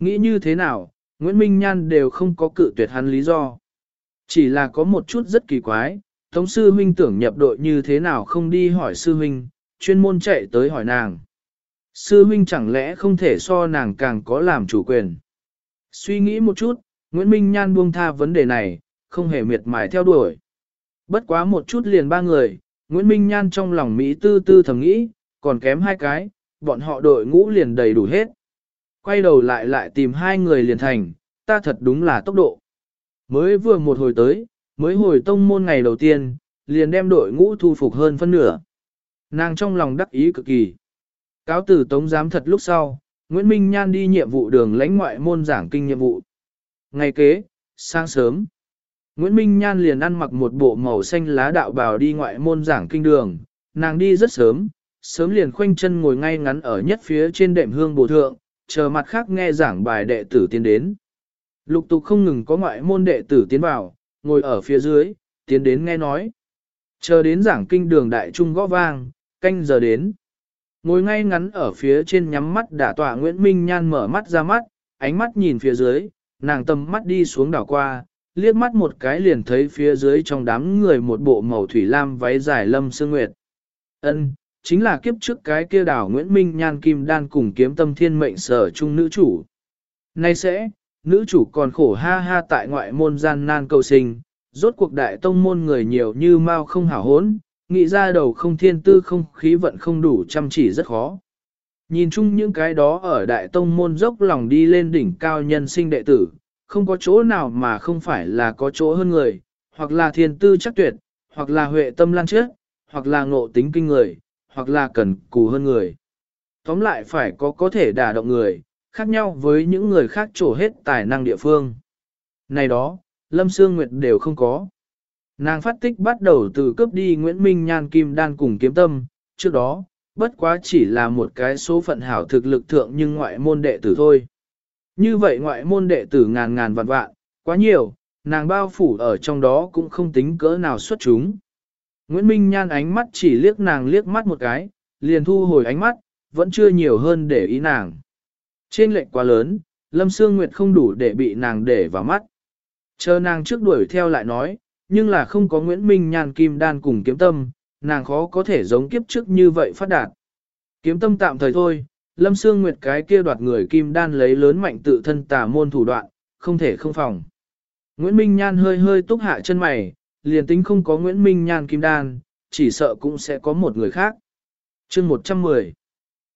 Nghĩ như thế nào, Nguyễn Minh Nhan đều không có cự tuyệt hắn lý do. Chỉ là có một chút rất kỳ quái, Tống sư huynh tưởng nhập đội như thế nào không đi hỏi sư huynh, chuyên môn chạy tới hỏi nàng. Sư huynh chẳng lẽ không thể so nàng càng có làm chủ quyền. Suy nghĩ một chút, Nguyễn Minh Nhan buông tha vấn đề này, không hề miệt mài theo đuổi. Bất quá một chút liền ba người, Nguyễn Minh Nhan trong lòng Mỹ tư tư thầm nghĩ, còn kém hai cái, bọn họ đội ngũ liền đầy đủ hết. Quay đầu lại lại tìm hai người liền thành, ta thật đúng là tốc độ. Mới vừa một hồi tới, mới hồi tông môn ngày đầu tiên, liền đem đội ngũ thu phục hơn phân nửa. Nàng trong lòng đắc ý cực kỳ. Cáo tử tống giám thật lúc sau, Nguyễn Minh Nhan đi nhiệm vụ đường lãnh ngoại môn giảng kinh nhiệm vụ. Ngày kế, sáng sớm, Nguyễn Minh Nhan liền ăn mặc một bộ màu xanh lá đạo bào đi ngoại môn giảng kinh đường, nàng đi rất sớm, sớm liền khoanh chân ngồi ngay ngắn ở nhất phía trên đệm hương bồ thượng, chờ mặt khác nghe giảng bài đệ tử tiến đến. Lục tục không ngừng có ngoại môn đệ tử tiến vào, ngồi ở phía dưới, tiến đến nghe nói. Chờ đến giảng kinh đường đại trung gõ vang, canh giờ đến. Ngồi ngay ngắn ở phía trên nhắm mắt đả tỏa Nguyễn Minh Nhan mở mắt ra mắt, ánh mắt nhìn phía dưới, nàng tầm mắt đi xuống đảo qua, liếc mắt một cái liền thấy phía dưới trong đám người một bộ màu thủy lam váy dài lâm sương nguyệt. Ân, chính là kiếp trước cái kia đảo Nguyễn Minh Nhan Kim Đan cùng kiếm tâm thiên mệnh sở trung nữ chủ. Nay sẽ, nữ chủ còn khổ ha ha tại ngoại môn gian nan cầu sinh, rốt cuộc đại tông môn người nhiều như mau không hảo hốn, nghĩ ra đầu không thiên tư không khí vận không đủ chăm chỉ rất khó. Nhìn chung những cái đó ở đại tông môn dốc lòng đi lên đỉnh cao nhân sinh đệ tử, không có chỗ nào mà không phải là có chỗ hơn người, hoặc là thiên tư chắc tuyệt, hoặc là huệ tâm lan trước, hoặc là ngộ tính kinh người, hoặc là cần cù hơn người. Tóm lại phải có có thể đả động người, khác nhau với những người khác trổ hết tài năng địa phương. Này đó, Lâm Sương Nguyệt đều không có. Nàng phát tích bắt đầu từ cướp đi Nguyễn Minh Nhan Kim Đan cùng kiếm tâm, trước đó, bất quá chỉ là một cái số phận hảo thực lực thượng nhưng ngoại môn đệ tử thôi. Như vậy ngoại môn đệ tử ngàn ngàn vạn vạn, quá nhiều, nàng bao phủ ở trong đó cũng không tính cỡ nào xuất chúng. Nguyễn Minh Nhan ánh mắt chỉ liếc nàng liếc mắt một cái, liền thu hồi ánh mắt, vẫn chưa nhiều hơn để ý nàng. Trên lệnh quá lớn, Lâm Sương Nguyệt không đủ để bị nàng để vào mắt. Chờ nàng trước đuổi theo lại nói, nhưng là không có Nguyễn Minh Nhan kim đan cùng kiếm tâm, nàng khó có thể giống kiếp trước như vậy phát đạt. Kiếm tâm tạm thời thôi, Lâm Sương Nguyệt cái kia đoạt người kim đan lấy lớn mạnh tự thân tà môn thủ đoạn, không thể không phòng. Nguyễn Minh Nhan hơi hơi túc hạ chân mày, liền tính không có Nguyễn Minh Nhan kim đan, chỉ sợ cũng sẽ có một người khác. chương 110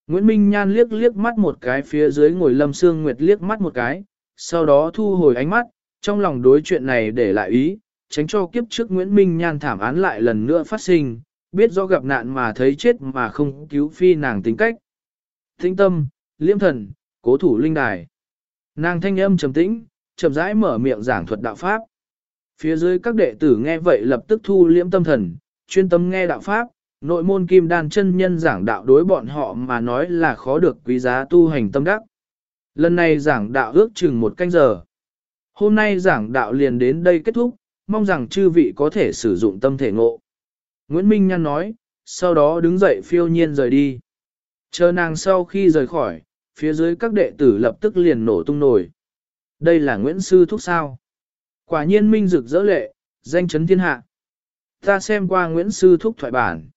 Nguyễn Minh Nhan liếc liếc mắt một cái phía dưới ngồi Lâm Sương Nguyệt liếc mắt một cái, sau đó thu hồi ánh mắt, trong lòng đối chuyện này để lại ý, tránh cho kiếp trước Nguyễn Minh Nhan thảm án lại lần nữa phát sinh, biết do gặp nạn mà thấy chết mà không cứu phi nàng tính cách. thính tâm, liêm thần, cố thủ linh đài. Nàng thanh âm trầm tĩnh, chậm rãi mở miệng giảng thuật đạo pháp. Phía dưới các đệ tử nghe vậy lập tức thu liễm tâm thần, chuyên tâm nghe đạo pháp, nội môn kim đan chân nhân giảng đạo đối bọn họ mà nói là khó được quý giá tu hành tâm đắc. Lần này giảng đạo ước chừng một canh giờ. Hôm nay giảng đạo liền đến đây kết thúc, mong rằng chư vị có thể sử dụng tâm thể ngộ. Nguyễn Minh Nhan nói, sau đó đứng dậy phiêu nhiên rời đi. Chờ nàng sau khi rời khỏi, phía dưới các đệ tử lập tức liền nổ tung nổi. Đây là Nguyễn Sư Thúc sao? Quả nhiên minh rực dỡ lệ, danh chấn thiên hạ. Ta xem qua Nguyễn Sư Thúc thoại bản.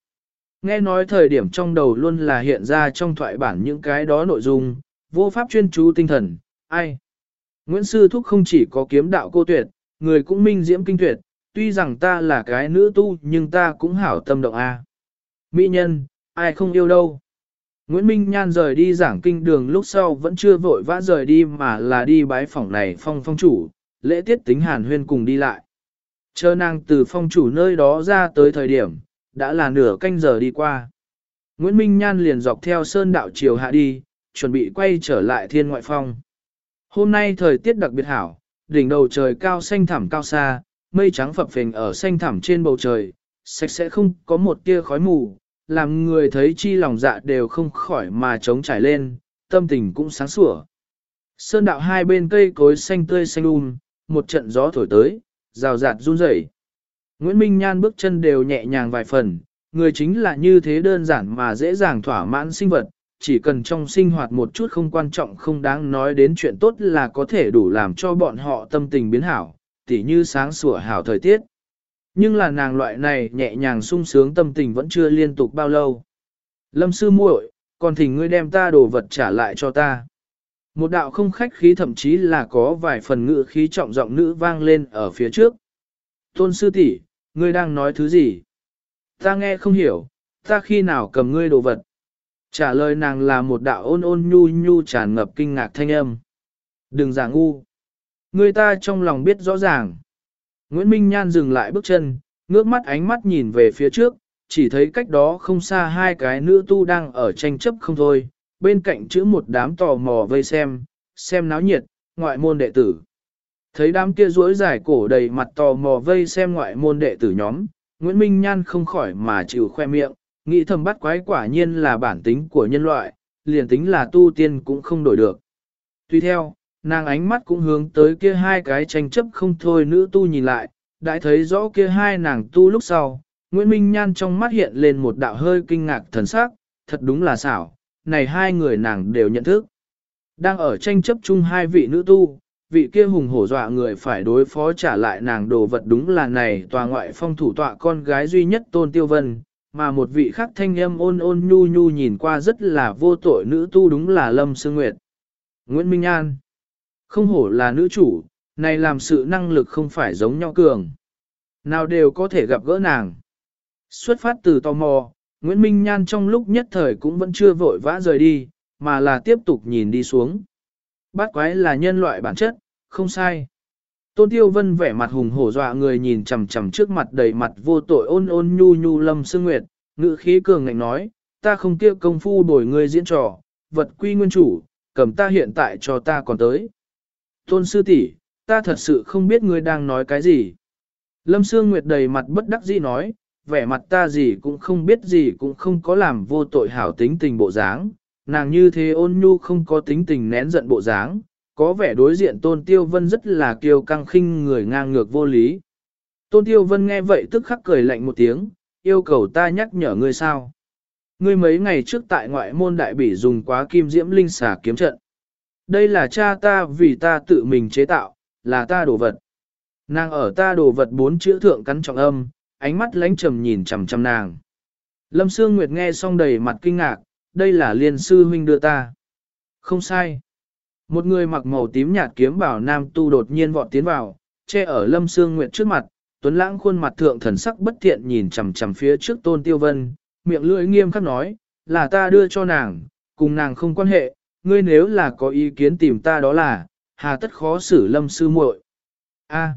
Nghe nói thời điểm trong đầu luôn là hiện ra trong thoại bản những cái đó nội dung, vô pháp chuyên chú tinh thần, ai? Nguyễn Sư Thúc không chỉ có kiếm đạo cô tuyệt, người cũng minh diễm kinh tuyệt, tuy rằng ta là cái nữ tu nhưng ta cũng hảo tâm động a. Mỹ nhân, ai không yêu đâu. Nguyễn Minh Nhan rời đi giảng kinh đường lúc sau vẫn chưa vội vã rời đi mà là đi bái phòng này phong phong chủ, lễ tiết tính hàn huyên cùng đi lại. Chờ nàng từ phong chủ nơi đó ra tới thời điểm, đã là nửa canh giờ đi qua. Nguyễn Minh Nhan liền dọc theo sơn đạo chiều hạ đi, chuẩn bị quay trở lại thiên ngoại phong. Hôm nay thời tiết đặc biệt hảo, đỉnh đầu trời cao xanh thẳm cao xa, mây trắng phập phình ở xanh thẳm trên bầu trời, sạch sẽ không có một tia khói mù, làm người thấy chi lòng dạ đều không khỏi mà trống trải lên, tâm tình cũng sáng sủa. Sơn đạo hai bên cây cối xanh tươi xanh um, một trận gió thổi tới, rào rạt run rẩy. Nguyễn Minh Nhan bước chân đều nhẹ nhàng vài phần, người chính là như thế đơn giản mà dễ dàng thỏa mãn sinh vật, chỉ cần trong sinh hoạt một chút không quan trọng không đáng nói đến chuyện tốt là có thể đủ làm cho bọn họ tâm tình biến hảo, tỉ như sáng sủa hảo thời tiết. Nhưng là nàng loại này nhẹ nhàng sung sướng tâm tình vẫn chưa liên tục bao lâu. Lâm sư muội, còn thỉnh ngươi đem ta đồ vật trả lại cho ta. Một đạo không khách khí thậm chí là có vài phần ngữ khí trọng giọng nữ vang lên ở phía trước. Tôn sư tỷ, ngươi đang nói thứ gì? Ta nghe không hiểu, ta khi nào cầm ngươi đồ vật? Trả lời nàng là một đạo ôn ôn nhu nhu tràn ngập kinh ngạc thanh âm. Đừng giả ngu. Người ta trong lòng biết rõ ràng. Nguyễn Minh Nhan dừng lại bước chân, ngước mắt ánh mắt nhìn về phía trước, chỉ thấy cách đó không xa hai cái nữ tu đang ở tranh chấp không thôi, bên cạnh chữ một đám tò mò vây xem, xem náo nhiệt, ngoại môn đệ tử. Thấy đám kia rối dài cổ đầy mặt tò mò vây xem ngoại môn đệ tử nhóm, Nguyễn Minh Nhan không khỏi mà chịu khoe miệng, nghĩ thầm bắt quái quả nhiên là bản tính của nhân loại, liền tính là tu tiên cũng không đổi được. Tuy theo, nàng ánh mắt cũng hướng tới kia hai cái tranh chấp không thôi nữ tu nhìn lại, đã thấy rõ kia hai nàng tu lúc sau, Nguyễn Minh Nhan trong mắt hiện lên một đạo hơi kinh ngạc thần sắc, thật đúng là xảo, này hai người nàng đều nhận thức. Đang ở tranh chấp chung hai vị nữ tu, vị kia hùng hổ dọa người phải đối phó trả lại nàng đồ vật đúng là này tòa ngoại phong thủ tọa con gái duy nhất tôn tiêu vân, mà một vị khác thanh âm ôn ôn nhu nhu nhìn qua rất là vô tội nữ tu đúng là Lâm Sương Nguyệt. Nguyễn Minh An Không hổ là nữ chủ, này làm sự năng lực không phải giống nhau cường. Nào đều có thể gặp gỡ nàng. Xuất phát từ tò mò, Nguyễn Minh Nhan trong lúc nhất thời cũng vẫn chưa vội vã rời đi, mà là tiếp tục nhìn đi xuống. Bát quái là nhân loại bản chất, không sai. Tôn Tiêu Vân vẻ mặt hùng hổ dọa người nhìn chằm chằm trước mặt đầy mặt vô tội ôn ôn nhu nhu lâm sương nguyệt, ngữ khí cường ngạnh nói, ta không kia công phu đổi người diễn trò, vật quy nguyên chủ, cầm ta hiện tại cho ta còn tới. Tôn sư tỷ, ta thật sự không biết ngươi đang nói cái gì. Lâm Sương Nguyệt đầy mặt bất đắc dĩ nói, vẻ mặt ta gì cũng không biết gì cũng không có làm vô tội hảo tính tình bộ dáng, nàng như thế ôn nhu không có tính tình nén giận bộ dáng, có vẻ đối diện Tôn Tiêu Vân rất là kiêu căng khinh người ngang ngược vô lý. Tôn Tiêu Vân nghe vậy tức khắc cười lạnh một tiếng, yêu cầu ta nhắc nhở ngươi sao. Ngươi mấy ngày trước tại ngoại môn đại bỉ dùng quá kim diễm linh xà kiếm trận. Đây là cha ta vì ta tự mình chế tạo, là ta đồ vật. Nàng ở ta đồ vật bốn chữ thượng cắn trọng âm, ánh mắt lánh trầm nhìn chằm chằm nàng. Lâm Sương Nguyệt nghe xong đầy mặt kinh ngạc, đây là liên sư huynh đưa ta. Không sai. Một người mặc màu tím nhạt kiếm bảo nam tu đột nhiên vọt tiến vào, che ở Lâm Sương Nguyệt trước mặt, tuấn lãng khuôn mặt thượng thần sắc bất thiện nhìn chằm chằm phía trước Tôn Tiêu Vân, miệng lưỡi nghiêm khắc nói, là ta đưa cho nàng, cùng nàng không quan hệ, ngươi nếu là có ý kiến tìm ta đó là, hà tất khó xử Lâm sư muội. A.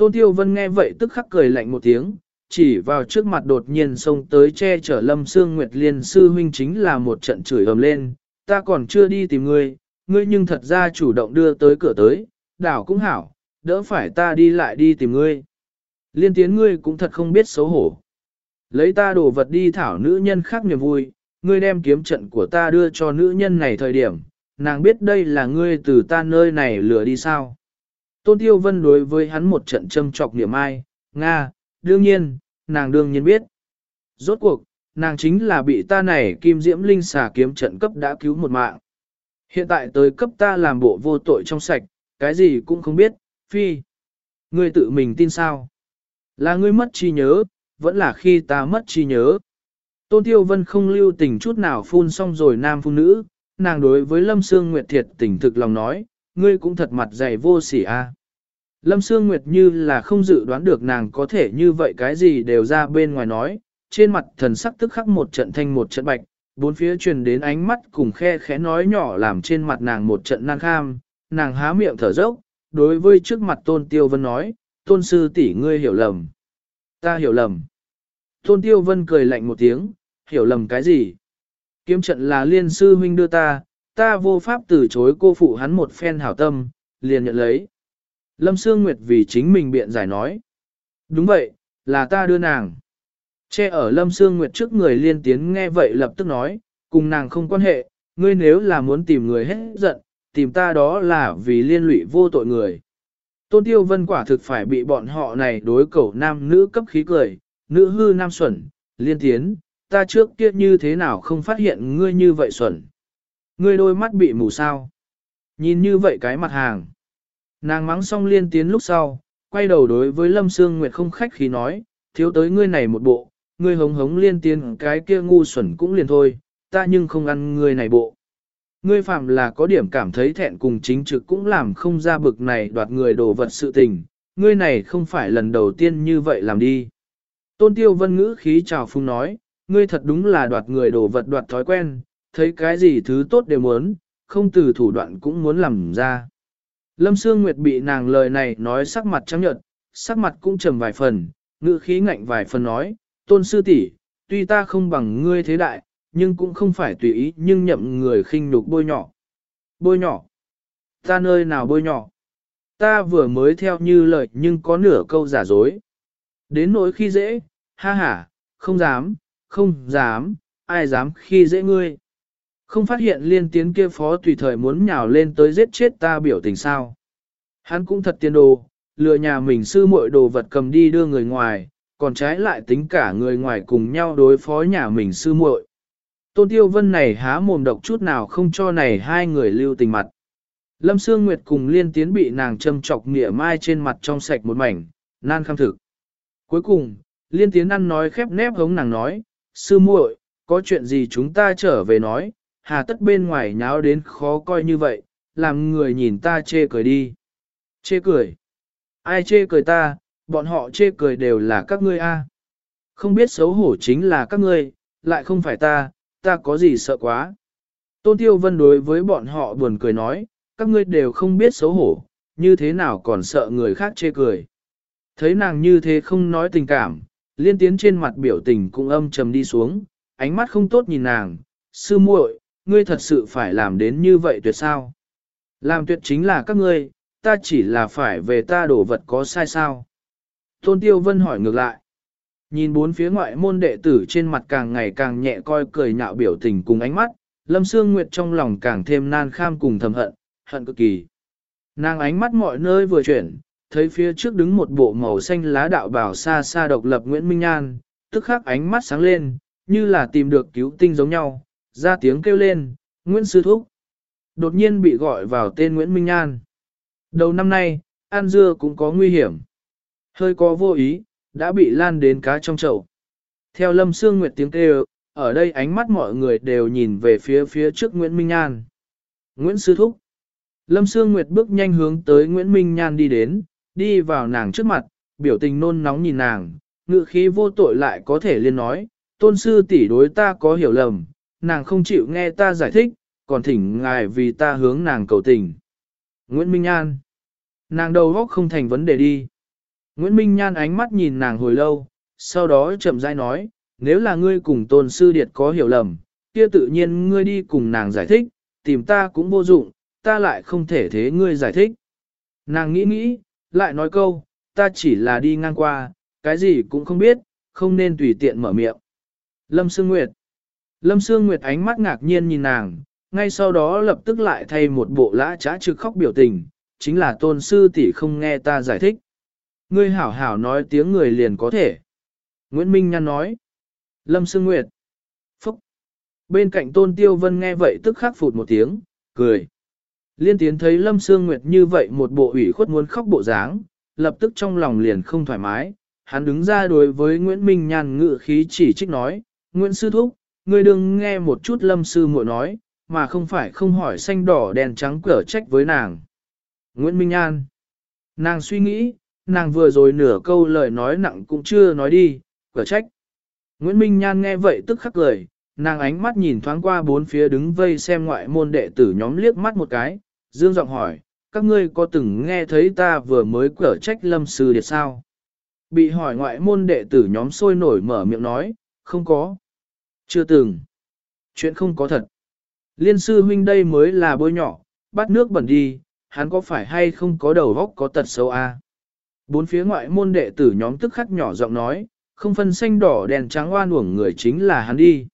Tôn Thiêu Vân nghe vậy tức khắc cười lạnh một tiếng, chỉ vào trước mặt đột nhiên xông tới che chở Lâm Sương Nguyệt Liên sư huynh chính là một trận chửi ầm lên, ta còn chưa đi tìm ngươi, ngươi nhưng thật ra chủ động đưa tới cửa tới, đảo cũng hảo, đỡ phải ta đi lại đi tìm ngươi. Liên tiến ngươi cũng thật không biết xấu hổ. Lấy ta đồ vật đi thảo nữ nhân khác niềm vui, ngươi đem kiếm trận của ta đưa cho nữ nhân này thời điểm, nàng biết đây là ngươi từ ta nơi này lừa đi sao. Tôn Tiêu Vân đối với hắn một trận châm trọc niệm ai, Nga, đương nhiên, nàng đương nhiên biết. Rốt cuộc, nàng chính là bị ta này kim diễm linh xà kiếm trận cấp đã cứu một mạng. Hiện tại tới cấp ta làm bộ vô tội trong sạch, cái gì cũng không biết, phi. Ngươi tự mình tin sao? Là ngươi mất trí nhớ, vẫn là khi ta mất trí nhớ. Tôn Tiêu Vân không lưu tình chút nào phun xong rồi nam phụ nữ, nàng đối với Lâm Sương Nguyệt thiệt tình thực lòng nói, ngươi cũng thật mặt dày vô sỉ a. Lâm Sương Nguyệt như là không dự đoán được nàng có thể như vậy cái gì đều ra bên ngoài nói, trên mặt thần sắc tức khắc một trận thanh một trận bạch, bốn phía truyền đến ánh mắt cùng khe khẽ nói nhỏ làm trên mặt nàng một trận nan kham, nàng há miệng thở dốc, đối với trước mặt Tôn Tiêu Vân nói, Tôn Sư tỷ ngươi hiểu lầm. Ta hiểu lầm. Tôn Tiêu Vân cười lạnh một tiếng, hiểu lầm cái gì? Kiếm trận là liên sư huynh đưa ta, ta vô pháp từ chối cô phụ hắn một phen hảo tâm, liền nhận lấy. Lâm Sương Nguyệt vì chính mình biện giải nói. Đúng vậy, là ta đưa nàng. Che ở Lâm Sương Nguyệt trước người liên tiến nghe vậy lập tức nói, cùng nàng không quan hệ, ngươi nếu là muốn tìm người hết giận, tìm ta đó là vì liên lụy vô tội người. Tôn Tiêu Vân quả thực phải bị bọn họ này đối cầu nam nữ cấp khí cười, nữ hư nam xuẩn, liên tiến, ta trước kia như thế nào không phát hiện ngươi như vậy xuẩn. Ngươi đôi mắt bị mù sao. Nhìn như vậy cái mặt hàng. Nàng mắng xong liên tiến lúc sau, quay đầu đối với Lâm Sương Nguyệt không khách khí nói, thiếu tới ngươi này một bộ, ngươi hống hống liên tiến cái kia ngu xuẩn cũng liền thôi, ta nhưng không ăn ngươi này bộ. Ngươi phạm là có điểm cảm thấy thẹn cùng chính trực cũng làm không ra bực này đoạt người đồ vật sự tình, ngươi này không phải lần đầu tiên như vậy làm đi. Tôn tiêu vân ngữ khí chào phung nói, ngươi thật đúng là đoạt người đồ vật đoạt thói quen, thấy cái gì thứ tốt đều muốn, không từ thủ đoạn cũng muốn làm ra. Lâm Sương Nguyệt bị nàng lời này nói sắc mặt trắng nhợt, sắc mặt cũng trầm vài phần, ngữ khí ngạnh vài phần nói, tôn sư tỷ, tuy ta không bằng ngươi thế đại, nhưng cũng không phải tùy ý nhưng nhậm người khinh nhục bôi nhỏ. Bôi nhỏ? Ta nơi nào bôi nhỏ? Ta vừa mới theo như lời nhưng có nửa câu giả dối. Đến nỗi khi dễ, ha ha, không dám, không dám, ai dám khi dễ ngươi. Không phát hiện liên tiến kia phó tùy thời muốn nhào lên tới giết chết ta biểu tình sao. Hắn cũng thật tiên đồ, lừa nhà mình sư muội đồ vật cầm đi đưa người ngoài, còn trái lại tính cả người ngoài cùng nhau đối phó nhà mình sư muội. Tôn Tiêu Vân này há mồm độc chút nào không cho này hai người lưu tình mặt. Lâm Sương Nguyệt cùng liên tiến bị nàng châm chọc nghĩa mai trên mặt trong sạch một mảnh, nan kham thực. Cuối cùng, liên tiến ăn nói khép nép hống nàng nói, sư muội, có chuyện gì chúng ta trở về nói, hà tất bên ngoài nháo đến khó coi như vậy, làm người nhìn ta chê cười đi. Chê cười? Ai chê cười ta, bọn họ chê cười đều là các ngươi a. À? Không biết xấu hổ chính là các ngươi, lại không phải ta, ta có gì sợ quá. Tôn Tiêu Vân đối với bọn họ buồn cười nói, các ngươi đều không biết xấu hổ, như thế nào còn sợ người khác chê cười. Thấy nàng như thế không nói tình cảm, liên tiến trên mặt biểu tình cũng âm trầm đi xuống, ánh mắt không tốt nhìn nàng, sư muội, ngươi thật sự phải làm đến như vậy tuyệt sao? Làm tuyệt chính là các ngươi, ta chỉ là phải về ta đổ vật có sai sao? Tôn Tiêu Vân hỏi ngược lại. Nhìn bốn phía ngoại môn đệ tử trên mặt càng ngày càng nhẹ coi cười nhạo biểu tình cùng ánh mắt, Lâm Sương Nguyệt trong lòng càng thêm nan kham cùng thầm hận, hận cực kỳ. Nàng ánh mắt mọi nơi vừa chuyển, thấy phía trước đứng một bộ màu xanh lá đạo bảo xa xa độc lập Nguyễn Minh An, tức khắc ánh mắt sáng lên, như là tìm được cứu tinh giống nhau, ra tiếng kêu lên, Nguyễn Sư Thúc. Đột nhiên bị gọi vào tên Nguyễn Minh an Đầu năm nay, An Dưa cũng có nguy hiểm. Hơi có vô ý, đã bị lan đến cá trong chậu. Theo Lâm Sương Nguyệt tiếng kêu, ở đây ánh mắt mọi người đều nhìn về phía phía trước Nguyễn Minh an Nguyễn Sư Thúc. Lâm Sương Nguyệt bước nhanh hướng tới Nguyễn Minh Nhan đi đến, đi vào nàng trước mặt, biểu tình nôn nóng nhìn nàng, ngự khí vô tội lại có thể liên nói, tôn sư tỷ đối ta có hiểu lầm, nàng không chịu nghe ta giải thích, còn thỉnh ngài vì ta hướng nàng cầu tình. Nguyễn Minh Nhan. Nàng đầu góc không thành vấn đề đi. Nguyễn Minh Nhan ánh mắt nhìn nàng hồi lâu, sau đó chậm rãi nói, nếu là ngươi cùng tôn sư điệt có hiểu lầm, kia tự nhiên ngươi đi cùng nàng giải thích, tìm ta cũng vô dụng, ta lại không thể thế ngươi giải thích. Nàng nghĩ nghĩ, lại nói câu, ta chỉ là đi ngang qua, cái gì cũng không biết, không nên tùy tiện mở miệng. Lâm Sương Nguyệt Lâm Sương Nguyệt ánh mắt ngạc nhiên nhìn nàng, ngay sau đó lập tức lại thay một bộ lã trá trực khóc biểu tình, chính là tôn sư tỷ không nghe ta giải thích. Ngươi hảo hảo nói tiếng người liền có thể. Nguyễn Minh Nhan nói. Lâm Sương Nguyệt. Phúc. Bên cạnh tôn tiêu vân nghe vậy tức khắc phụt một tiếng, cười. Liên tiến thấy Lâm Sương Nguyệt như vậy một bộ ủy khuất muốn khóc bộ dáng, lập tức trong lòng liền không thoải mái. Hắn đứng ra đối với Nguyễn Minh Nhan ngự khí chỉ trích nói, Nguyễn Sư Thúc, ngươi đừng nghe một chút Lâm Sư muội nói, mà không phải không hỏi xanh đỏ đèn trắng cở trách với nàng. Nguyễn Minh An. Nàng suy nghĩ, nàng vừa rồi nửa câu lời nói nặng cũng chưa nói đi, cở trách. Nguyễn Minh Nhan nghe vậy tức khắc cười, nàng ánh mắt nhìn thoáng qua bốn phía đứng vây xem ngoại môn đệ tử nhóm liếc mắt một cái, dương giọng hỏi, các ngươi có từng nghe thấy ta vừa mới cở trách lâm sư điệt sao? Bị hỏi ngoại môn đệ tử nhóm sôi nổi mở miệng nói, không có. Chưa từng. Chuyện không có thật. Liên sư huynh đây mới là bôi nhỏ, bắt nước bẩn đi, hắn có phải hay không có đầu góc có tật xấu a? À? Bốn phía ngoại môn đệ tử nhóm tức khắc nhỏ giọng nói, không phân xanh đỏ đèn trắng oan uổng người chính là hắn đi.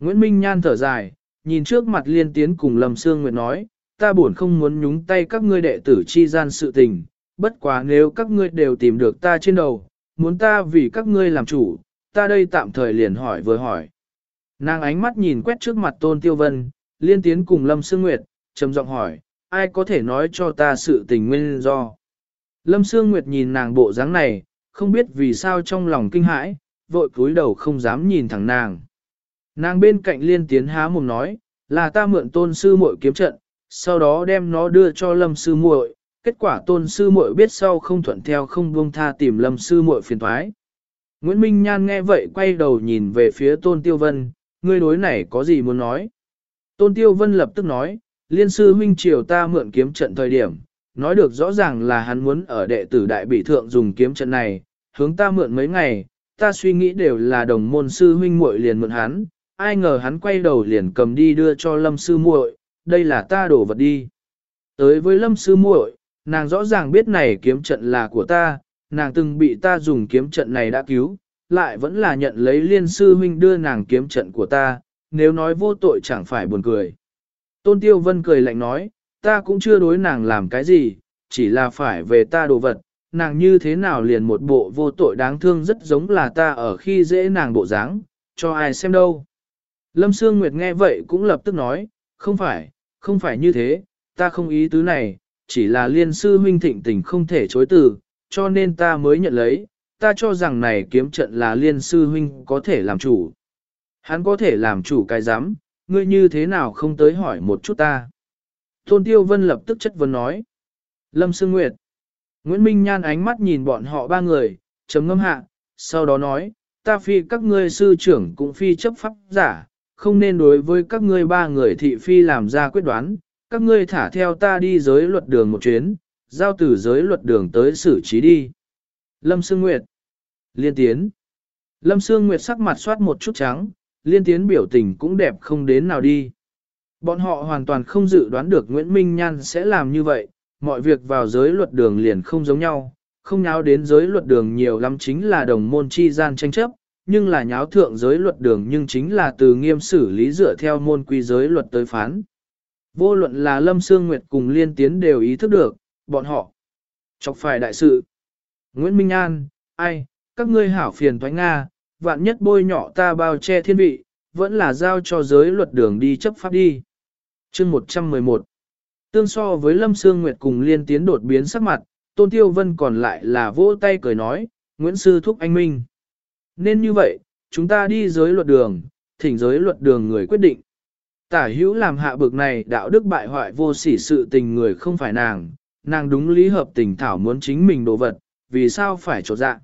Nguyễn Minh Nhan thở dài, nhìn trước mặt liên tiến cùng Lâm Sương Nguyệt nói, ta buồn không muốn nhúng tay các ngươi đệ tử chi gian sự tình, bất quá nếu các ngươi đều tìm được ta trên đầu, muốn ta vì các ngươi làm chủ, ta đây tạm thời liền hỏi vừa hỏi. Nàng ánh mắt nhìn quét trước mặt Tôn Tiêu Vân, liên tiến cùng Lâm Sương Nguyệt, trầm giọng hỏi, ai có thể nói cho ta sự tình nguyên do. Lâm Sương Nguyệt nhìn nàng bộ dáng này, không biết vì sao trong lòng kinh hãi, vội cúi đầu không dám nhìn thẳng nàng. Nàng bên cạnh liên tiến há mồm nói, là ta mượn tôn sư muội kiếm trận, sau đó đem nó đưa cho lâm sư muội. kết quả tôn sư muội biết sau không thuận theo không buông tha tìm lâm sư muội phiền thoái. Nguyễn Minh Nhan nghe vậy quay đầu nhìn về phía tôn tiêu vân, ngươi đối này có gì muốn nói? Tôn tiêu vân lập tức nói, liên sư huynh triều ta mượn kiếm trận thời điểm, nói được rõ ràng là hắn muốn ở đệ tử đại bị thượng dùng kiếm trận này, hướng ta mượn mấy ngày, ta suy nghĩ đều là đồng môn sư huynh muội liền mượn hắn, ai ngờ hắn quay đầu liền cầm đi đưa cho lâm sư muội, đây là ta đổ vật đi. Tới với lâm sư muội, nàng rõ ràng biết này kiếm trận là của ta, nàng từng bị ta dùng kiếm trận này đã cứu, lại vẫn là nhận lấy liên sư huynh đưa nàng kiếm trận của ta, nếu nói vô tội chẳng phải buồn cười. Tôn Tiêu Vân cười lạnh nói, ta cũng chưa đối nàng làm cái gì, chỉ là phải về ta đồ vật, nàng như thế nào liền một bộ vô tội đáng thương rất giống là ta ở khi dễ nàng bộ dáng, cho ai xem đâu. Lâm Sương Nguyệt nghe vậy cũng lập tức nói, không phải, không phải như thế, ta không ý tứ này, chỉ là liên sư huynh thịnh tình không thể chối từ, cho nên ta mới nhận lấy, ta cho rằng này kiếm trận là liên sư huynh có thể làm chủ. Hắn có thể làm chủ cái giám, ngươi như thế nào không tới hỏi một chút ta. Tôn Tiêu Vân lập tức chất vấn nói. Lâm Sương Nguyệt. Nguyễn Minh Nhan ánh mắt nhìn bọn họ ba người, chấm ngâm hạ, sau đó nói, ta phi các ngươi sư trưởng cũng phi chấp pháp giả, không nên đối với các ngươi ba người thị phi làm ra quyết đoán, các ngươi thả theo ta đi giới luật đường một chuyến, giao từ giới luật đường tới xử trí đi. Lâm Sương Nguyệt Liên Tiến Lâm Sương Nguyệt sắc mặt soát một chút trắng, Liên Tiến biểu tình cũng đẹp không đến nào đi. Bọn họ hoàn toàn không dự đoán được Nguyễn Minh Nhan sẽ làm như vậy, mọi việc vào giới luật đường liền không giống nhau, không nháo đến giới luật đường nhiều lắm chính là đồng môn chi gian tranh chấp, nhưng là nháo thượng giới luật đường nhưng chính là từ nghiêm xử lý dựa theo môn quy giới luật tới phán. Vô luận là Lâm Sương Nguyệt cùng Liên Tiến đều ý thức được, bọn họ chọc phải đại sự. Nguyễn Minh An, ai, các ngươi hảo phiền thoái Nga, vạn nhất bôi nhọ ta bao che thiên vị, vẫn là giao cho giới luật đường đi chấp pháp đi. chương 111 Tương so với Lâm Sương Nguyệt cùng Liên Tiến đột biến sắc mặt, Tôn Tiêu Vân còn lại là vỗ tay cười nói, Nguyễn Sư Thúc Anh Minh. Nên như vậy, chúng ta đi giới luật đường, thỉnh giới luật đường người quyết định. Tả hữu làm hạ bực này đạo đức bại hoại vô sỉ sự tình người không phải nàng, nàng đúng lý hợp tình thảo muốn chính mình đồ vật, vì sao phải trột dạ.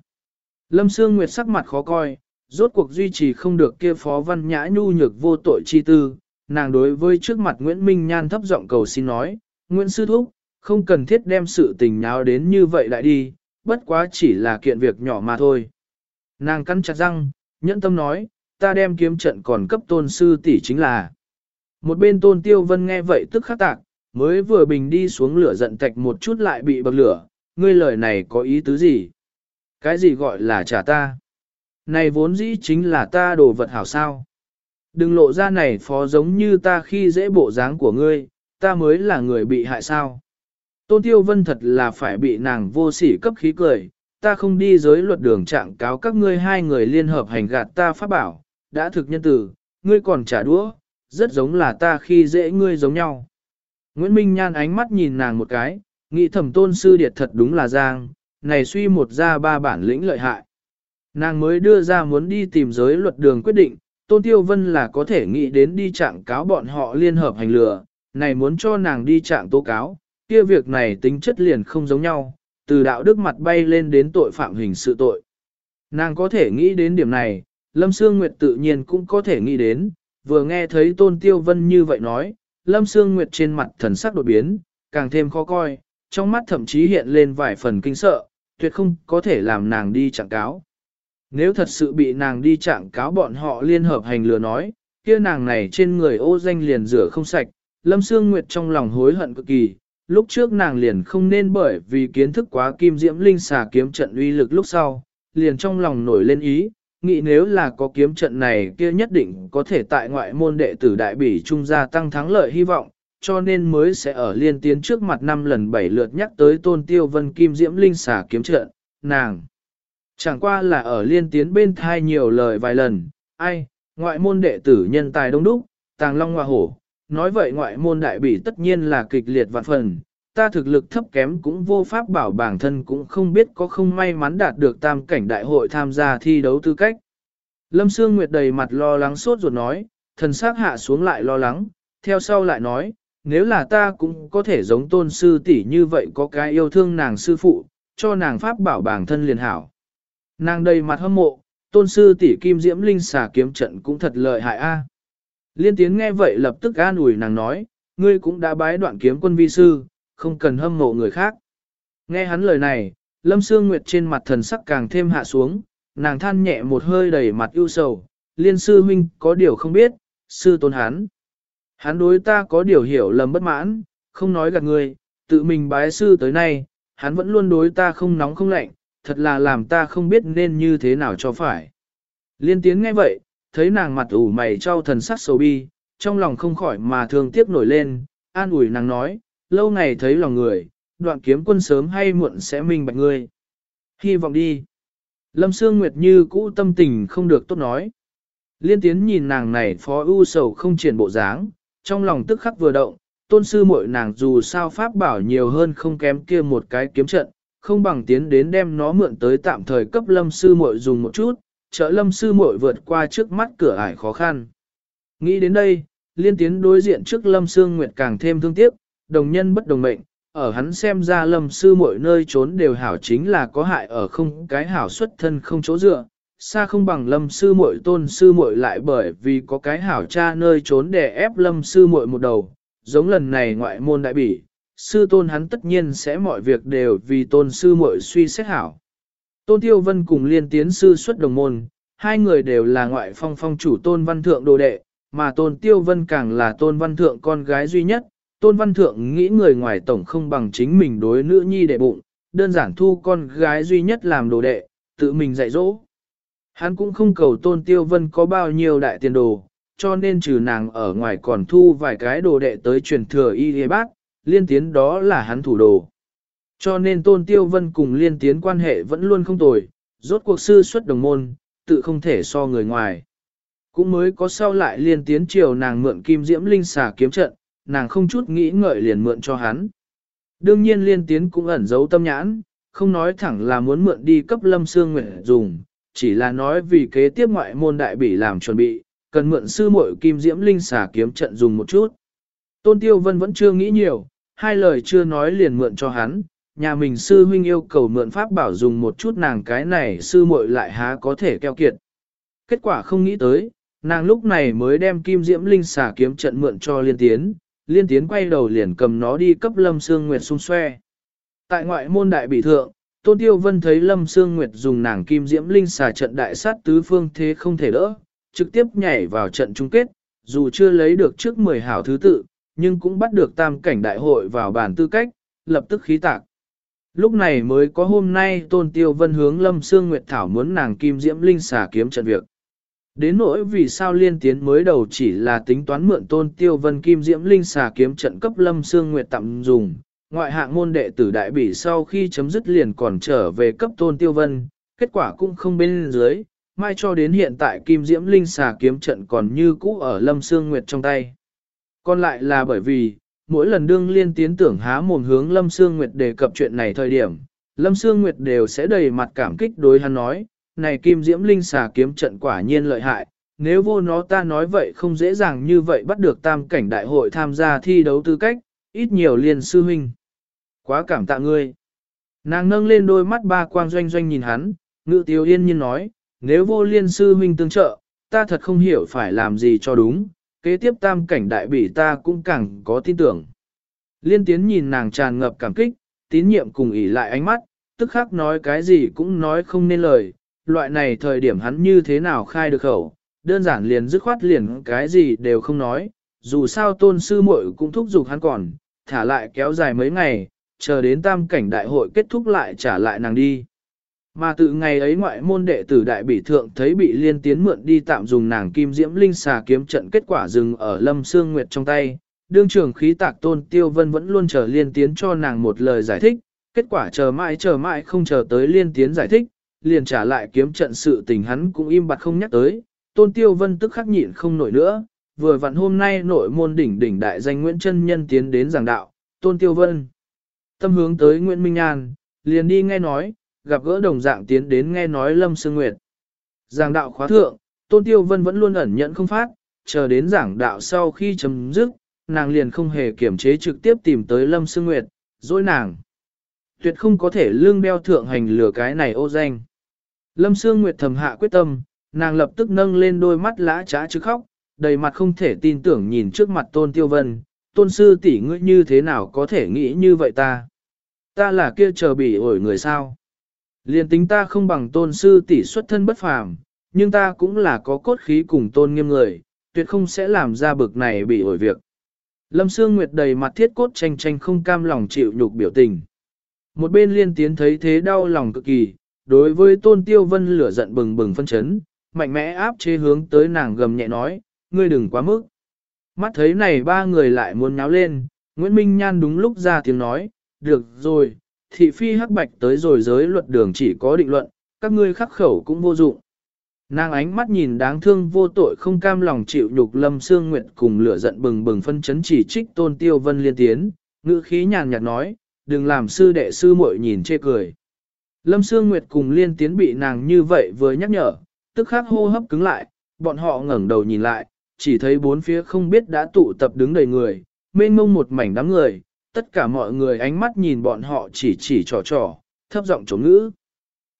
Lâm Sương Nguyệt sắc mặt khó coi, rốt cuộc duy trì không được kia phó văn nhã nhu nhược vô tội chi tư, nàng đối với trước mặt Nguyễn Minh Nhan thấp giọng cầu xin nói, Nguyễn Sư Thúc, không cần thiết đem sự tình nháo đến như vậy lại đi, bất quá chỉ là kiện việc nhỏ mà thôi. Nàng cắn chặt răng, nhẫn tâm nói, ta đem kiếm trận còn cấp tôn sư tỷ chính là. Một bên tôn tiêu vân nghe vậy tức khắc tạc, mới vừa bình đi xuống lửa giận tạch một chút lại bị bậc lửa, ngươi lời này có ý tứ gì? Cái gì gọi là trả ta? Này vốn dĩ chính là ta đồ vật hảo sao? Đừng lộ ra này phó giống như ta khi dễ bộ dáng của ngươi, ta mới là người bị hại sao? Tôn Tiêu Vân thật là phải bị nàng vô sỉ cấp khí cười, ta không đi giới luật đường trạng cáo các ngươi hai người liên hợp hành gạt ta pháp bảo, đã thực nhân tử, ngươi còn trả đũa, rất giống là ta khi dễ ngươi giống nhau. Nguyễn Minh Nhan ánh mắt nhìn nàng một cái, nghĩ thẩm tôn sư điệt thật đúng là giang, này suy một ra ba bản lĩnh lợi hại. Nàng mới đưa ra muốn đi tìm giới luật đường quyết định, Tôn Tiêu Vân là có thể nghĩ đến đi trạng cáo bọn họ liên hợp hành lừa, này muốn cho nàng đi trạng tố cáo, kia việc này tính chất liền không giống nhau, từ đạo đức mặt bay lên đến tội phạm hình sự tội. Nàng có thể nghĩ đến điểm này, Lâm Sương Nguyệt tự nhiên cũng có thể nghĩ đến, vừa nghe thấy Tôn Tiêu Vân như vậy nói, Lâm Sương Nguyệt trên mặt thần sắc đột biến, càng thêm khó coi, trong mắt thậm chí hiện lên vài phần kinh sợ, tuyệt không có thể làm nàng đi trạng cáo. Nếu thật sự bị nàng đi trạng cáo bọn họ liên hợp hành lừa nói, kia nàng này trên người ô danh liền rửa không sạch, Lâm Sương Nguyệt trong lòng hối hận cực kỳ, lúc trước nàng liền không nên bởi vì kiến thức quá kim diễm linh xà kiếm trận uy lực lúc sau, liền trong lòng nổi lên ý, nghĩ nếu là có kiếm trận này kia nhất định có thể tại ngoại môn đệ tử đại bỉ trung gia tăng thắng lợi hy vọng, cho nên mới sẽ ở liên tiến trước mặt năm lần bảy lượt nhắc tới tôn tiêu vân kim diễm linh xà kiếm trận, nàng. Chẳng qua là ở liên tiến bên thai nhiều lời vài lần, ai, ngoại môn đệ tử nhân tài đông đúc, tàng long hoa hổ, nói vậy ngoại môn đại bị tất nhiên là kịch liệt vạn phần, ta thực lực thấp kém cũng vô pháp bảo bản thân cũng không biết có không may mắn đạt được tam cảnh đại hội tham gia thi đấu tư cách. Lâm Sương Nguyệt đầy mặt lo lắng sốt ruột nói, thần sắc hạ xuống lại lo lắng, theo sau lại nói, nếu là ta cũng có thể giống tôn sư tỷ như vậy có cái yêu thương nàng sư phụ, cho nàng pháp bảo bản thân liền hảo. Nàng đầy mặt hâm mộ, tôn sư tỷ kim diễm linh xà kiếm trận cũng thật lợi hại a. Liên tiến nghe vậy lập tức an ủi nàng nói, ngươi cũng đã bái đoạn kiếm quân vi sư, không cần hâm mộ người khác. Nghe hắn lời này, Lâm Sương Nguyệt trên mặt thần sắc càng thêm hạ xuống, nàng than nhẹ một hơi đầy mặt ưu sầu, liên sư huynh có điều không biết, sư tôn hắn. Hắn đối ta có điều hiểu lầm bất mãn, không nói gạt người, tự mình bái sư tới nay, hắn vẫn luôn đối ta không nóng không lạnh, thật là làm ta không biết nên như thế nào cho phải. Liên tiến nghe vậy, thấy nàng mặt ủ mày trao thần sắc sầu bi, trong lòng không khỏi mà thương tiếc nổi lên, an ủi nàng nói, lâu ngày thấy lòng người, đoạn kiếm quân sớm hay muộn sẽ minh bạch ngươi. Hy vọng đi. Lâm Sương Nguyệt như cũ tâm tình không được tốt nói. Liên tiến nhìn nàng này phó ưu sầu không triển bộ dáng, trong lòng tức khắc vừa động, tôn sư muội nàng dù sao pháp bảo nhiều hơn không kém kia một cái kiếm trận, không bằng tiến đến đem nó mượn tới tạm thời cấp lâm sư muội dùng một chút, trợ lâm sư muội vượt qua trước mắt cửa ải khó khăn. Nghĩ đến đây, liên tiến đối diện trước lâm sương nguyệt càng thêm thương tiếc, đồng nhân bất đồng mệnh, ở hắn xem ra lâm sư muội nơi trốn đều hảo chính là có hại ở không cái hảo xuất thân không chỗ dựa, xa không bằng lâm sư muội tôn sư muội lại bởi vì có cái hảo cha nơi trốn để ép lâm sư muội một đầu, giống lần này ngoại môn đại bỉ, sư tôn hắn tất nhiên sẽ mọi việc đều vì tôn sư muội suy xét hảo. Tôn Tiêu Vân cùng liên tiến sư xuất đồng môn, hai người đều là ngoại phong phong chủ tôn văn thượng đồ đệ, mà tôn Tiêu Vân càng là tôn văn thượng con gái duy nhất, tôn văn thượng nghĩ người ngoài tổng không bằng chính mình đối nữ nhi đệ bụng, đơn giản thu con gái duy nhất làm đồ đệ, tự mình dạy dỗ. Hắn cũng không cầu tôn tiêu vân có bao nhiêu đại tiền đồ, cho nên trừ nàng ở ngoài còn thu vài cái đồ đệ tới truyền thừa y hề bác, liên tiến đó là hắn thủ đồ. Cho nên tôn tiêu vân cùng liên tiến quan hệ vẫn luôn không tồi, rốt cuộc sư xuất đồng môn, tự không thể so người ngoài. Cũng mới có sau lại liên tiến chiều nàng mượn kim diễm linh xà kiếm trận, nàng không chút nghĩ ngợi liền mượn cho hắn. Đương nhiên liên tiến cũng ẩn giấu tâm nhãn, không nói thẳng là muốn mượn đi cấp lâm xương nguyện dùng, chỉ là nói vì kế tiếp ngoại môn đại bỉ làm chuẩn bị, cần mượn sư muội kim diễm linh xà kiếm trận dùng một chút. Tôn Tiêu Vân vẫn chưa nghĩ nhiều, hai lời chưa nói liền mượn cho hắn, nhà mình sư huynh yêu cầu mượn pháp bảo dùng một chút nàng cái này sư muội lại há có thể keo kiệt. Kết quả không nghĩ tới, nàng lúc này mới đem kim diễm linh xà kiếm trận mượn cho liên tiến, liên tiến quay đầu liền cầm nó đi cấp lâm sương nguyệt xung xoe. Tại ngoại môn đại bị thượng, Tôn Tiêu Vân thấy Lâm Sương Nguyệt dùng nàng kim diễm linh xà trận đại sát tứ phương thế không thể đỡ, trực tiếp nhảy vào trận chung kết, dù chưa lấy được trước 10 hảo thứ tự, nhưng cũng bắt được tam cảnh đại hội vào bản tư cách, lập tức khí tạc. Lúc này mới có hôm nay Tôn Tiêu Vân hướng Lâm Sương Nguyệt Thảo muốn nàng kim diễm linh xà kiếm trận việc. Đến nỗi vì sao liên tiến mới đầu chỉ là tính toán mượn Tôn Tiêu Vân kim diễm linh xà kiếm trận cấp Lâm Sương Nguyệt tạm dùng, ngoại hạng môn đệ tử đại bỉ sau khi chấm dứt liền còn trở về cấp tôn tiêu vân, kết quả cũng không bên dưới, mai cho đến hiện tại Kim Diễm Linh xà kiếm trận còn như cũ ở Lâm Sương Nguyệt trong tay. Còn lại là bởi vì, mỗi lần đương liên tiến tưởng há mồm hướng Lâm Sương Nguyệt đề cập chuyện này thời điểm, Lâm Sương Nguyệt đều sẽ đầy mặt cảm kích đối hắn nói, này Kim Diễm Linh xà kiếm trận quả nhiên lợi hại, nếu vô nó ta nói vậy không dễ dàng như vậy bắt được tam cảnh đại hội tham gia thi đấu tư cách, ít nhiều liên sư huynh. Quá cảm tạ ngươi. Nàng nâng lên đôi mắt ba quang doanh doanh nhìn hắn, ngự tiêu yên nhiên nói, nếu vô liên sư huynh tương trợ, ta thật không hiểu phải làm gì cho đúng, kế tiếp tam cảnh đại bỉ ta cũng càng có tin tưởng. Liên tiến nhìn nàng tràn ngập cảm kích, tín nhiệm cùng ỉ lại ánh mắt, tức khắc nói cái gì cũng nói không nên lời, loại này thời điểm hắn như thế nào khai được khẩu, đơn giản liền dứt khoát liền cái gì đều không nói, dù sao tôn sư muội cũng thúc giục hắn còn, thả lại kéo dài mấy ngày, chờ đến tam cảnh đại hội kết thúc lại trả lại nàng đi. Mà từ ngày ấy ngoại môn đệ tử đại bỉ thượng thấy bị liên tiến mượn đi tạm dùng nàng kim diễm linh xà kiếm trận kết quả dừng ở lâm sương nguyệt trong tay. Đương trưởng khí tạc tôn tiêu vân vẫn luôn chờ liên tiến cho nàng một lời giải thích, kết quả chờ mãi chờ mãi không chờ tới liên tiến giải thích, liền trả lại kiếm trận sự tình hắn cũng im bặt không nhắc tới, tôn tiêu vân tức khắc nhịn không nổi nữa, vừa vặn hôm nay nội môn đỉnh đỉnh đại danh Nguyễn Trân Nhân tiến đến giảng đạo, tôn tiêu vân. Tâm hướng tới Nguyễn Minh An, liền đi nghe nói, gặp gỡ đồng dạng tiến đến nghe nói Lâm Sương Nguyệt. Giảng đạo khóa thượng, Tôn Tiêu Vân vẫn luôn ẩn nhận không phát, chờ đến giảng đạo sau khi chấm dứt, nàng liền không hề kiểm chế trực tiếp tìm tới Lâm Sương Nguyệt, dối nàng. Tuyệt không có thể lương đeo thượng hành lửa cái này ô danh. Lâm Sương Nguyệt thầm hạ quyết tâm, nàng lập tức nâng lên đôi mắt lã trá chứ khóc, đầy mặt không thể tin tưởng nhìn trước mặt Tôn Tiêu Vân, Tôn Sư tỷ ngươi như thế nào có thể nghĩ như vậy ta? Ta là kia chờ bị ổi người sao? Liên tính ta không bằng tôn sư tỷ xuất thân bất phàm, nhưng ta cũng là có cốt khí cùng tôn nghiêm người, tuyệt không sẽ làm ra bực này bị ổi việc. Lâm Sương Nguyệt đầy mặt thiết cốt tranh tranh không cam lòng chịu nhục biểu tình. Một bên liên tiến thấy thế đau lòng cực kỳ, đối với tôn tiêu vân lửa giận bừng bừng phân chấn, mạnh mẽ áp chế hướng tới nàng gầm nhẹ nói, ngươi đừng quá mức. Mắt thấy này ba người lại muốn nháo lên, Nguyễn Minh Nhan đúng lúc ra tiếng nói, được rồi, thị phi hắc bạch tới rồi giới luật đường chỉ có định luận, các ngươi khắc khẩu cũng vô dụng. Nàng ánh mắt nhìn đáng thương vô tội không cam lòng chịu nhục lâm xương nguyệt cùng lửa giận bừng bừng phân chấn chỉ trích tôn tiêu vân liên tiến, ngữ khí nhàn nhạt nói, đừng làm sư đệ sư muội nhìn chê cười. Lâm xương nguyệt cùng liên tiến bị nàng như vậy vừa nhắc nhở, tức khắc hô hấp cứng lại, bọn họ ngẩng đầu nhìn lại, chỉ thấy bốn phía không biết đã tụ tập đứng đầy người, mênh mông một mảnh đám người, tất cả mọi người ánh mắt nhìn bọn họ chỉ chỉ trò trò, thấp giọng chống ngữ.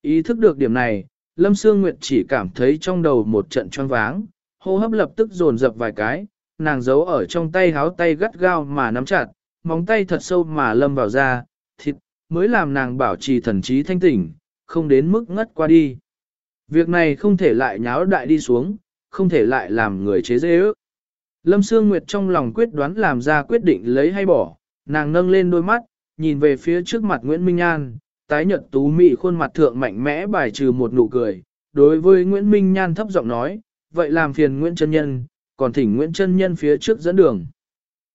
Ý thức được điểm này, Lâm Sương Nguyệt chỉ cảm thấy trong đầu một trận choáng váng, hô hấp lập tức dồn dập vài cái, nàng giấu ở trong tay háo tay gắt gao mà nắm chặt, móng tay thật sâu mà lâm vào da, thịt, mới làm nàng bảo trì thần trí thanh tỉnh, không đến mức ngất qua đi. Việc này không thể lại nháo đại đi xuống, không thể lại làm người chế dễ ước. Lâm Sương Nguyệt trong lòng quyết đoán làm ra quyết định lấy hay bỏ, Nàng nâng lên đôi mắt, nhìn về phía trước mặt Nguyễn Minh Nhan, tái nhật tú mị khuôn mặt thượng mạnh mẽ bài trừ một nụ cười. Đối với Nguyễn Minh Nhan thấp giọng nói, vậy làm phiền Nguyễn Trân Nhân, còn thỉnh Nguyễn Trân Nhân phía trước dẫn đường.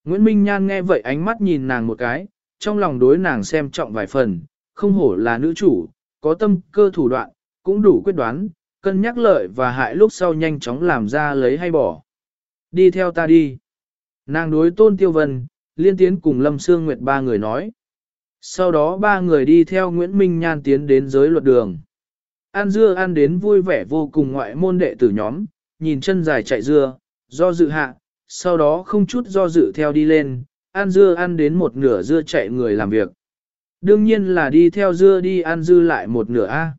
Nguyễn Minh Nhan nghe vậy ánh mắt nhìn nàng một cái, trong lòng đối nàng xem trọng vài phần, không hổ là nữ chủ, có tâm cơ thủ đoạn, cũng đủ quyết đoán, cân nhắc lợi và hại lúc sau nhanh chóng làm ra lấy hay bỏ. Đi theo ta đi. Nàng đối tôn tiêu vân, liên tiến cùng Lâm Sương Nguyệt ba người nói. Sau đó ba người đi theo Nguyễn Minh Nhan tiến đến giới luật đường. An dưa ăn đến vui vẻ vô cùng ngoại môn đệ tử nhóm, nhìn chân dài chạy dưa, do dự hạ, sau đó không chút do dự theo đi lên, ăn dưa ăn đến một nửa dưa chạy người làm việc. Đương nhiên là đi theo dưa đi ăn dư lại một nửa A.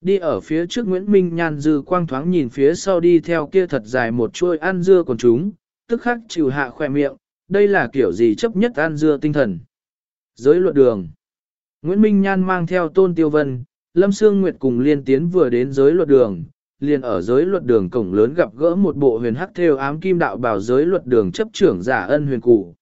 Đi ở phía trước Nguyễn Minh Nhan dư quang thoáng nhìn phía sau đi theo kia thật dài một chuôi ăn dưa còn chúng, tức khắc chịu hạ khỏe miệng, đây là kiểu gì chấp nhất an dưa tinh thần. Giới luật đường Nguyễn Minh Nhan mang theo Tôn Tiêu Vân, Lâm Sương Nguyệt cùng liên tiến vừa đến giới luật đường, liền ở giới luật đường cổng lớn gặp gỡ một bộ huyền hắc theo ám kim đạo bảo giới luật đường chấp trưởng giả ân huyền cụ.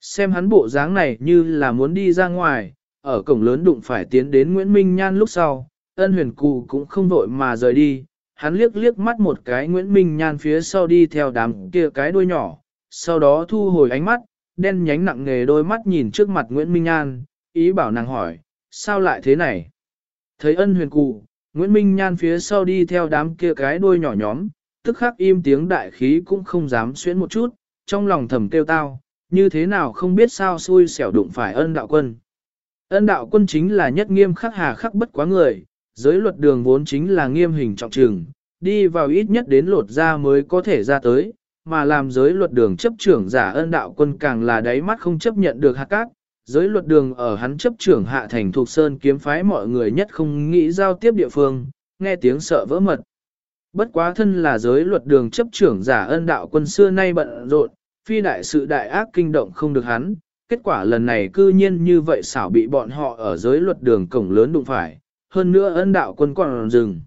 Xem hắn bộ dáng này như là muốn đi ra ngoài, ở cổng lớn đụng phải tiến đến Nguyễn Minh Nhan lúc sau, ân huyền cụ cũng không vội mà rời đi, hắn liếc liếc mắt một cái Nguyễn Minh Nhan phía sau đi theo đám kia cái đuôi nhỏ, sau đó thu hồi ánh mắt, đen nhánh nặng nghề đôi mắt nhìn trước mặt Nguyễn Minh An, ý bảo nàng hỏi, sao lại thế này? Thấy ân huyền cụ, Nguyễn Minh Nhan phía sau đi theo đám kia cái đuôi nhỏ nhóm, tức khắc im tiếng đại khí cũng không dám xuyến một chút, trong lòng thầm kêu tao, như thế nào không biết sao xui xẻo đụng phải ân đạo quân. Ân đạo quân chính là nhất nghiêm khắc hà khắc bất quá người, giới luật đường vốn chính là nghiêm hình trọng trừng, đi vào ít nhất đến lột ra mới có thể ra tới, mà làm giới luật đường chấp trưởng giả ân đạo quân càng là đáy mắt không chấp nhận được hạt cát. Giới luật đường ở hắn chấp trưởng hạ thành thuộc sơn kiếm phái mọi người nhất không nghĩ giao tiếp địa phương, nghe tiếng sợ vỡ mật. Bất quá thân là giới luật đường chấp trưởng giả ân đạo quân xưa nay bận rộn, phi đại sự đại ác kinh động không được hắn, kết quả lần này cư nhiên như vậy xảo bị bọn họ ở giới luật đường cổng lớn đụng phải, hơn nữa ân đạo quân còn dừng.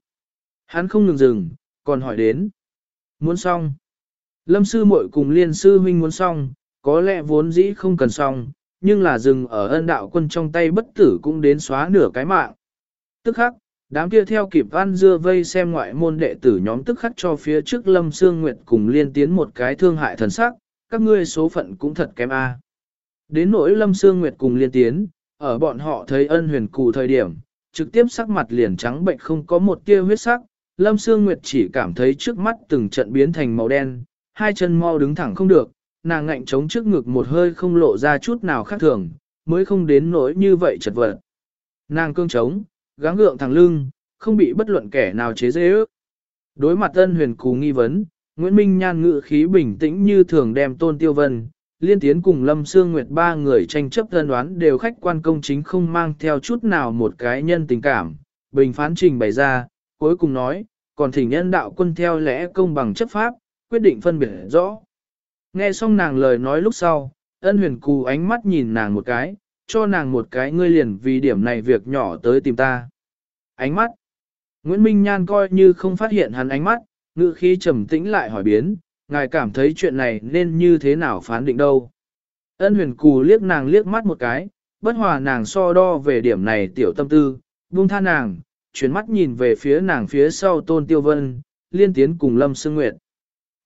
Hắn không ngừng dừng, còn hỏi đến. Muốn xong. Lâm sư muội cùng liên sư huynh muốn xong, có lẽ vốn dĩ không cần xong, nhưng là dừng ở ân đạo quân trong tay bất tử cũng đến xóa nửa cái mạng. Tức khắc, đám kia theo kịp văn dưa vây xem ngoại môn đệ tử nhóm tức khắc cho phía trước Lâm Sương Nguyệt cùng liên tiến một cái thương hại thần sắc, các ngươi số phận cũng thật kém a. Đến nỗi Lâm Sương Nguyệt cùng liên tiến, ở bọn họ thấy ân huyền cụ thời điểm, trực tiếp sắc mặt liền trắng bệnh không có một tia huyết sắc, Lâm Sương Nguyệt chỉ cảm thấy trước mắt từng trận biến thành màu đen, hai chân mau đứng thẳng không được, nàng ngạnh chống trước ngực một hơi không lộ ra chút nào khác thường, mới không đến nỗi như vậy chật vật. Nàng cương chống, gắng gượng thẳng lưng, không bị bất luận kẻ nào chế dễ ước. Đối mặt ân huyền cú nghi vấn, Nguyễn Minh Nhan ngự khí bình tĩnh như thường đem tôn tiêu vân, liên tiến cùng Lâm Sương Nguyệt ba người tranh chấp thân đoán đều khách quan công chính không mang theo chút nào một cái nhân tình cảm, bình phán trình bày ra, cuối cùng nói, còn thỉnh nhân đạo quân theo lẽ công bằng chấp pháp, quyết định phân biệt rõ. Nghe xong nàng lời nói lúc sau, ân huyền cù ánh mắt nhìn nàng một cái, cho nàng một cái ngươi liền vì điểm này việc nhỏ tới tìm ta. Ánh mắt. Nguyễn Minh Nhan coi như không phát hiện hắn ánh mắt, ngữ khí trầm tĩnh lại hỏi biến, ngài cảm thấy chuyện này nên như thế nào phán định đâu. Ân huyền cù liếc nàng liếc mắt một cái, bất hòa nàng so đo về điểm này tiểu tâm tư, buông tha nàng, chuyển mắt nhìn về phía nàng phía sau tôn tiêu vân, liên tiến cùng Lâm Sương Nguyệt.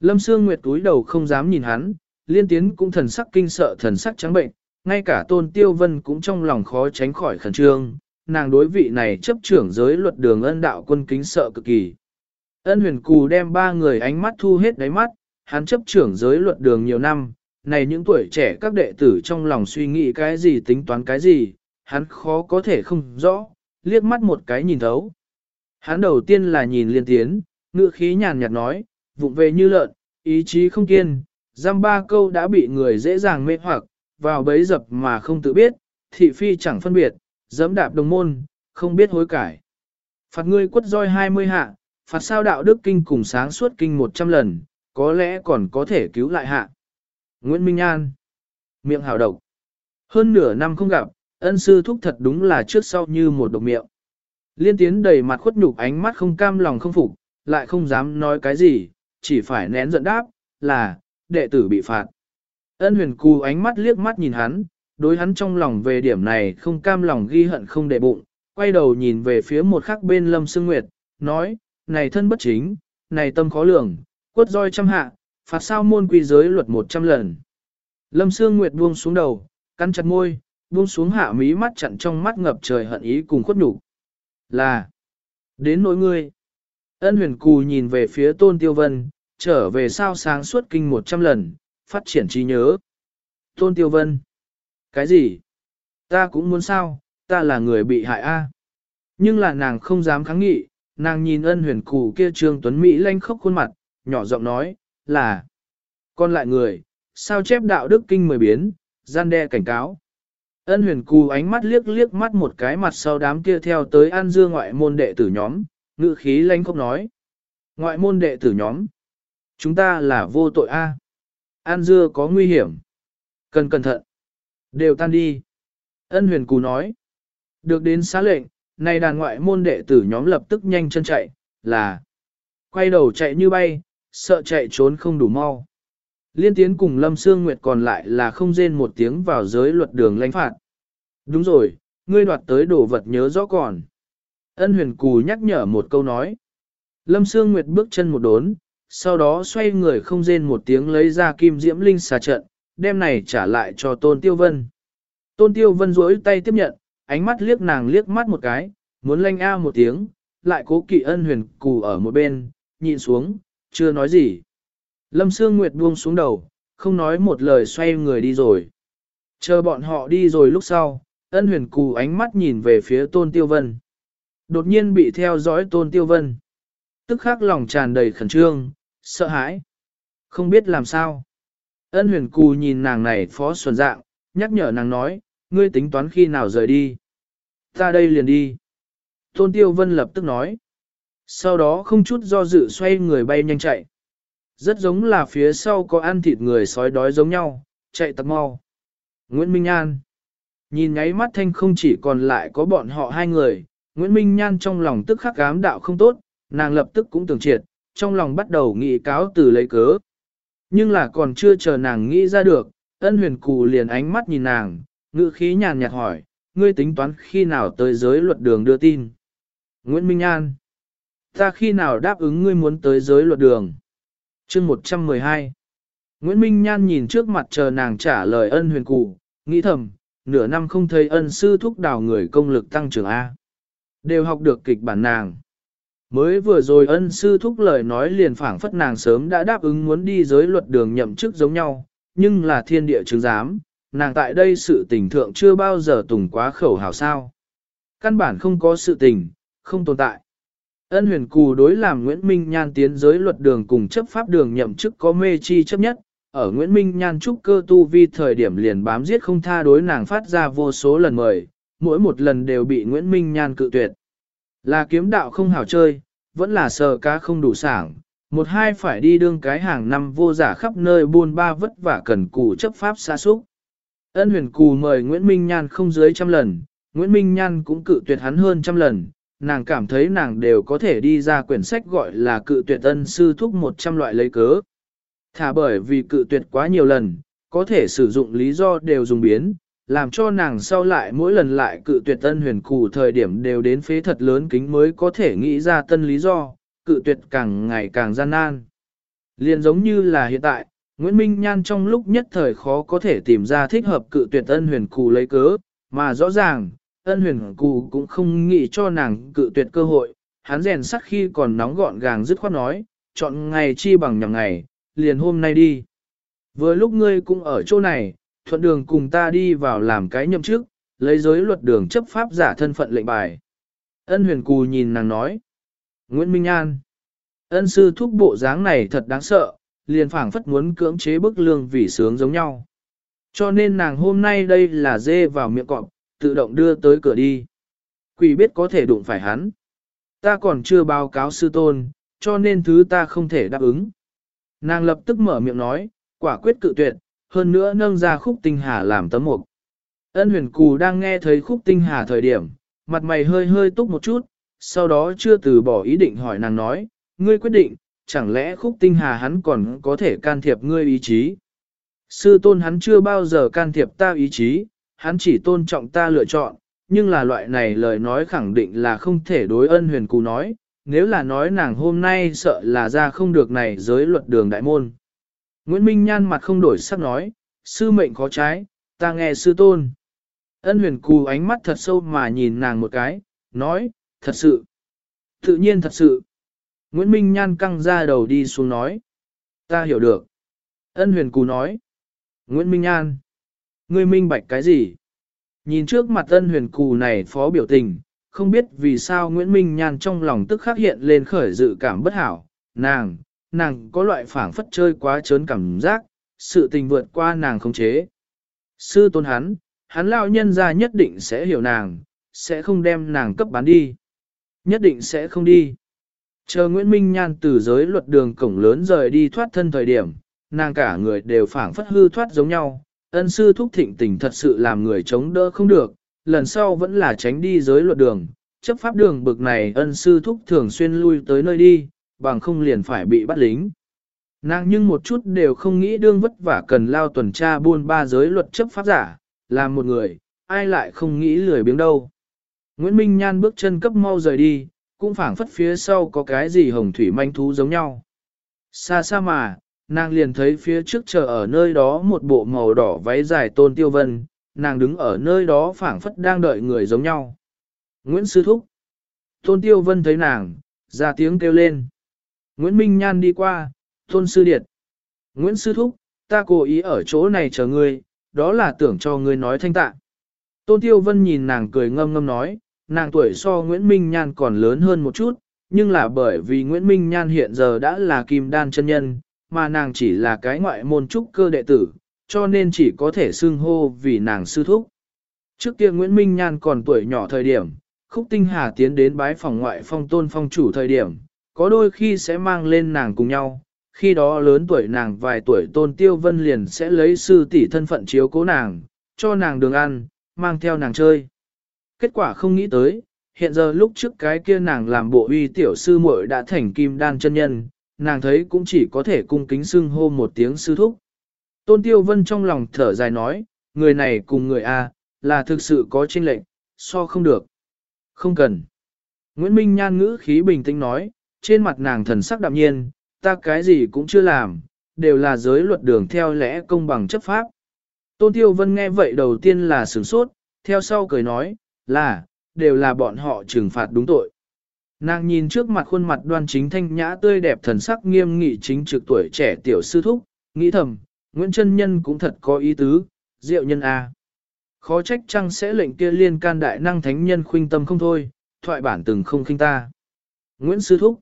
Lâm Sương Nguyệt túi đầu không dám nhìn hắn, liên tiến cũng thần sắc kinh sợ thần sắc trắng bệnh, ngay cả tôn tiêu vân cũng trong lòng khó tránh khỏi khẩn trương, nàng đối vị này chấp trưởng giới luật đường ân đạo quân kính sợ cực kỳ. Ân huyền cù đem ba người ánh mắt thu hết đáy mắt, hắn chấp trưởng giới luật đường nhiều năm, này những tuổi trẻ các đệ tử trong lòng suy nghĩ cái gì tính toán cái gì, hắn khó có thể không rõ, liếc mắt một cái nhìn thấu. Hắn đầu tiên là nhìn liên tiến, ngựa khí nhàn nhạt nói, vụng về như lợn, ý chí không kiên, giam ba câu đã bị người dễ dàng mê hoặc, vào bấy dập mà không tự biết, thị phi chẳng phân biệt, dẫm đạp đồng môn, không biết hối cải. Phạt ngươi quất roi 20 hạ, phạt sao đạo đức kinh cùng sáng suốt kinh 100 lần, có lẽ còn có thể cứu lại hạ. Nguyễn Minh An Miệng hào độc Hơn nửa năm không gặp, ân sư thúc thật đúng là trước sau như một độc miệng. Liên tiến đầy mặt khuất nhục ánh mắt không cam lòng không phục, lại không dám nói cái gì, chỉ phải nén giận đáp, là, đệ tử bị phạt. Ân huyền cù ánh mắt liếc mắt nhìn hắn, đối hắn trong lòng về điểm này không cam lòng ghi hận không để bụng, quay đầu nhìn về phía một khắc bên lâm sương nguyệt, nói, này thân bất chính, này tâm khó lường, quất roi trăm hạ, phạt sao môn quy giới luật một trăm lần. Lâm Sương Nguyệt buông xuống đầu, cắn chặt môi, buông xuống hạ mí mắt chặn trong mắt ngập trời hận ý cùng khuất nhục. Là, đến nỗi ngươi. Ân huyền cù nhìn về phía tôn tiêu vân, trở về sao sáng suốt kinh một trăm lần, phát triển trí nhớ. Tôn tiêu vân. Cái gì? Ta cũng muốn sao, ta là người bị hại a. Nhưng là nàng không dám kháng nghị, nàng nhìn ân huyền cù kia trương tuấn Mỹ lanh khóc khuôn mặt, nhỏ giọng nói, là. Còn lại người, sao chép đạo đức kinh mười biến, gian đe cảnh cáo. Ân huyền cù ánh mắt liếc liếc mắt một cái mặt sau đám kia theo tới an dương ngoại môn đệ tử nhóm, ngữ khí lanh không nói. Ngoại môn đệ tử nhóm. Chúng ta là vô tội a. An dưa có nguy hiểm. Cần cẩn thận. Đều tan đi. Ân huyền cù nói. Được đến xá lệnh, này đàn ngoại môn đệ tử nhóm lập tức nhanh chân chạy, là. Quay đầu chạy như bay, sợ chạy trốn không đủ mau. Liên tiến cùng Lâm Sương Nguyệt còn lại là không rên một tiếng vào giới luật đường lãnh phạt. Đúng rồi, ngươi đoạt tới đồ vật nhớ rõ còn. Ân huyền cù nhắc nhở một câu nói. Lâm Sương Nguyệt bước chân một đốn, sau đó xoay người không rên một tiếng lấy ra kim diễm linh xà trận, đem này trả lại cho Tôn Tiêu Vân. Tôn Tiêu Vân duỗi tay tiếp nhận, ánh mắt liếc nàng liếc mắt một cái, muốn lanh a một tiếng, lại cố kỵ ân huyền cù ở một bên, nhịn xuống, chưa nói gì. Lâm Sương Nguyệt buông xuống đầu, không nói một lời xoay người đi rồi. Chờ bọn họ đi rồi lúc sau, ân huyền cù ánh mắt nhìn về phía tôn tiêu vân. Đột nhiên bị theo dõi tôn tiêu vân. Tức khắc lòng tràn đầy khẩn trương, sợ hãi. Không biết làm sao. Ân huyền cù nhìn nàng này phó xuân dạng, nhắc nhở nàng nói, ngươi tính toán khi nào rời đi. Ta đây liền đi. Tôn tiêu vân lập tức nói. Sau đó không chút do dự xoay người bay nhanh chạy. Rất giống là phía sau có ăn thịt người sói đói giống nhau, chạy tặc mau. Nguyễn Minh An Nhìn nháy mắt thanh không chỉ còn lại có bọn họ hai người, Nguyễn Minh Nhan trong lòng tức khắc cám đạo không tốt, nàng lập tức cũng tưởng triệt, trong lòng bắt đầu nghĩ cáo từ lấy cớ. Nhưng là còn chưa chờ nàng nghĩ ra được, ân huyền cù liền ánh mắt nhìn nàng, ngữ khí nhàn nhạt hỏi, ngươi tính toán khi nào tới giới luật đường đưa tin. Nguyễn Minh An Ta khi nào đáp ứng ngươi muốn tới giới luật đường? chương 112 Nguyễn Minh Nhan nhìn trước mặt chờ nàng trả lời ân huyền cụ, nghĩ thầm, nửa năm không thấy ân sư thúc đào người công lực tăng trưởng A. Đều học được kịch bản nàng. Mới vừa rồi ân sư thúc lời nói liền phảng phất nàng sớm đã đáp ứng muốn đi giới luật đường nhậm chức giống nhau, nhưng là thiên địa chứng giám, nàng tại đây sự tình thượng chưa bao giờ tùng quá khẩu hào sao. Căn bản không có sự tình, không tồn tại. Ân huyền cù đối làm Nguyễn Minh Nhan tiến giới luật đường cùng chấp pháp đường nhậm chức có mê chi chấp nhất, ở Nguyễn Minh Nhan trúc cơ tu vi thời điểm liền bám giết không tha đối nàng phát ra vô số lần mời, mỗi một lần đều bị Nguyễn Minh Nhan cự tuyệt. Là kiếm đạo không hảo chơi, vẫn là sờ cá không đủ sảng, một hai phải đi đương cái hàng năm vô giả khắp nơi buôn ba vất vả cần cù chấp pháp xa xúc. Ân huyền cù mời Nguyễn Minh Nhan không dưới trăm lần, Nguyễn Minh Nhan cũng cự tuyệt hắn hơn trăm lần, nàng cảm thấy nàng đều có thể đi ra quyển sách gọi là cự tuyệt ân sư thúc một trăm loại lấy cớ. Thả bởi vì cự tuyệt quá nhiều lần, có thể sử dụng lý do đều dùng biến, làm cho nàng sau lại mỗi lần lại cự tuyệt tân huyền cù thời điểm đều đến phế thật lớn kính mới có thể nghĩ ra tân lý do, cự tuyệt càng ngày càng gian nan. Liền giống như là hiện tại, Nguyễn Minh Nhan trong lúc nhất thời khó có thể tìm ra thích hợp cự tuyệt ân huyền cù lấy cớ, mà rõ ràng, ân huyền cù cũng không nghĩ cho nàng cự tuyệt cơ hội, hắn rèn sắt khi còn nóng gọn gàng dứt khoát nói, chọn ngày chi bằng nhằm ngày, liền hôm nay đi. Vừa lúc ngươi cũng ở chỗ này, thuận đường cùng ta đi vào làm cái nhậm chức, lấy giới luật đường chấp pháp giả thân phận lệnh bài. Ân huyền cù nhìn nàng nói. Nguyễn Minh An. Ân sư thúc bộ dáng này thật đáng sợ, liền phảng phất muốn cưỡng chế bức lương vì sướng giống nhau. Cho nên nàng hôm nay đây là dê vào miệng cọp, tự động đưa tới cửa đi. Quỷ biết có thể đụng phải hắn. Ta còn chưa báo cáo sư tôn, cho nên thứ ta không thể đáp ứng. Nàng lập tức mở miệng nói, quả quyết cự tuyệt, hơn nữa nâng ra khúc tinh hà làm tấm mục. Ân huyền cù đang nghe thấy khúc tinh hà thời điểm, mặt mày hơi hơi túc một chút, sau đó chưa từ bỏ ý định hỏi nàng nói, ngươi quyết định, chẳng lẽ khúc tinh hà hắn còn có thể can thiệp ngươi ý chí? Sư tôn hắn chưa bao giờ can thiệp ta ý chí, hắn chỉ tôn trọng ta lựa chọn, nhưng là loại này lời nói khẳng định là không thể đối ân huyền cù nói, nếu là nói nàng hôm nay sợ là ra không được này giới luật đường đại môn. Nguyễn Minh Nhan mặt không đổi sắc nói, sư mệnh khó trái, ta nghe sư tôn. Ân huyền cù ánh mắt thật sâu mà nhìn nàng một cái, nói, thật sự. Tự nhiên thật sự. Nguyễn Minh Nhan căng ra đầu đi xuống nói. Ta hiểu được. Ân huyền cù nói. Nguyễn Minh Nhan. Ngươi minh bạch cái gì? Nhìn trước mặt ân huyền cù này phó biểu tình, không biết vì sao Nguyễn Minh Nhan trong lòng tức khắc hiện lên khởi dự cảm bất hảo, nàng, nàng có loại phảng phất chơi quá trớn cảm giác, sự tình vượt qua nàng không chế. Sư tôn hắn, hắn lão nhân ra nhất định sẽ hiểu nàng, sẽ không đem nàng cấp bán đi. Nhất định sẽ không đi. Chờ Nguyễn Minh Nhan từ giới luật đường cổng lớn rời đi thoát thân thời điểm, nàng cả người đều phảng phất hư thoát giống nhau, ân sư thúc thịnh tình thật sự làm người chống đỡ không được, lần sau vẫn là tránh đi giới luật đường, chấp pháp đường bực này ân sư thúc thường xuyên lui tới nơi đi, bằng không liền phải bị bắt lính. Nàng nhưng một chút đều không nghĩ đương vất vả cần lao tuần tra buôn ba giới luật chấp pháp giả, là một người, ai lại không nghĩ lười biếng đâu. Nguyễn Minh Nhan bước chân cấp mau rời đi, cũng phảng phất phía sau có cái gì hồng thủy manh thú giống nhau. Xa xa mà, nàng liền thấy phía trước chờ ở nơi đó một bộ màu đỏ váy dài tôn tiêu vân, nàng đứng ở nơi đó phảng phất đang đợi người giống nhau. Nguyễn Sư Thúc Tôn Tiêu Vân thấy nàng, ra tiếng kêu lên. Nguyễn Minh Nhan đi qua, Tôn Sư Điệt. Nguyễn Sư Thúc, ta cố ý ở chỗ này chờ ngươi, đó là tưởng cho ngươi nói thanh tạ. Tôn Tiêu Vân nhìn nàng cười ngâm ngâm nói, nàng tuổi so Nguyễn Minh Nhan còn lớn hơn một chút, nhưng là bởi vì Nguyễn Minh Nhan hiện giờ đã là kim đan chân nhân, mà nàng chỉ là cái ngoại môn trúc cơ đệ tử, cho nên chỉ có thể xưng hô vì nàng sư thúc. Trước kia Nguyễn Minh Nhan còn tuổi nhỏ thời điểm, Khúc Tinh Hà tiến đến bái phòng ngoại phong tôn phong chủ thời điểm, có đôi khi sẽ mang lên nàng cùng nhau, khi đó lớn tuổi nàng vài tuổi tôn tiêu vân liền sẽ lấy sư tỷ thân phận chiếu cố nàng, cho nàng đường ăn, mang theo nàng chơi. Kết quả không nghĩ tới, hiện giờ lúc trước cái kia nàng làm bộ uy tiểu sư muội đã thành kim đan chân nhân, nàng thấy cũng chỉ có thể cung kính xưng hô một tiếng sư thúc. Tôn Tiêu Vân trong lòng thở dài nói, người này cùng người A, là thực sự có chênh lệnh, so không được. Không cần. Nguyễn Minh Nhan ngữ khí bình tĩnh nói, trên mặt nàng thần sắc đạm nhiên, ta cái gì cũng chưa làm, đều là giới luật đường theo lẽ công bằng chấp pháp. Tôn Tiêu Vân nghe vậy đầu tiên là sửng sốt, theo sau cười nói, là, đều là bọn họ trừng phạt đúng tội. Nàng nhìn trước mặt khuôn mặt đoan chính thanh nhã tươi đẹp thần sắc nghiêm nghị chính trực tuổi trẻ tiểu sư thúc, nghĩ thầm, Nguyễn Trân Nhân cũng thật có ý tứ, diệu nhân a. Khó trách chăng sẽ lệnh kia liên can đại năng thánh nhân khuynh tâm không thôi, thoại bản từng không khinh ta. Nguyễn Sư Thúc.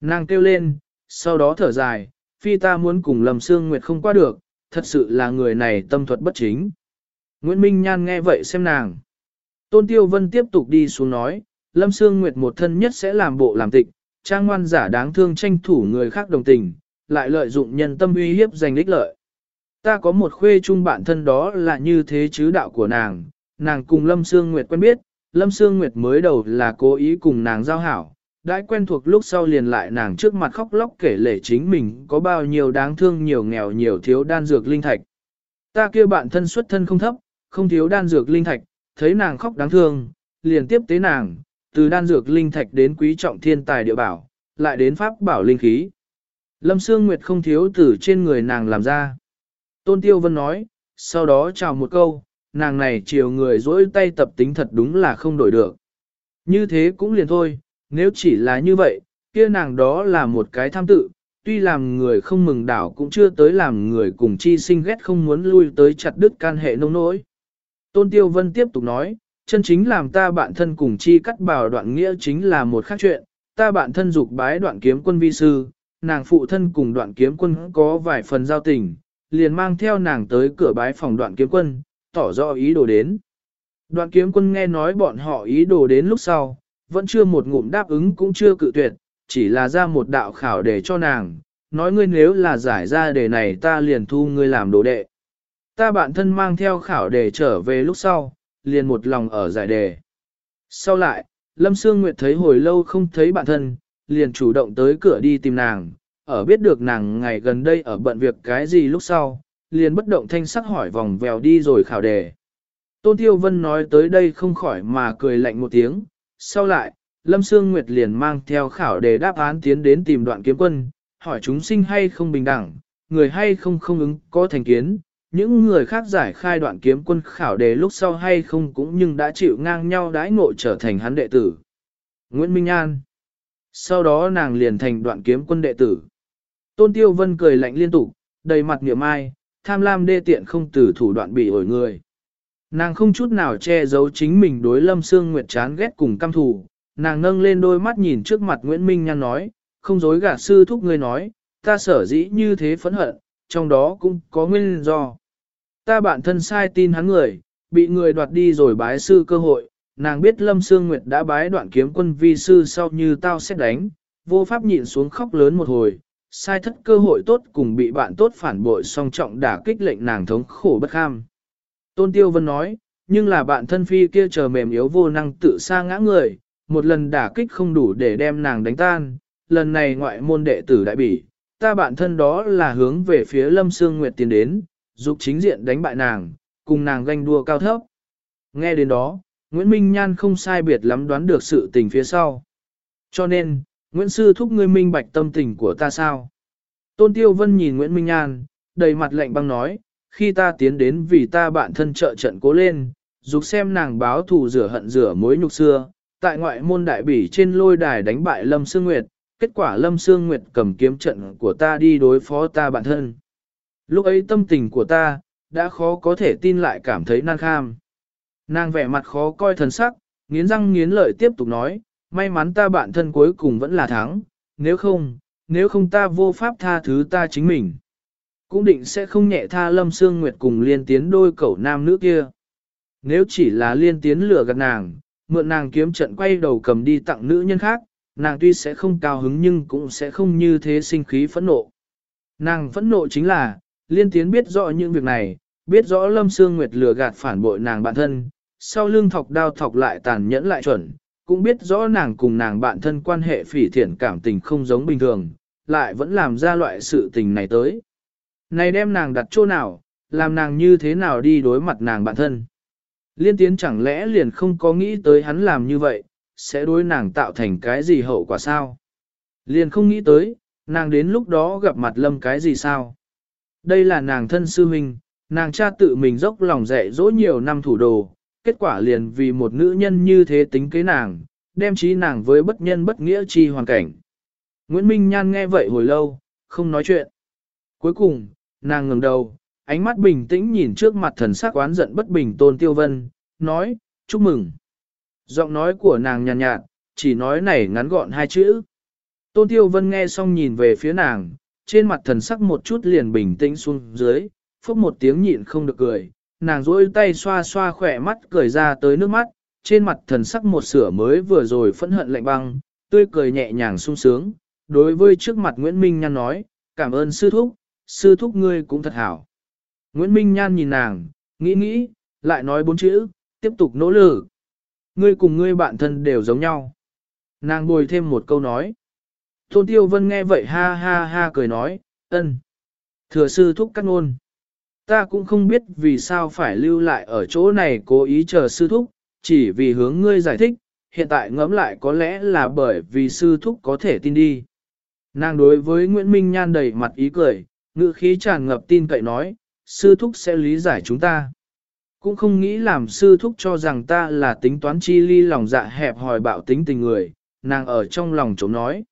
Nàng kêu lên, sau đó thở dài, phi ta muốn cùng Lâm Sương Nguyệt không qua được, thật sự là người này tâm thuật bất chính. Nguyễn Minh Nhan nghe vậy xem nàng. Tôn Tiêu Vân tiếp tục đi xuống nói, Lâm Sương Nguyệt một thân nhất sẽ làm bộ làm tịch, trang ngoan giả đáng thương tranh thủ người khác đồng tình, lại lợi dụng nhân tâm uy hiếp giành ích lợi. Ta có một khuê chung bạn thân đó là như thế chứ đạo của nàng, nàng cùng Lâm Sương Nguyệt quen biết, Lâm Sương Nguyệt mới đầu là cố ý cùng nàng giao hảo, đãi quen thuộc lúc sau liền lại nàng trước mặt khóc lóc kể lể chính mình có bao nhiêu đáng thương nhiều nghèo nhiều thiếu đan dược linh thạch. Ta kia bạn thân xuất thân không thấp, không thiếu đan dược linh thạch, thấy nàng khóc đáng thương, liền tiếp tế nàng, từ đan dược linh thạch đến quý trọng thiên tài địa bảo, lại đến pháp bảo linh khí. Lâm Sương Nguyệt không thiếu từ trên người nàng làm ra. Tôn Tiêu Vân nói, sau đó chào một câu, nàng này chiều người dỗi tay tập tính thật đúng là không đổi được. Như thế cũng liền thôi, nếu chỉ là như vậy, kia nàng đó là một cái tham tự, tuy làm người không mừng đảo cũng chưa tới làm người cùng chi sinh ghét không muốn lui tới chặt đứt can hệ nông nỗi. Tôn Tiêu Vân tiếp tục nói, chân chính làm ta bạn thân cùng chi cắt bảo đoạn nghĩa chính là một khác chuyện, ta bạn thân dục bái đoạn kiếm quân vi sư, nàng phụ thân cùng đoạn kiếm quân có vài phần giao tình, liền mang theo nàng tới cửa bái phòng đoạn kiếm quân, tỏ rõ ý đồ đến. Đoạn kiếm quân nghe nói bọn họ ý đồ đến lúc sau, vẫn chưa một ngụm đáp ứng cũng chưa cự tuyệt, chỉ là ra một đạo khảo để cho nàng, nói ngươi nếu là giải ra đề này ta liền thu ngươi làm đồ đệ. Ta bạn thân mang theo khảo đề trở về lúc sau, liền một lòng ở giải đề. Sau lại, Lâm Sương Nguyệt thấy hồi lâu không thấy bạn thân, liền chủ động tới cửa đi tìm nàng, ở biết được nàng ngày gần đây ở bận việc cái gì lúc sau, liền bất động thanh sắc hỏi vòng vèo đi rồi khảo đề. Tôn Tiêu Vân nói tới đây không khỏi mà cười lạnh một tiếng, sau lại, Lâm Sương Nguyệt liền mang theo khảo đề đáp án tiến đến tìm đoạn kiếm quân, hỏi chúng sinh hay không bình đẳng, người hay không không ứng có thành kiến, những người khác giải khai đoạn kiếm quân khảo đề lúc sau hay không cũng nhưng đã chịu ngang nhau đãi ngộ trở thành hắn đệ tử. Nguyễn Minh An Sau đó nàng liền thành đoạn kiếm quân đệ tử. Tôn Tiêu Vân cười lạnh liên tục, đầy mặt niệm ai, tham lam đê tiện không từ thủ đoạn bị ổi người. Nàng không chút nào che giấu chính mình đối Lâm Sương Nguyệt chán ghét cùng căm thù, nàng nâng lên đôi mắt nhìn trước mặt Nguyễn Minh Nhan nói, không dối gạt sư thúc ngươi nói, ta sở dĩ như thế phẫn hận, trong đó cũng có nguyên do. Ta bản thân sai tin hắn người, bị người đoạt đi rồi bái sư cơ hội, nàng biết Lâm Sương Nguyệt đã bái đoạn kiếm quân vi sư sau như tao xét đánh, vô pháp nhịn xuống khóc lớn một hồi, sai thất cơ hội tốt cùng bị bạn tốt phản bội song trọng đả kích lệnh nàng thống khổ bất kham. Tôn Tiêu Vân nói, nhưng là bạn thân phi kia chờ mềm yếu vô năng tự sa ngã người, một lần đả kích không đủ để đem nàng đánh tan, lần này ngoại môn đệ tử đại bỉ, ta bạn thân đó là hướng về phía Lâm Sương Nguyệt tiến đến, giúp chính diện đánh bại nàng, cùng nàng ganh đua cao thấp. Nghe đến đó, Nguyễn Minh Nhan không sai biệt lắm đoán được sự tình phía sau. Cho nên, Nguyễn Sư thúc ngươi minh bạch tâm tình của ta sao? Tôn Tiêu Vân nhìn Nguyễn Minh Nhan, đầy mặt lạnh băng nói, khi ta tiến đến vì ta bạn thân trợ trận cố lên, dục xem nàng báo thù rửa hận rửa mối nhục xưa, tại ngoại môn đại bỉ trên lôi đài đánh bại Lâm Sương Nguyệt, kết quả Lâm Sương Nguyệt cầm kiếm trận của ta đi đối phó ta bản thân. Lúc ấy tâm tình của ta, đã khó có thể tin lại cảm thấy nan kham. Nàng vẻ mặt khó coi thần sắc, nghiến răng nghiến lợi tiếp tục nói, may mắn ta bản thân cuối cùng vẫn là thắng, nếu không, nếu không ta vô pháp tha thứ ta chính mình. Cũng định sẽ không nhẹ tha Lâm Sương Nguyệt cùng liên tiến đôi cậu nam nữ kia. Nếu chỉ là liên tiến lửa gạt nàng, mượn nàng kiếm trận quay đầu cầm đi tặng nữ nhân khác, nàng tuy sẽ không cao hứng nhưng cũng sẽ không như thế sinh khí phẫn nộ. Nàng phẫn nộ chính là, liên tiến biết rõ những việc này, biết rõ Lâm Sương Nguyệt lừa gạt phản bội nàng bạn thân, sau lưng thọc đao thọc lại tàn nhẫn lại chuẩn, cũng biết rõ nàng cùng nàng bạn thân quan hệ phỉ thiện cảm tình không giống bình thường, lại vẫn làm ra loại sự tình này tới. Này đem nàng đặt chỗ nào, làm nàng như thế nào đi đối mặt nàng bản thân. Liên tiến chẳng lẽ liền không có nghĩ tới hắn làm như vậy, sẽ đối nàng tạo thành cái gì hậu quả sao? Liền không nghĩ tới, nàng đến lúc đó gặp mặt lâm cái gì sao? Đây là nàng thân sư huynh, nàng cha tự mình dốc lòng dạy dỗ nhiều năm thủ đồ, kết quả liền vì một nữ nhân như thế tính kế nàng, đem trí nàng với bất nhân bất nghĩa chi hoàn cảnh. Nguyễn Minh Nhan nghe vậy hồi lâu, không nói chuyện. Cuối cùng, nàng ngừng đầu, ánh mắt bình tĩnh nhìn trước mặt thần sắc oán giận bất bình tôn tiêu vân, nói, chúc mừng. Giọng nói của nàng nhàn nhạt, nhạt, chỉ nói này ngắn gọn hai chữ. Tôn tiêu vân nghe xong nhìn về phía nàng, trên mặt thần sắc một chút liền bình tĩnh xuống dưới, phốc một tiếng nhịn không được cười, nàng duỗi tay xoa xoa khỏe mắt cười ra tới nước mắt, trên mặt thần sắc một sửa mới vừa rồi phẫn hận lạnh băng, tươi cười nhẹ nhàng sung sướng, đối với trước mặt Nguyễn Minh Nhan nói, cảm ơn sư thúc, sư thúc ngươi cũng thật hảo. Nguyễn Minh Nhan nhìn nàng, nghĩ nghĩ, lại nói bốn chữ, tiếp tục nỗ lực. Ngươi cùng ngươi bạn thân đều giống nhau. Nàng bồi thêm một câu nói. Tôn Tiêu Vân nghe vậy ha ha ha cười nói, ân. Thừa sư thúc cắt ngôn. Ta cũng không biết vì sao phải lưu lại ở chỗ này cố ý chờ sư thúc, chỉ vì hướng ngươi giải thích, hiện tại ngẫm lại có lẽ là bởi vì sư thúc có thể tin đi. Nàng đối với Nguyễn Minh Nhan đầy mặt ý cười, ngữ khí tràn ngập tin cậy nói, sư thúc sẽ lý giải chúng ta. Cũng không nghĩ làm sư thúc cho rằng ta là tính toán chi ly lòng dạ hẹp hòi bạo tính tình người, nàng ở trong lòng chống nói.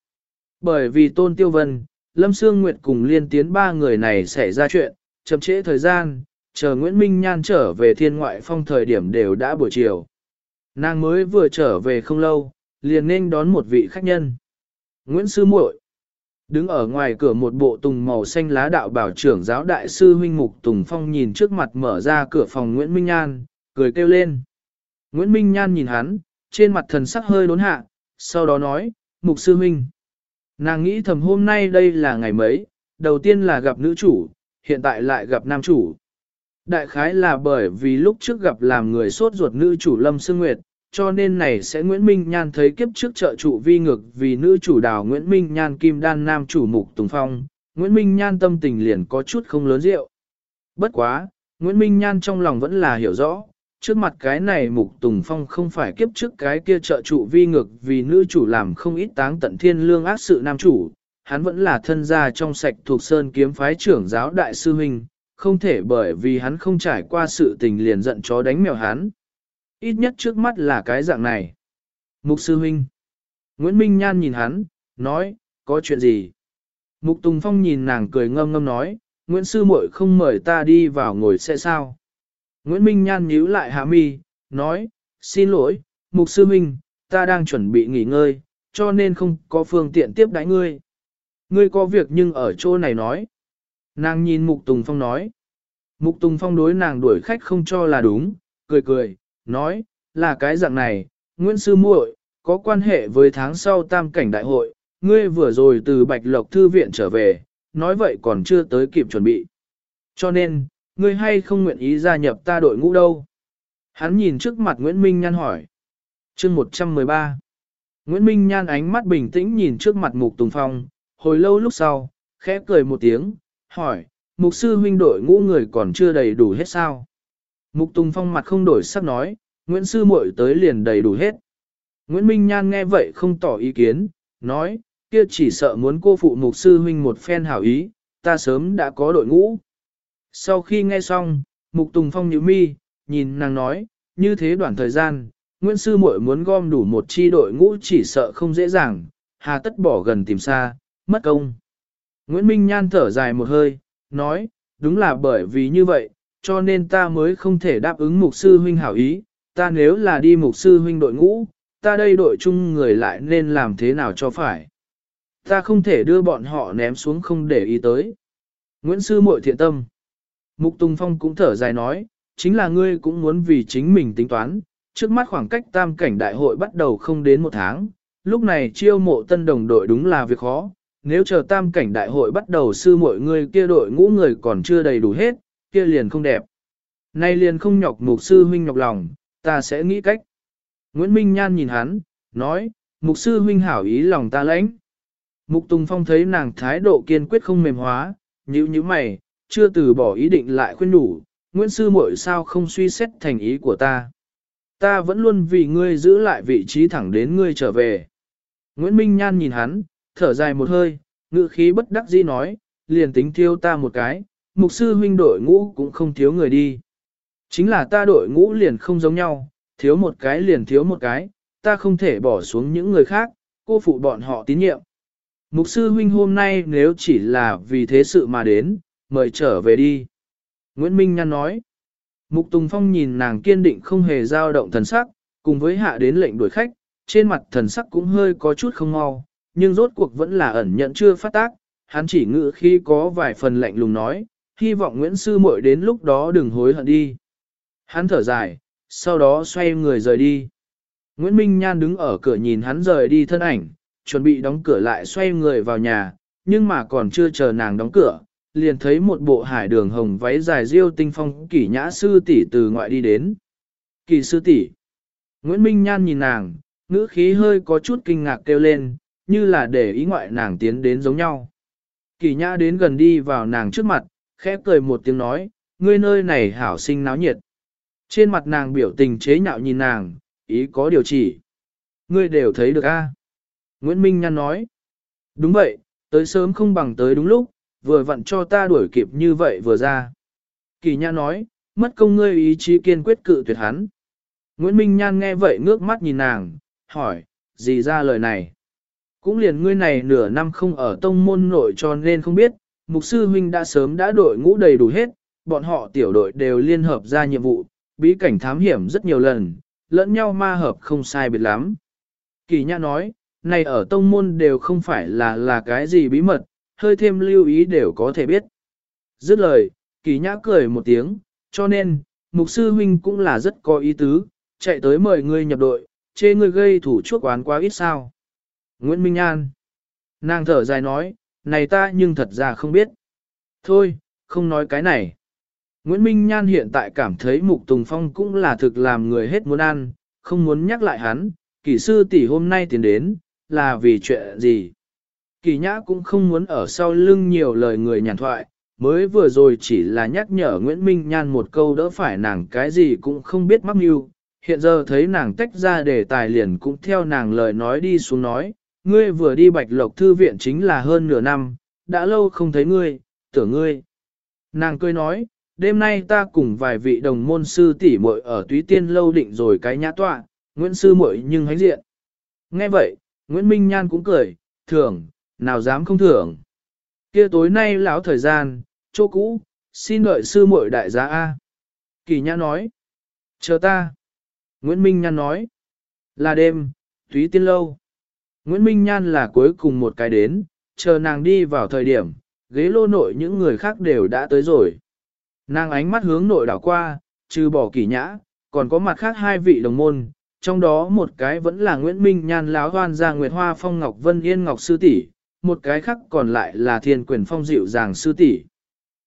Bởi vì tôn tiêu vân, Lâm Sương Nguyệt cùng liên tiến ba người này xảy ra chuyện, chậm trễ thời gian, chờ Nguyễn Minh Nhan trở về thiên ngoại phong thời điểm đều đã buổi chiều. Nàng mới vừa trở về không lâu, liền nên đón một vị khách nhân. Nguyễn Sư muội Đứng ở ngoài cửa một bộ tùng màu xanh lá đạo bảo trưởng giáo đại sư huynh mục Tùng Phong nhìn trước mặt mở ra cửa phòng Nguyễn Minh Nhan, cười kêu lên. Nguyễn Minh Nhan nhìn hắn, trên mặt thần sắc hơi đốn hạ, sau đó nói, mục sư huynh. Nàng nghĩ thầm hôm nay đây là ngày mấy, đầu tiên là gặp nữ chủ, hiện tại lại gặp nam chủ. Đại khái là bởi vì lúc trước gặp làm người sốt ruột nữ chủ Lâm Sương Nguyệt, cho nên này sẽ Nguyễn Minh Nhan thấy kiếp trước trợ trụ vi ngược vì nữ chủ đào Nguyễn Minh Nhan kim đan nam chủ mục Tùng Phong, Nguyễn Minh Nhan tâm tình liền có chút không lớn rượu. Bất quá, Nguyễn Minh Nhan trong lòng vẫn là hiểu rõ, trước mặt cái này mục Tùng Phong không phải kiếp trước cái kia trợ trụ vi ngược vì nữ chủ làm không ít táng tận thiên lương ác sự nam chủ, hắn vẫn là thân gia trong sạch thuộc sơn kiếm phái trưởng giáo đại sư huynh, không thể bởi vì hắn không trải qua sự tình liền giận chó đánh mèo hắn. Ít nhất trước mắt là cái dạng này. Mục sư huynh. Nguyễn Minh Nhan nhìn hắn, nói, có chuyện gì? Mục Tùng Phong nhìn nàng cười ngâm ngâm nói, Nguyễn sư muội không mời ta đi vào ngồi xe sao? Nguyễn Minh Nhan nhíu lại hạ mi, nói, xin lỗi, Mục sư huynh, ta đang chuẩn bị nghỉ ngơi, cho nên không có phương tiện tiếp đãi ngươi. Ngươi có việc nhưng ở chỗ này nói. Nàng nhìn Mục Tùng Phong nói. Mục Tùng Phong đối nàng đuổi khách không cho là đúng, cười cười, nói, là cái dạng này, Nguyễn Sư muội có quan hệ với tháng sau tam cảnh đại hội, ngươi vừa rồi từ Bạch Lộc Thư viện trở về, nói vậy còn chưa tới kịp chuẩn bị. Cho nên, ngươi hay không nguyện ý gia nhập ta đội ngũ đâu? Hắn nhìn trước mặt Nguyễn Minh Nhan hỏi. chương 113 Nguyễn Minh Nhan ánh mắt bình tĩnh nhìn trước mặt Mục Tùng Phong, hồi lâu lúc sau, khẽ cười một tiếng, hỏi, Mục sư huynh đội ngũ người còn chưa đầy đủ hết sao? Mục Tùng Phong mặt không đổi sắc nói, Nguyễn Sư muội tới liền đầy đủ hết. Nguyễn Minh Nhan nghe vậy không tỏ ý kiến, nói, kia chỉ sợ muốn cô phụ Mục Sư Huynh một phen hảo ý, ta sớm đã có đội ngũ. Sau khi nghe xong, Mục Tùng Phong nhíu mi, nhìn nàng nói, như thế đoạn thời gian, Nguyễn Sư muội muốn gom đủ một chi đội ngũ chỉ sợ không dễ dàng, hà tất bỏ gần tìm xa, mất công. Nguyễn Minh Nhan thở dài một hơi, nói, đúng là bởi vì như vậy, cho nên ta mới không thể đáp ứng mục sư huynh hảo ý, ta nếu là đi mục sư huynh đội ngũ, ta đây đội chung người lại nên làm thế nào cho phải. Ta không thể đưa bọn họ ném xuống không để ý tới. Nguyễn Sư muội thiện tâm. Mục Tùng Phong cũng thở dài nói, chính là ngươi cũng muốn vì chính mình tính toán, trước mắt khoảng cách tam cảnh đại hội bắt đầu không đến một tháng, lúc này chiêu mộ tân đồng đội đúng là việc khó, nếu chờ tam cảnh đại hội bắt đầu sư mọi người kia đội ngũ người còn chưa đầy đủ hết, kia liền không đẹp. Nay liền không nhọc mục sư huynh nhọc lòng, ta sẽ nghĩ cách. Nguyễn Minh Nhan nhìn hắn, nói, mục sư huynh hảo ý lòng ta lãnh. Mục Tùng Phong thấy nàng thái độ kiên quyết không mềm hóa, nhíu nhíu mày, chưa từ bỏ ý định lại khuyên đủ, Nguyễn sư muội sao không suy xét thành ý của ta. Ta vẫn luôn vì ngươi giữ lại vị trí thẳng đến ngươi trở về. Nguyễn Minh Nhan nhìn hắn, thở dài một hơi, ngự khí bất đắc dĩ nói, liền tính thiêu ta một cái, mục sư huynh đội ngũ cũng không thiếu người đi. Chính là ta đội ngũ liền không giống nhau, thiếu một cái liền thiếu một cái, ta không thể bỏ xuống những người khác, cô phụ bọn họ tín nhiệm. Mục sư huynh hôm nay nếu chỉ là vì thế sự mà đến, mời trở về đi. Nguyễn Minh Nhan nói. Mục Tùng Phong nhìn nàng kiên định không hề dao động thần sắc, cùng với hạ đến lệnh đuổi khách, trên mặt thần sắc cũng hơi có chút không mau, nhưng rốt cuộc vẫn là ẩn nhận chưa phát tác, hắn chỉ ngự khi có vài phần lạnh lùng nói, hy vọng Nguyễn Sư muội đến lúc đó đừng hối hận đi. Hắn thở dài, sau đó xoay người rời đi. Nguyễn Minh Nhan đứng ở cửa nhìn hắn rời đi thân ảnh, chuẩn bị đóng cửa lại xoay người vào nhà, nhưng mà còn chưa chờ nàng đóng cửa, liền thấy một bộ hải đường hồng váy dài riêu tinh phong kỷ nhã sư tỷ từ ngoại đi đến. Kỳ sư tỷ. Nguyễn Minh Nhan nhìn nàng, ngữ khí hơi có chút kinh ngạc kêu lên, như là để ý ngoại nàng tiến đến giống nhau. Kỳ nhã đến gần đi vào nàng trước mặt, khẽ cười một tiếng nói, ngươi nơi này hảo sinh náo nhiệt. Trên mặt nàng biểu tình chế nhạo nhìn nàng, ý có điều chỉ. Ngươi đều thấy được a? Nguyễn Minh Nhan nói. Đúng vậy, tới sớm không bằng tới đúng lúc, vừa vặn cho ta đuổi kịp như vậy vừa ra. Kỳ Nhã nói, mất công ngươi ý chí kiên quyết cự tuyệt hắn. Nguyễn Minh Nhan nghe vậy ngước mắt nhìn nàng, hỏi, gì ra lời này? Cũng liền ngươi này nửa năm không ở tông môn nội cho nên không biết, mục sư huynh đã sớm đã đội ngũ đầy đủ hết, bọn họ tiểu đội đều liên hợp ra nhiệm vụ, bí cảnh thám hiểm rất nhiều lần, lẫn nhau ma hợp không sai biệt lắm. Kỳ Nhã nói, này ở tông môn đều không phải là là cái gì bí mật, hơi thêm lưu ý đều có thể biết. Dứt lời, kỳ nhã cười một tiếng, cho nên, mục sư huynh cũng là rất có ý tứ, chạy tới mời ngươi nhập đội, chê ngươi gây thủ chuốc oán quá ít sao. Nguyễn Minh An. Nàng thở dài nói, này ta nhưng thật ra không biết. Thôi, không nói cái này. Nguyễn Minh Nhan hiện tại cảm thấy Mục Tùng Phong cũng là thực làm người hết muốn ăn, không muốn nhắc lại hắn, kỷ sư tỷ hôm nay tiến đến, là vì chuyện gì. Kỳ nhã cũng không muốn ở sau lưng nhiều lời người nhàn thoại, mới vừa rồi chỉ là nhắc nhở Nguyễn Minh Nhan một câu đỡ phải nàng cái gì cũng không biết mắc mưu. Hiện giờ thấy nàng tách ra để tài liền cũng theo nàng lời nói đi xuống nói, ngươi vừa đi bạch lộc thư viện chính là hơn nửa năm, đã lâu không thấy ngươi, tưởng ngươi. Nàng cười nói, đêm nay ta cùng vài vị đồng môn sư tỷ muội ở túy tiên lâu định rồi cái nhã tọa, Nguyễn sư muội nhưng hánh diện. Nghe vậy, Nguyễn Minh Nhan cũng cười, thưởng, nào dám không thưởng. Kia tối nay lão thời gian, chỗ cũ, xin đợi sư muội đại gia A. Kỳ Nhã nói. Chờ ta. Nguyễn Minh Nhan nói. Là đêm, túy Tiên Lâu. Nguyễn Minh Nhan là cuối cùng một cái đến, chờ nàng đi vào thời điểm, ghế lô nội những người khác đều đã tới rồi. Nàng ánh mắt hướng nội đảo qua, trừ bỏ kỳ nhã, còn có mặt khác hai vị đồng môn, trong đó một cái vẫn là Nguyễn Minh Nhan láo hoan ra Nguyệt Hoa Phong Ngọc Vân Yên Ngọc Sư tỷ một cái khác còn lại là thiên quyền phong dịu Giàng sư tỷ.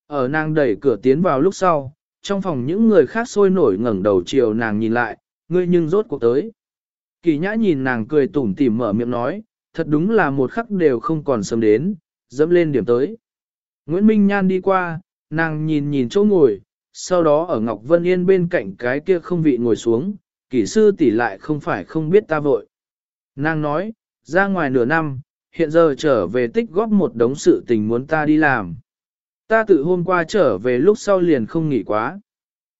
Ở nàng đẩy cửa tiến vào lúc sau, trong phòng những người khác sôi nổi ngẩng đầu chiều nàng nhìn lại, ngươi nhưng rốt cuộc tới. Kỳ nhã nhìn nàng cười tủm tỉm mở miệng nói, thật đúng là một khắc đều không còn sớm đến, dẫm lên điểm tới. Nguyễn Minh Nhan đi qua, nàng nhìn nhìn chỗ ngồi, sau đó ở Ngọc Vân Yên bên cạnh cái kia không vị ngồi xuống, kỷ sư tỷ lại không phải không biết ta vội. Nàng nói, ra ngoài nửa năm, hiện giờ trở về tích góp một đống sự tình muốn ta đi làm. Ta tự hôm qua trở về lúc sau liền không nghỉ quá.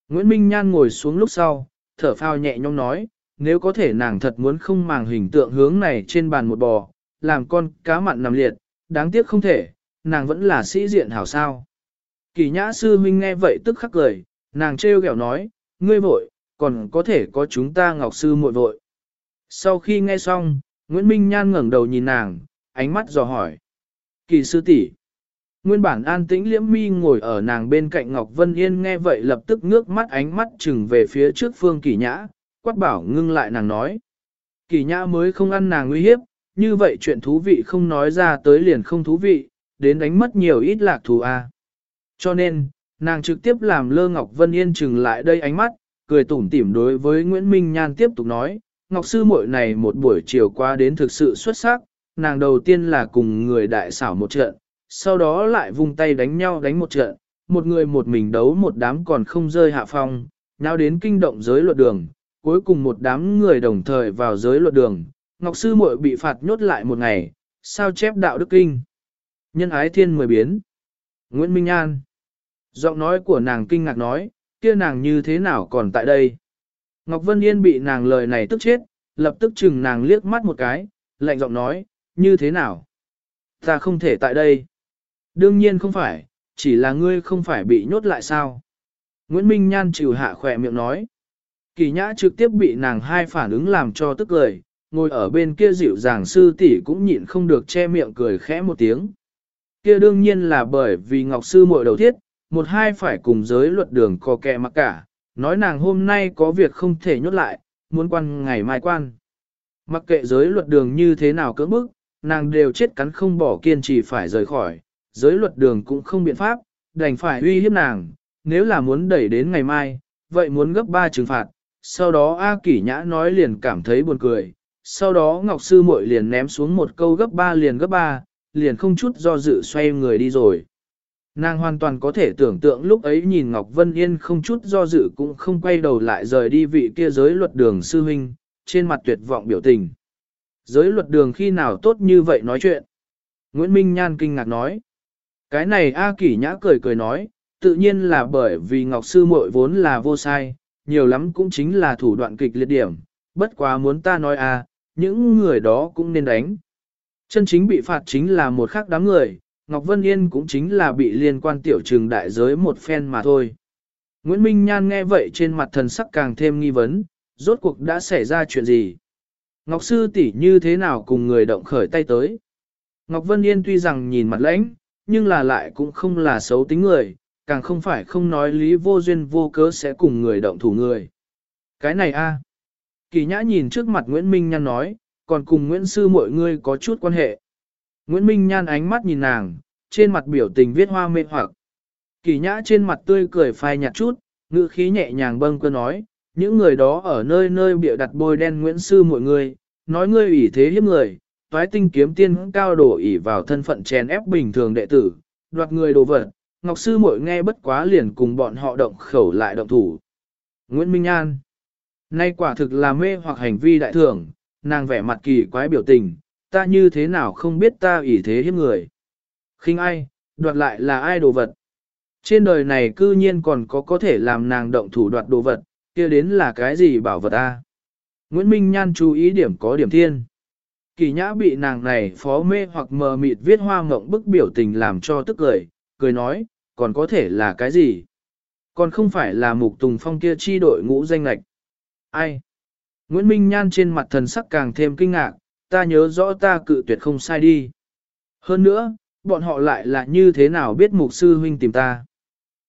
Nguyễn Minh Nhan ngồi xuống lúc sau, thở phào nhẹ nhõm nói, nếu có thể nàng thật muốn không màng hình tượng hướng này trên bàn một bò, làm con cá mặn nằm liệt, đáng tiếc không thể, nàng vẫn là sĩ diện hảo sao. Kỳ nhã sư huynh nghe vậy tức khắc cười, nàng trêu ghẹo nói, ngươi vội, còn có thể có chúng ta ngọc sư muội vội. Sau khi nghe xong, Nguyễn Minh Nhan ngẩng đầu nhìn nàng, ánh mắt dò hỏi. Kỳ sư tỷ Nguyên bản an tĩnh liễm mi ngồi ở nàng bên cạnh Ngọc Vân Yên nghe vậy lập tức ngước mắt ánh mắt chừng về phía trước phương kỳ nhã, quát bảo ngưng lại nàng nói. Kỳ nhã mới không ăn nàng nguy hiếp, như vậy chuyện thú vị không nói ra tới liền không thú vị, đến đánh mất nhiều ít lạc thù a. À. Cho nên, nàng trực tiếp làm lơ Ngọc Vân Yên chừng lại đây ánh mắt, cười tủm tỉm đối với Nguyễn Minh Nhan tiếp tục nói, Ngọc Sư muội này một buổi chiều qua đến thực sự xuất sắc, nàng đầu tiên là cùng người đại xảo một trận, sau đó lại vung tay đánh nhau đánh một trận, một người một mình đấu một đám còn không rơi hạ phong, nhau đến kinh động giới luật đường, cuối cùng một đám người đồng thời vào giới luật đường, Ngọc Sư muội bị phạt nhốt lại một ngày, sao chép đạo đức kinh. Nhân ái thiên mười biến. Nguyễn Minh An. Giọng nói của nàng kinh ngạc nói, kia nàng như thế nào còn tại đây. Ngọc Vân Yên bị nàng lời này tức chết, lập tức chừng nàng liếc mắt một cái, lạnh giọng nói, như thế nào? Ta không thể tại đây. Đương nhiên không phải, chỉ là ngươi không phải bị nhốt lại sao. Nguyễn Minh Nhan chịu hạ khỏe miệng nói. Kỳ nhã trực tiếp bị nàng hai phản ứng làm cho tức cười, ngồi ở bên kia dịu dàng sư tỷ cũng nhịn không được che miệng cười khẽ một tiếng. Kia đương nhiên là bởi vì Ngọc Sư muội đầu thiết, một hai phải cùng giới luật đường co kẹ mặc cả, nói nàng hôm nay có việc không thể nhốt lại, muốn quan ngày mai quan. Mặc kệ giới luật đường như thế nào cưỡng bức, nàng đều chết cắn không bỏ kiên trì phải rời khỏi, giới luật đường cũng không biện pháp, đành phải uy hiếp nàng, nếu là muốn đẩy đến ngày mai, vậy muốn gấp ba trừng phạt, sau đó A Kỷ Nhã nói liền cảm thấy buồn cười, sau đó Ngọc Sư muội liền ném xuống một câu gấp ba liền gấp ba, liền không chút do dự xoay người đi rồi. Nàng hoàn toàn có thể tưởng tượng lúc ấy nhìn Ngọc Vân Yên không chút do dự cũng không quay đầu lại rời đi vị kia giới luật đường sư huynh, trên mặt tuyệt vọng biểu tình. Giới luật đường khi nào tốt như vậy nói chuyện? Nguyễn Minh Nhan kinh ngạc nói. Cái này A Kỷ Nhã cười cười nói, tự nhiên là bởi vì Ngọc Sư muội vốn là vô sai, nhiều lắm cũng chính là thủ đoạn kịch liệt điểm, bất quá muốn ta nói a, những người đó cũng nên đánh. Chân chính bị phạt chính là một khác đám người, Ngọc Vân Yên cũng chính là bị liên quan tiểu trường đại giới một phen mà thôi. Nguyễn Minh Nhan nghe vậy trên mặt thần sắc càng thêm nghi vấn, rốt cuộc đã xảy ra chuyện gì? Ngọc Sư tỷ như thế nào cùng người động khởi tay tới? Ngọc Vân Yên tuy rằng nhìn mặt lãnh, nhưng là lại cũng không là xấu tính người, càng không phải không nói lý vô duyên vô cớ sẽ cùng người động thủ người. Cái này a Kỳ nhã nhìn trước mặt Nguyễn Minh Nhan nói, còn cùng Nguyễn Sư mọi người có chút quan hệ. Nguyễn Minh Nhan ánh mắt nhìn nàng, trên mặt biểu tình viết hoa mê hoặc. Kỳ nhã trên mặt tươi cười phai nhạt chút, ngữ khí nhẹ nhàng bâng cơ nói, những người đó ở nơi nơi bịa đặt bôi đen Nguyễn Sư mọi người, nói ngươi ủy thế hiếp người, toái tinh kiếm tiên cao đổ ỉ vào thân phận chèn ép bình thường đệ tử, đoạt người đồ vật, Ngọc Sư muội nghe bất quá liền cùng bọn họ động khẩu lại động thủ. Nguyễn Minh An Nay quả thực là mê hoặc hành vi đại thưởng, nàng vẻ mặt kỳ quái biểu tình, ta như thế nào không biết ta ủy thế hiếp người. khinh ai, đoạt lại là ai đồ vật. Trên đời này cư nhiên còn có có thể làm nàng động thủ đoạt đồ vật, kia đến là cái gì bảo vật ta. Nguyễn Minh Nhan chú ý điểm có điểm thiên. Kỳ nhã bị nàng này phó mê hoặc mờ mịt viết hoa mộng bức biểu tình làm cho tức cười, cười nói, còn có thể là cái gì? Còn không phải là mục tùng phong kia chi đội ngũ danh lạch. Ai? Nguyễn Minh Nhan trên mặt thần sắc càng thêm kinh ngạc, ta nhớ rõ ta cự tuyệt không sai đi. Hơn nữa, bọn họ lại là như thế nào biết mục sư huynh tìm ta.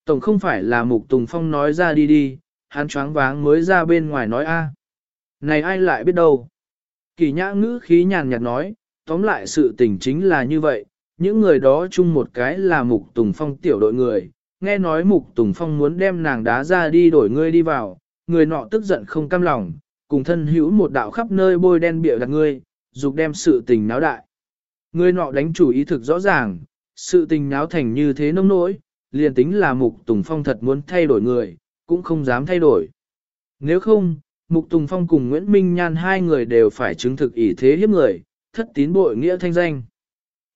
Tổng không phải là mục Tùng Phong nói ra đi đi, hắn choáng váng mới ra bên ngoài nói a. Này ai lại biết đâu. Kỳ nhã ngữ khí nhàn nhạt nói, tóm lại sự tình chính là như vậy, những người đó chung một cái là mục Tùng Phong tiểu đội người, nghe nói mục Tùng Phong muốn đem nàng đá ra đi đổi ngươi đi vào, người nọ tức giận không cam lòng, cùng thân hữu một đạo khắp nơi bôi đen bịa đặt ngươi, dục đem sự tình náo đại. Người nọ đánh chủ ý thực rõ ràng, sự tình náo thành như thế nông nỗi, liền tính là Mục Tùng Phong thật muốn thay đổi người, cũng không dám thay đổi. Nếu không, Mục Tùng Phong cùng Nguyễn Minh Nhan hai người đều phải chứng thực ý thế hiếp người, thất tín bội nghĩa thanh danh.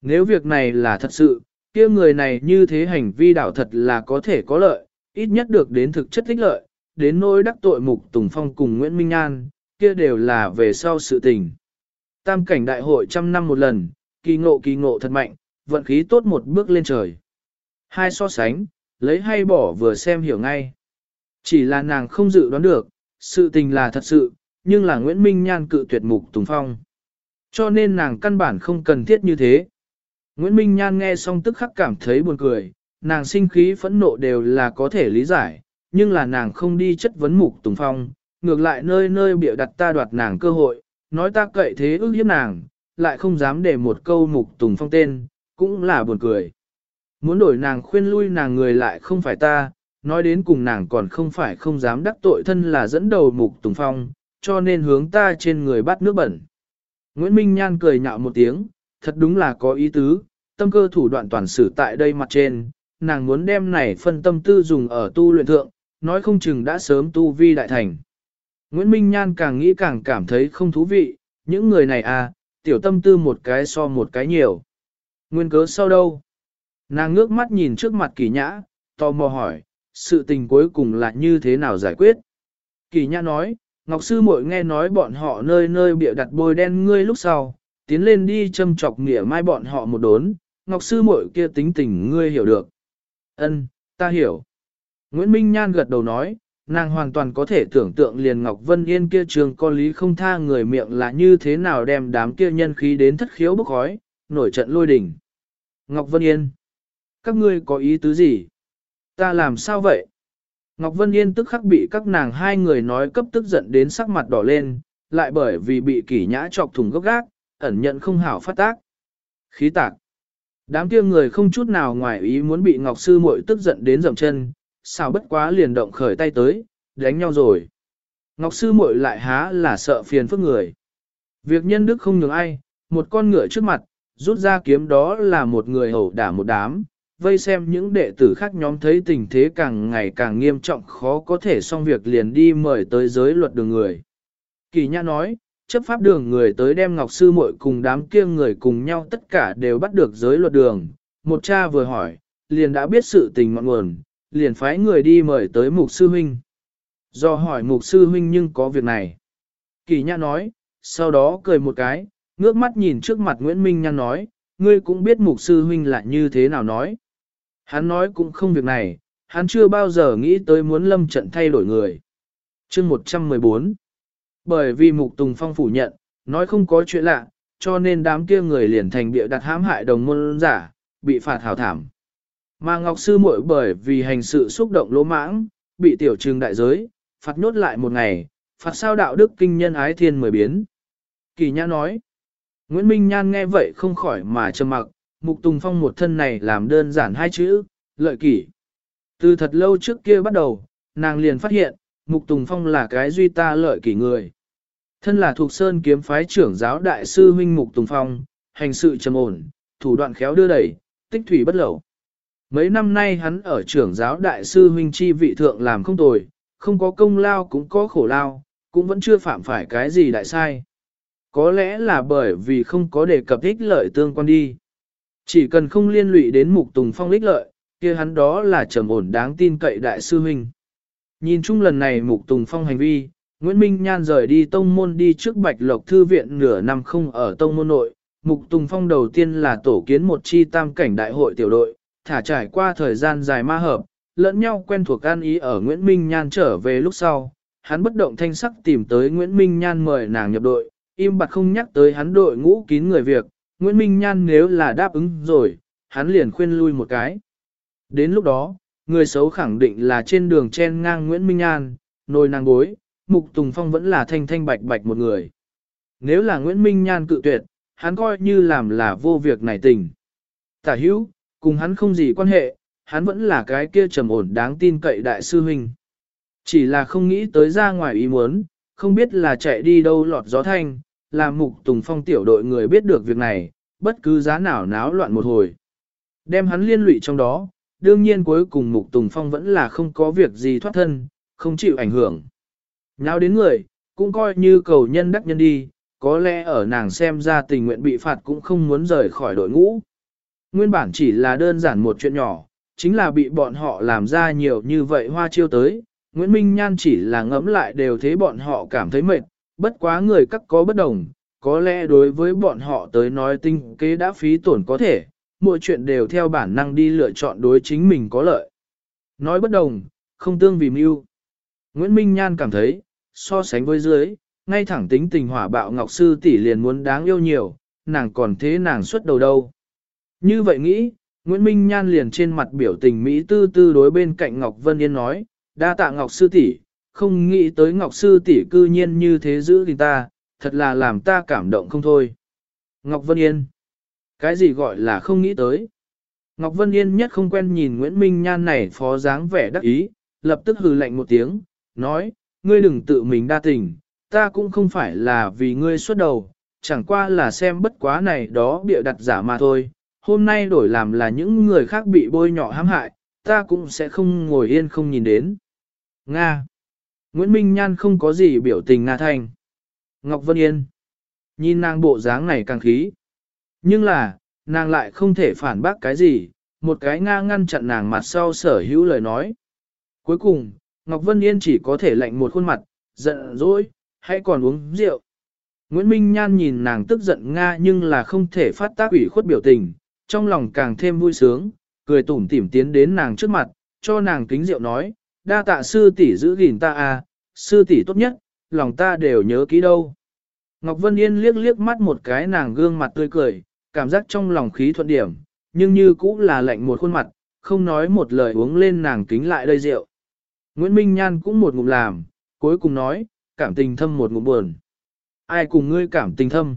Nếu việc này là thật sự, kia người này như thế hành vi đảo thật là có thể có lợi, ít nhất được đến thực chất ích lợi, đến nỗi đắc tội Mục Tùng Phong cùng Nguyễn Minh an, kia đều là về sau sự tình. Tam cảnh đại hội trăm năm một lần, kỳ ngộ kỳ ngộ thật mạnh, vận khí tốt một bước lên trời. Hai so sánh, lấy hay bỏ vừa xem hiểu ngay. Chỉ là nàng không dự đoán được, sự tình là thật sự, nhưng là Nguyễn Minh Nhan cự tuyệt mục Tùng Phong. Cho nên nàng căn bản không cần thiết như thế. Nguyễn Minh Nhan nghe xong tức khắc cảm thấy buồn cười, nàng sinh khí phẫn nộ đều là có thể lý giải, nhưng là nàng không đi chất vấn mục Tùng Phong, ngược lại nơi nơi bịa đặt ta đoạt nàng cơ hội, nói ta cậy thế ước hiếp nàng, lại không dám để một câu mục Tùng Phong tên, cũng là buồn cười. Muốn đổi nàng khuyên lui nàng người lại không phải ta, nói đến cùng nàng còn không phải không dám đắc tội thân là dẫn đầu mục Tùng Phong, cho nên hướng ta trên người bắt nước bẩn. Nguyễn Minh Nhan cười nhạo một tiếng, thật đúng là có ý tứ, tâm cơ thủ đoạn toàn sử tại đây mặt trên, nàng muốn đem này phân tâm tư dùng ở tu luyện thượng, nói không chừng đã sớm tu vi đại thành. Nguyễn Minh Nhan càng nghĩ càng cảm thấy không thú vị, những người này à, tiểu tâm tư một cái so một cái nhiều. Nguyên cớ sau đâu? Nàng ngước mắt nhìn trước mặt kỳ nhã, tò mò hỏi, sự tình cuối cùng là như thế nào giải quyết? Kỳ nhã nói, Ngọc Sư muội nghe nói bọn họ nơi nơi bịa đặt bôi đen ngươi lúc sau, tiến lên đi châm chọc nghĩa mai bọn họ một đốn, Ngọc Sư muội kia tính tình ngươi hiểu được. Ân, ta hiểu. Nguyễn Minh Nhan gật đầu nói, nàng hoàn toàn có thể tưởng tượng liền Ngọc Vân Yên kia trường con lý không tha người miệng là như thế nào đem đám kia nhân khí đến thất khiếu bức khói, nổi trận lôi đỉnh. Ngọc Vân Yên, các ngươi có ý tứ gì? Ta làm sao vậy? Ngọc Vân Yên tức khắc bị các nàng hai người nói cấp tức giận đến sắc mặt đỏ lên, lại bởi vì bị kỷ nhã chọc thùng gốc gác, ẩn nhận không hảo phát tác. Khí tạc. Đám kia người không chút nào ngoài ý muốn bị Ngọc Sư muội tức giận đến dầm chân, sao bất quá liền động khởi tay tới, đánh nhau rồi. Ngọc Sư muội lại há là sợ phiền phức người. Việc nhân đức không nhường ai, một con ngựa trước mặt, rút ra kiếm đó là một người hầu đả một đám, vây xem những đệ tử khác nhóm thấy tình thế càng ngày càng nghiêm trọng khó có thể xong việc liền đi mời tới giới luật đường người. Kỳ Nhã nói, chấp pháp đường người tới đem Ngọc Sư muội cùng đám kia người cùng nhau tất cả đều bắt được giới luật đường. Một cha vừa hỏi, liền đã biết sự tình ngọn nguồn, liền phái người đi mời tới Mục Sư Huynh. Do hỏi Mục Sư Huynh nhưng có việc này. Kỳ Nhã nói, sau đó cười một cái, ngước mắt nhìn trước mặt Nguyễn Minh Nhan nói, ngươi cũng biết Mục Sư Huynh là như thế nào nói. Hắn nói cũng không việc này, hắn chưa bao giờ nghĩ tới muốn lâm trận thay đổi người. chương 114 bởi vì Mục Tùng Phong phủ nhận, nói không có chuyện lạ, cho nên đám kia người liền thành bịa đặt hãm hại đồng môn giả, bị phạt hào thảm. Mà Ngọc Sư muội bởi vì hành sự xúc động lỗ mãng, bị tiểu trừng đại giới, phạt nhốt lại một ngày, phạt sao đạo đức kinh nhân ái thiên mười biến. Kỳ Nhã nói, Nguyễn Minh Nhan nghe vậy không khỏi mà trầm mặc, Mục Tùng Phong một thân này làm đơn giản hai chữ, lợi kỷ. Từ thật lâu trước kia bắt đầu, nàng liền phát hiện, Mục Tùng Phong là cái duy ta lợi kỷ người. Thân là thuộc sơn kiếm phái trưởng giáo đại sư huynh Mục Tùng Phong, hành sự trầm ổn, thủ đoạn khéo đưa đẩy, tích thủy bất lẩu. Mấy năm nay hắn ở trưởng giáo đại sư huynh chi vị thượng làm không tồi, không có công lao cũng có khổ lao, cũng vẫn chưa phạm phải cái gì đại sai. Có lẽ là bởi vì không có đề cập ích lợi tương quan đi. Chỉ cần không liên lụy đến mục tùng phong ích lợi, kia hắn đó là trầm ổn đáng tin cậy đại sư huynh. Nhìn chung lần này mục tùng phong hành vi, Nguyễn Minh Nhan rời đi tông môn đi trước Bạch Lộc Thư viện nửa năm không ở tông môn nội. Mục Tùng Phong đầu tiên là tổ kiến một chi tam cảnh đại hội tiểu đội, thả trải qua thời gian dài ma hợp, lẫn nhau quen thuộc an ý ở Nguyễn Minh Nhan trở về lúc sau. Hắn bất động thanh sắc tìm tới Nguyễn Minh Nhan mời nàng nhập đội, im bặt không nhắc tới hắn đội ngũ kín người việc, Nguyễn Minh Nhan nếu là đáp ứng rồi, hắn liền khuyên lui một cái. Đến lúc đó, người xấu khẳng định là trên đường chen ngang Nguyễn Minh An, nồi nàng bối, Mục Tùng Phong vẫn là thanh thanh bạch bạch một người. Nếu là Nguyễn Minh Nhan cự tuyệt, hắn coi như làm là vô việc này tình. Tả hữu, cùng hắn không gì quan hệ, hắn vẫn là cái kia trầm ổn đáng tin cậy đại sư huynh. Chỉ là không nghĩ tới ra ngoài ý muốn, không biết là chạy đi đâu lọt gió thanh, làm mục tùng phong tiểu đội người biết được việc này, bất cứ giá nào náo loạn một hồi. Đem hắn liên lụy trong đó, đương nhiên cuối cùng mục tùng phong vẫn là không có việc gì thoát thân, không chịu ảnh hưởng. Nào đến người, cũng coi như cầu nhân đắc nhân đi, có lẽ ở nàng xem ra tình nguyện bị phạt cũng không muốn rời khỏi đội ngũ. Nguyên bản chỉ là đơn giản một chuyện nhỏ, chính là bị bọn họ làm ra nhiều như vậy hoa chiêu tới. Nguyễn Minh Nhan chỉ là ngẫm lại đều thấy bọn họ cảm thấy mệt, bất quá người các có bất đồng, có lẽ đối với bọn họ tới nói tinh kế đã phí tổn có thể, mọi chuyện đều theo bản năng đi lựa chọn đối chính mình có lợi. Nói bất đồng, không tương vì mưu. Nguyễn Minh Nhan cảm thấy, so sánh với dưới, ngay thẳng tính tình hỏa bạo Ngọc Sư tỷ liền muốn đáng yêu nhiều, nàng còn thế nàng xuất đầu đâu. Như vậy nghĩ, Nguyễn Minh Nhan liền trên mặt biểu tình Mỹ tư tư đối bên cạnh Ngọc Vân Yên nói, đa tạ Ngọc Sư tỷ, không nghĩ tới Ngọc Sư tỷ cư nhiên như thế giữ gìn ta, thật là làm ta cảm động không thôi. Ngọc Vân Yên, cái gì gọi là không nghĩ tới? Ngọc Vân Yên nhất không quen nhìn Nguyễn Minh Nhan này phó dáng vẻ đắc ý, lập tức hừ lạnh một tiếng, nói, ngươi đừng tự mình đa tình, ta cũng không phải là vì ngươi xuất đầu, chẳng qua là xem bất quá này đó bịa đặt giả mà thôi, hôm nay đổi làm là những người khác bị bôi nhọ hãm hại, ta cũng sẽ không ngồi yên không nhìn đến. Nga Nguyễn Minh Nhan không có gì biểu tình Nga Thanh. Ngọc Vân Yên Nhìn nàng bộ dáng này càng khí. Nhưng là, nàng lại không thể phản bác cái gì, một cái Nga ngăn chặn nàng mặt sau sở hữu lời nói. Cuối cùng, Ngọc Vân Yên chỉ có thể lạnh một khuôn mặt, giận dỗi, hãy còn uống rượu. Nguyễn Minh Nhan nhìn nàng tức giận Nga nhưng là không thể phát tác ủy khuất biểu tình, trong lòng càng thêm vui sướng, cười tủm tỉm tiến đến nàng trước mặt, cho nàng kính rượu nói, đa tạ sư tỷ giữ gìn ta à, sư tỷ tốt nhất, lòng ta đều nhớ kỹ đâu. Ngọc Vân Yên liếc liếc mắt một cái nàng gương mặt tươi cười, cảm giác trong lòng khí thuận điểm, nhưng như cũng là lạnh một khuôn mặt, không nói một lời uống lên nàng kính lại đây rượu. Nguyễn Minh Nhan cũng một ngụm làm, cuối cùng nói, cảm tình thâm một ngụm buồn. Ai cùng ngươi cảm tình thâm?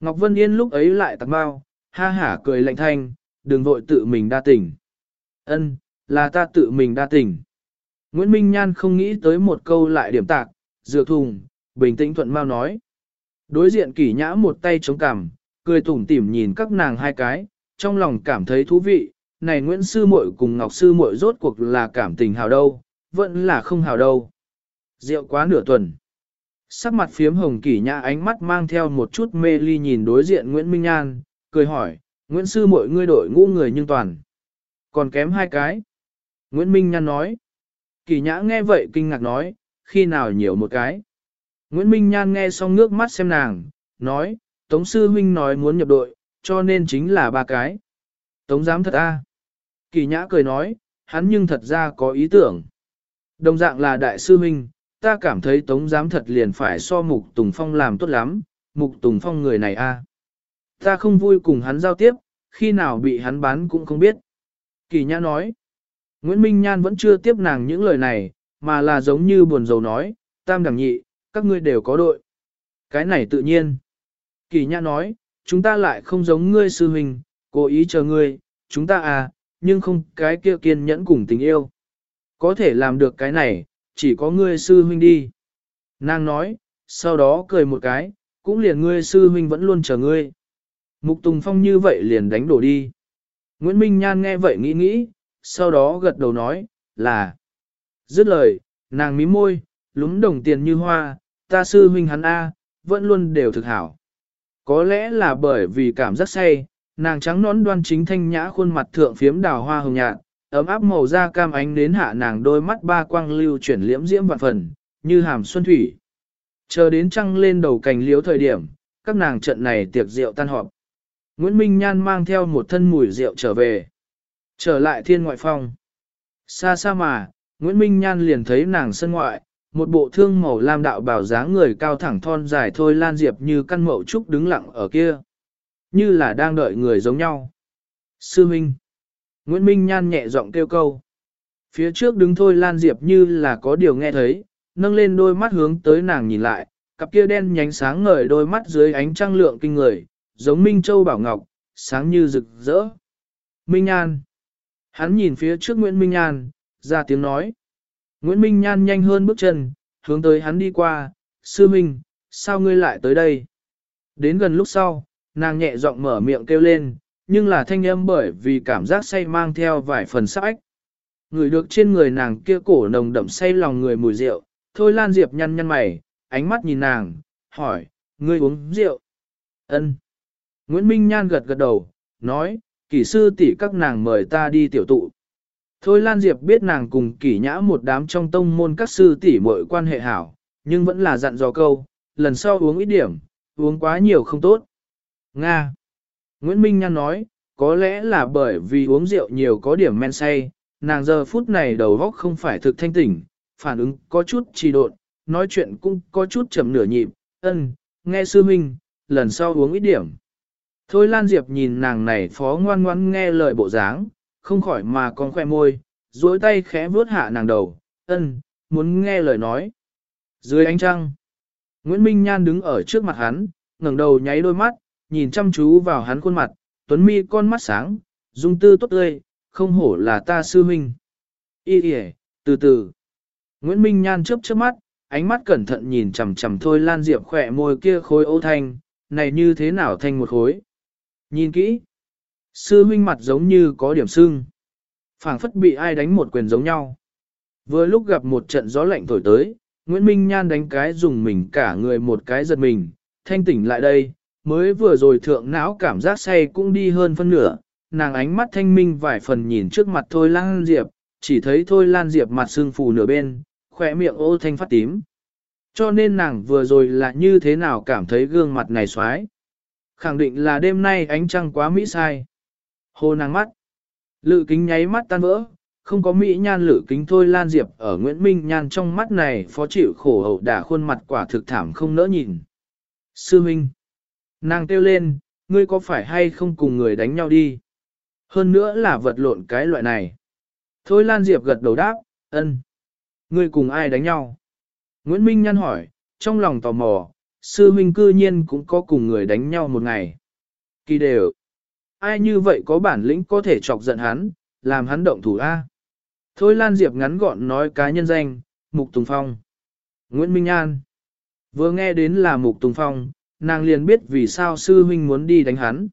Ngọc Vân Yên lúc ấy lại tặc bao, ha hả cười lạnh thanh, đừng vội tự mình đa tình. Ân, là ta tự mình đa tình. Nguyễn Minh Nhan không nghĩ tới một câu lại điểm tạc, dược thùng, bình tĩnh thuận mau nói. Đối diện kỷ nhã một tay chống cằm, cười tủm tỉm nhìn các nàng hai cái, trong lòng cảm thấy thú vị, này Nguyễn Sư muội cùng Ngọc Sư muội rốt cuộc là cảm tình hào đâu, vẫn là không hào đâu. Rượu quá nửa tuần. Sắc mặt phiếm hồng kỷ nhã ánh mắt mang theo một chút mê ly nhìn đối diện Nguyễn Minh An, cười hỏi, Nguyễn Sư muội ngươi đổi ngũ người nhưng toàn. Còn kém hai cái. Nguyễn Minh Nhan nói. Kỷ nhã nghe vậy kinh ngạc nói, khi nào nhiều một cái. Nguyễn Minh Nhan nghe xong nước mắt xem nàng, nói, Tống Sư Huynh nói muốn nhập đội, cho nên chính là ba cái. Tống giám thật a à? Kỳ nhã cười nói, hắn nhưng thật ra có ý tưởng. Đồng dạng là đại sư huynh, ta cảm thấy Tống giám thật liền phải so Mục Tùng Phong làm tốt lắm, Mục Tùng Phong người này a à. Ta không vui cùng hắn giao tiếp, khi nào bị hắn bán cũng không biết. Kỳ nhã nói, Nguyễn Minh Nhan vẫn chưa tiếp nàng những lời này, mà là giống như buồn rầu nói, tam đẳng nhị, các ngươi đều có đội. Cái này tự nhiên. Kỳ nhã nói, chúng ta lại không giống ngươi sư huynh, cố ý chờ ngươi, chúng ta à, nhưng không cái kia kiên nhẫn cùng tình yêu. Có thể làm được cái này, chỉ có ngươi sư huynh đi. Nàng nói, sau đó cười một cái, cũng liền ngươi sư huynh vẫn luôn chờ ngươi. Mục Tùng Phong như vậy liền đánh đổ đi. Nguyễn Minh Nhan nghe vậy nghĩ nghĩ, sau đó gật đầu nói, là. Dứt lời, nàng mím môi, lúm đồng tiền như hoa, ta sư huynh hắn A, vẫn luôn đều thực hảo. Có lẽ là bởi vì cảm giác say, nàng trắng nón đoan chính thanh nhã khuôn mặt thượng phiếm đào hoa hồng nhạt, ấm áp màu da cam ánh đến hạ nàng đôi mắt ba quang lưu chuyển liễm diễm vạn phần, như hàm xuân thủy. Chờ đến trăng lên đầu cành liếu thời điểm, các nàng trận này tiệc rượu tan họp. Nguyễn Minh Nhan mang theo một thân mùi rượu trở về. Trở lại thiên ngoại phong. Xa xa mà, Nguyễn Minh Nhan liền thấy nàng sân ngoại, một bộ thương màu lam đạo bảo dáng người cao thẳng thon dài thôi lan diệp như căn mậu trúc đứng lặng ở kia. Như là đang đợi người giống nhau. Sư Minh. Nguyễn Minh Nhan nhẹ giọng kêu câu. Phía trước đứng thôi lan diệp như là có điều nghe thấy, nâng lên đôi mắt hướng tới nàng nhìn lại, cặp kia đen nhánh sáng ngời đôi mắt dưới ánh trăng lượng kinh người, giống Minh Châu Bảo Ngọc, sáng như rực rỡ. Minh Nhan. Hắn nhìn phía trước Nguyễn Minh Nhan, ra tiếng nói. Nguyễn Minh Nhan nhanh hơn bước chân, hướng tới hắn đi qua, sư minh, sao ngươi lại tới đây? Đến gần lúc sau, nàng nhẹ giọng mở miệng kêu lên, nhưng là thanh âm bởi vì cảm giác say mang theo vài phần sắc ách. Người được trên người nàng kia cổ nồng đậm say lòng người mùi rượu, thôi Lan Diệp nhăn nhăn mày, ánh mắt nhìn nàng, hỏi, ngươi uống rượu? Ân. Nguyễn Minh Nhan gật gật đầu, nói, kỷ sư tỷ các nàng mời ta đi tiểu tụ. Thôi Lan Diệp biết nàng cùng kỷ nhã một đám trong tông môn các sư tỷ muội quan hệ hảo, nhưng vẫn là dặn dò câu, lần sau uống ít điểm, uống quá nhiều không tốt. Nga. Nguyễn Minh Nhan nói, có lẽ là bởi vì uống rượu nhiều có điểm men say, nàng giờ phút này đầu óc không phải thực thanh tỉnh, phản ứng có chút trì độn, nói chuyện cũng có chút chậm nửa nhịp, ân, nghe sư huynh, lần sau uống ít điểm. Thôi Lan Diệp nhìn nàng này phó ngoan ngoan nghe lời bộ dáng, không khỏi mà con khoe môi, duỗi tay khẽ vuốt hạ nàng đầu, ân, muốn nghe lời nói. Dưới ánh trăng, Nguyễn Minh Nhan đứng ở trước mặt hắn, ngẩng đầu nháy đôi mắt, nhìn chăm chú vào hắn khuôn mặt, tuấn mi con mắt sáng, dung tư tốt tươi, không hổ là ta sư huynh. Y kìa, từ từ. Nguyễn Minh Nhan chớp chớp mắt, ánh mắt cẩn thận nhìn chằm chằm thôi Lan Diệp khỏe môi kia khối ô thanh, này như thế nào thành một khối. Nhìn kỹ. Sư huynh mặt giống như có điểm sưng. phảng phất bị ai đánh một quyền giống nhau. Vừa lúc gặp một trận gió lạnh thổi tới, Nguyễn Minh Nhan đánh cái dùng mình cả người một cái giật mình, thanh tỉnh lại đây, mới vừa rồi thượng não cảm giác say cũng đi hơn phân nửa, nàng ánh mắt thanh minh vài phần nhìn trước mặt Thôi Lan Diệp, chỉ thấy Thôi Lan Diệp mặt sưng phù nửa bên, khỏe miệng ô thanh phát tím. Cho nên nàng vừa rồi là như thế nào cảm thấy gương mặt này xoái. Khẳng định là đêm nay ánh trăng quá mỹ sai. Hồ nàng mắt. Lự kính nháy mắt tan vỡ, không có mỹ nhan lự kính thôi lan diệp ở Nguyễn Minh nhan trong mắt này phó chịu khổ hậu đả khuôn mặt quả thực thảm không nỡ nhìn. Sư Minh. Nàng kêu lên, ngươi có phải hay không cùng người đánh nhau đi? Hơn nữa là vật lộn cái loại này. Thôi Lan Diệp gật đầu đáp, ân. Ngươi cùng ai đánh nhau? Nguyễn Minh nhăn hỏi, trong lòng tò mò, sư huynh cư nhiên cũng có cùng người đánh nhau một ngày. Kỳ đều. Ai như vậy có bản lĩnh có thể chọc giận hắn, làm hắn động thủ A. Thôi Lan Diệp ngắn gọn nói cá nhân danh, Mục Tùng Phong. Nguyễn Minh An. Vừa nghe đến là Mục Tùng Phong, nàng liền biết vì sao sư huynh muốn đi đánh hắn.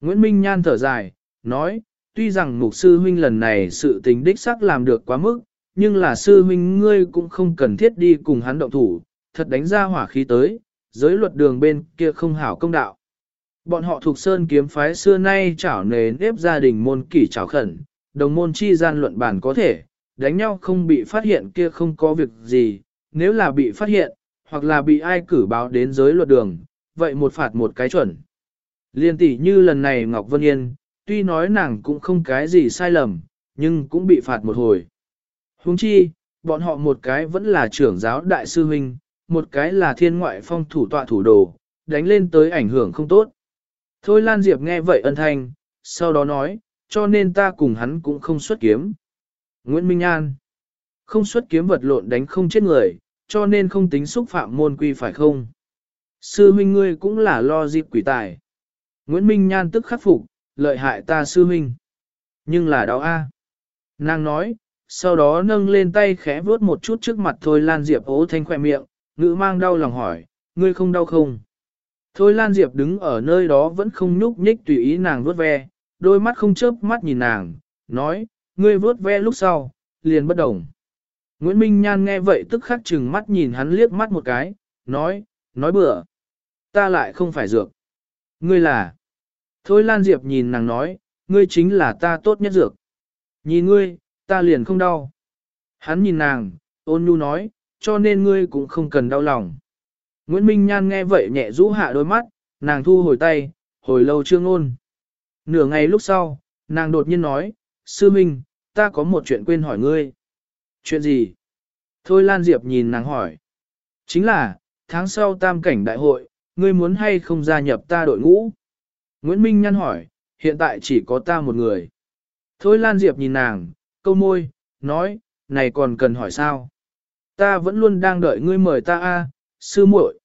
Nguyễn Minh Nhan thở dài, nói, tuy rằng Mục sư huynh lần này sự tình đích xác làm được quá mức, nhưng là sư huynh ngươi cũng không cần thiết đi cùng hắn động thủ, thật đánh ra hỏa khí tới, giới luật đường bên kia không hảo công đạo. Bọn họ thuộc sơn kiếm phái xưa nay chảo nề nếp gia đình môn kỷ chảo khẩn, đồng môn chi gian luận bản có thể, đánh nhau không bị phát hiện kia không có việc gì, nếu là bị phát hiện, hoặc là bị ai cử báo đến giới luật đường, vậy một phạt một cái chuẩn. Liên tỷ như lần này Ngọc Vân Yên, tuy nói nàng cũng không cái gì sai lầm, nhưng cũng bị phạt một hồi. Huống chi, bọn họ một cái vẫn là trưởng giáo đại sư huynh, một cái là thiên ngoại phong thủ tọa thủ đồ, đánh lên tới ảnh hưởng không tốt. Thôi Lan Diệp nghe vậy ân thanh, sau đó nói, cho nên ta cùng hắn cũng không xuất kiếm. Nguyễn Minh An không xuất kiếm vật lộn đánh không chết người, cho nên không tính xúc phạm môn quy phải không? Sư huynh ngươi cũng là lo dịp quỷ tài. Nguyễn Minh Nhan tức khắc phục, lợi hại ta sư huynh. Nhưng là đau a. Nàng nói, sau đó nâng lên tay khẽ vuốt một chút trước mặt Thôi Lan Diệp ố thanh khỏe miệng, ngữ mang đau lòng hỏi, ngươi không đau không? Thôi Lan Diệp đứng ở nơi đó vẫn không nhúc nhích tùy ý nàng vuốt ve, đôi mắt không chớp mắt nhìn nàng, nói, ngươi vuốt ve lúc sau, liền bất đồng. Nguyễn Minh Nhan nghe vậy tức khắc chừng mắt nhìn hắn liếc mắt một cái, nói, nói bừa. Ta lại không phải dược. Ngươi là. Thôi Lan Diệp nhìn nàng nói, ngươi chính là ta tốt nhất dược. Nhìn ngươi, ta liền không đau. Hắn nhìn nàng, ôn nhu nói, cho nên ngươi cũng không cần đau lòng. Nguyễn Minh Nhan nghe vậy nhẹ rũ hạ đôi mắt, nàng thu hồi tay, hồi lâu chưa ngôn. Nửa ngày lúc sau, nàng đột nhiên nói, Sư Minh, ta có một chuyện quên hỏi ngươi. Chuyện gì? Thôi Lan Diệp nhìn nàng hỏi. Chính là, tháng sau tam cảnh đại hội, ngươi muốn hay không gia nhập ta đội ngũ? Nguyễn Minh Nhan hỏi, hiện tại chỉ có ta một người. Thôi Lan Diệp nhìn nàng, câu môi, nói, này còn cần hỏi sao? Ta vẫn luôn đang đợi ngươi mời ta a, sư muội.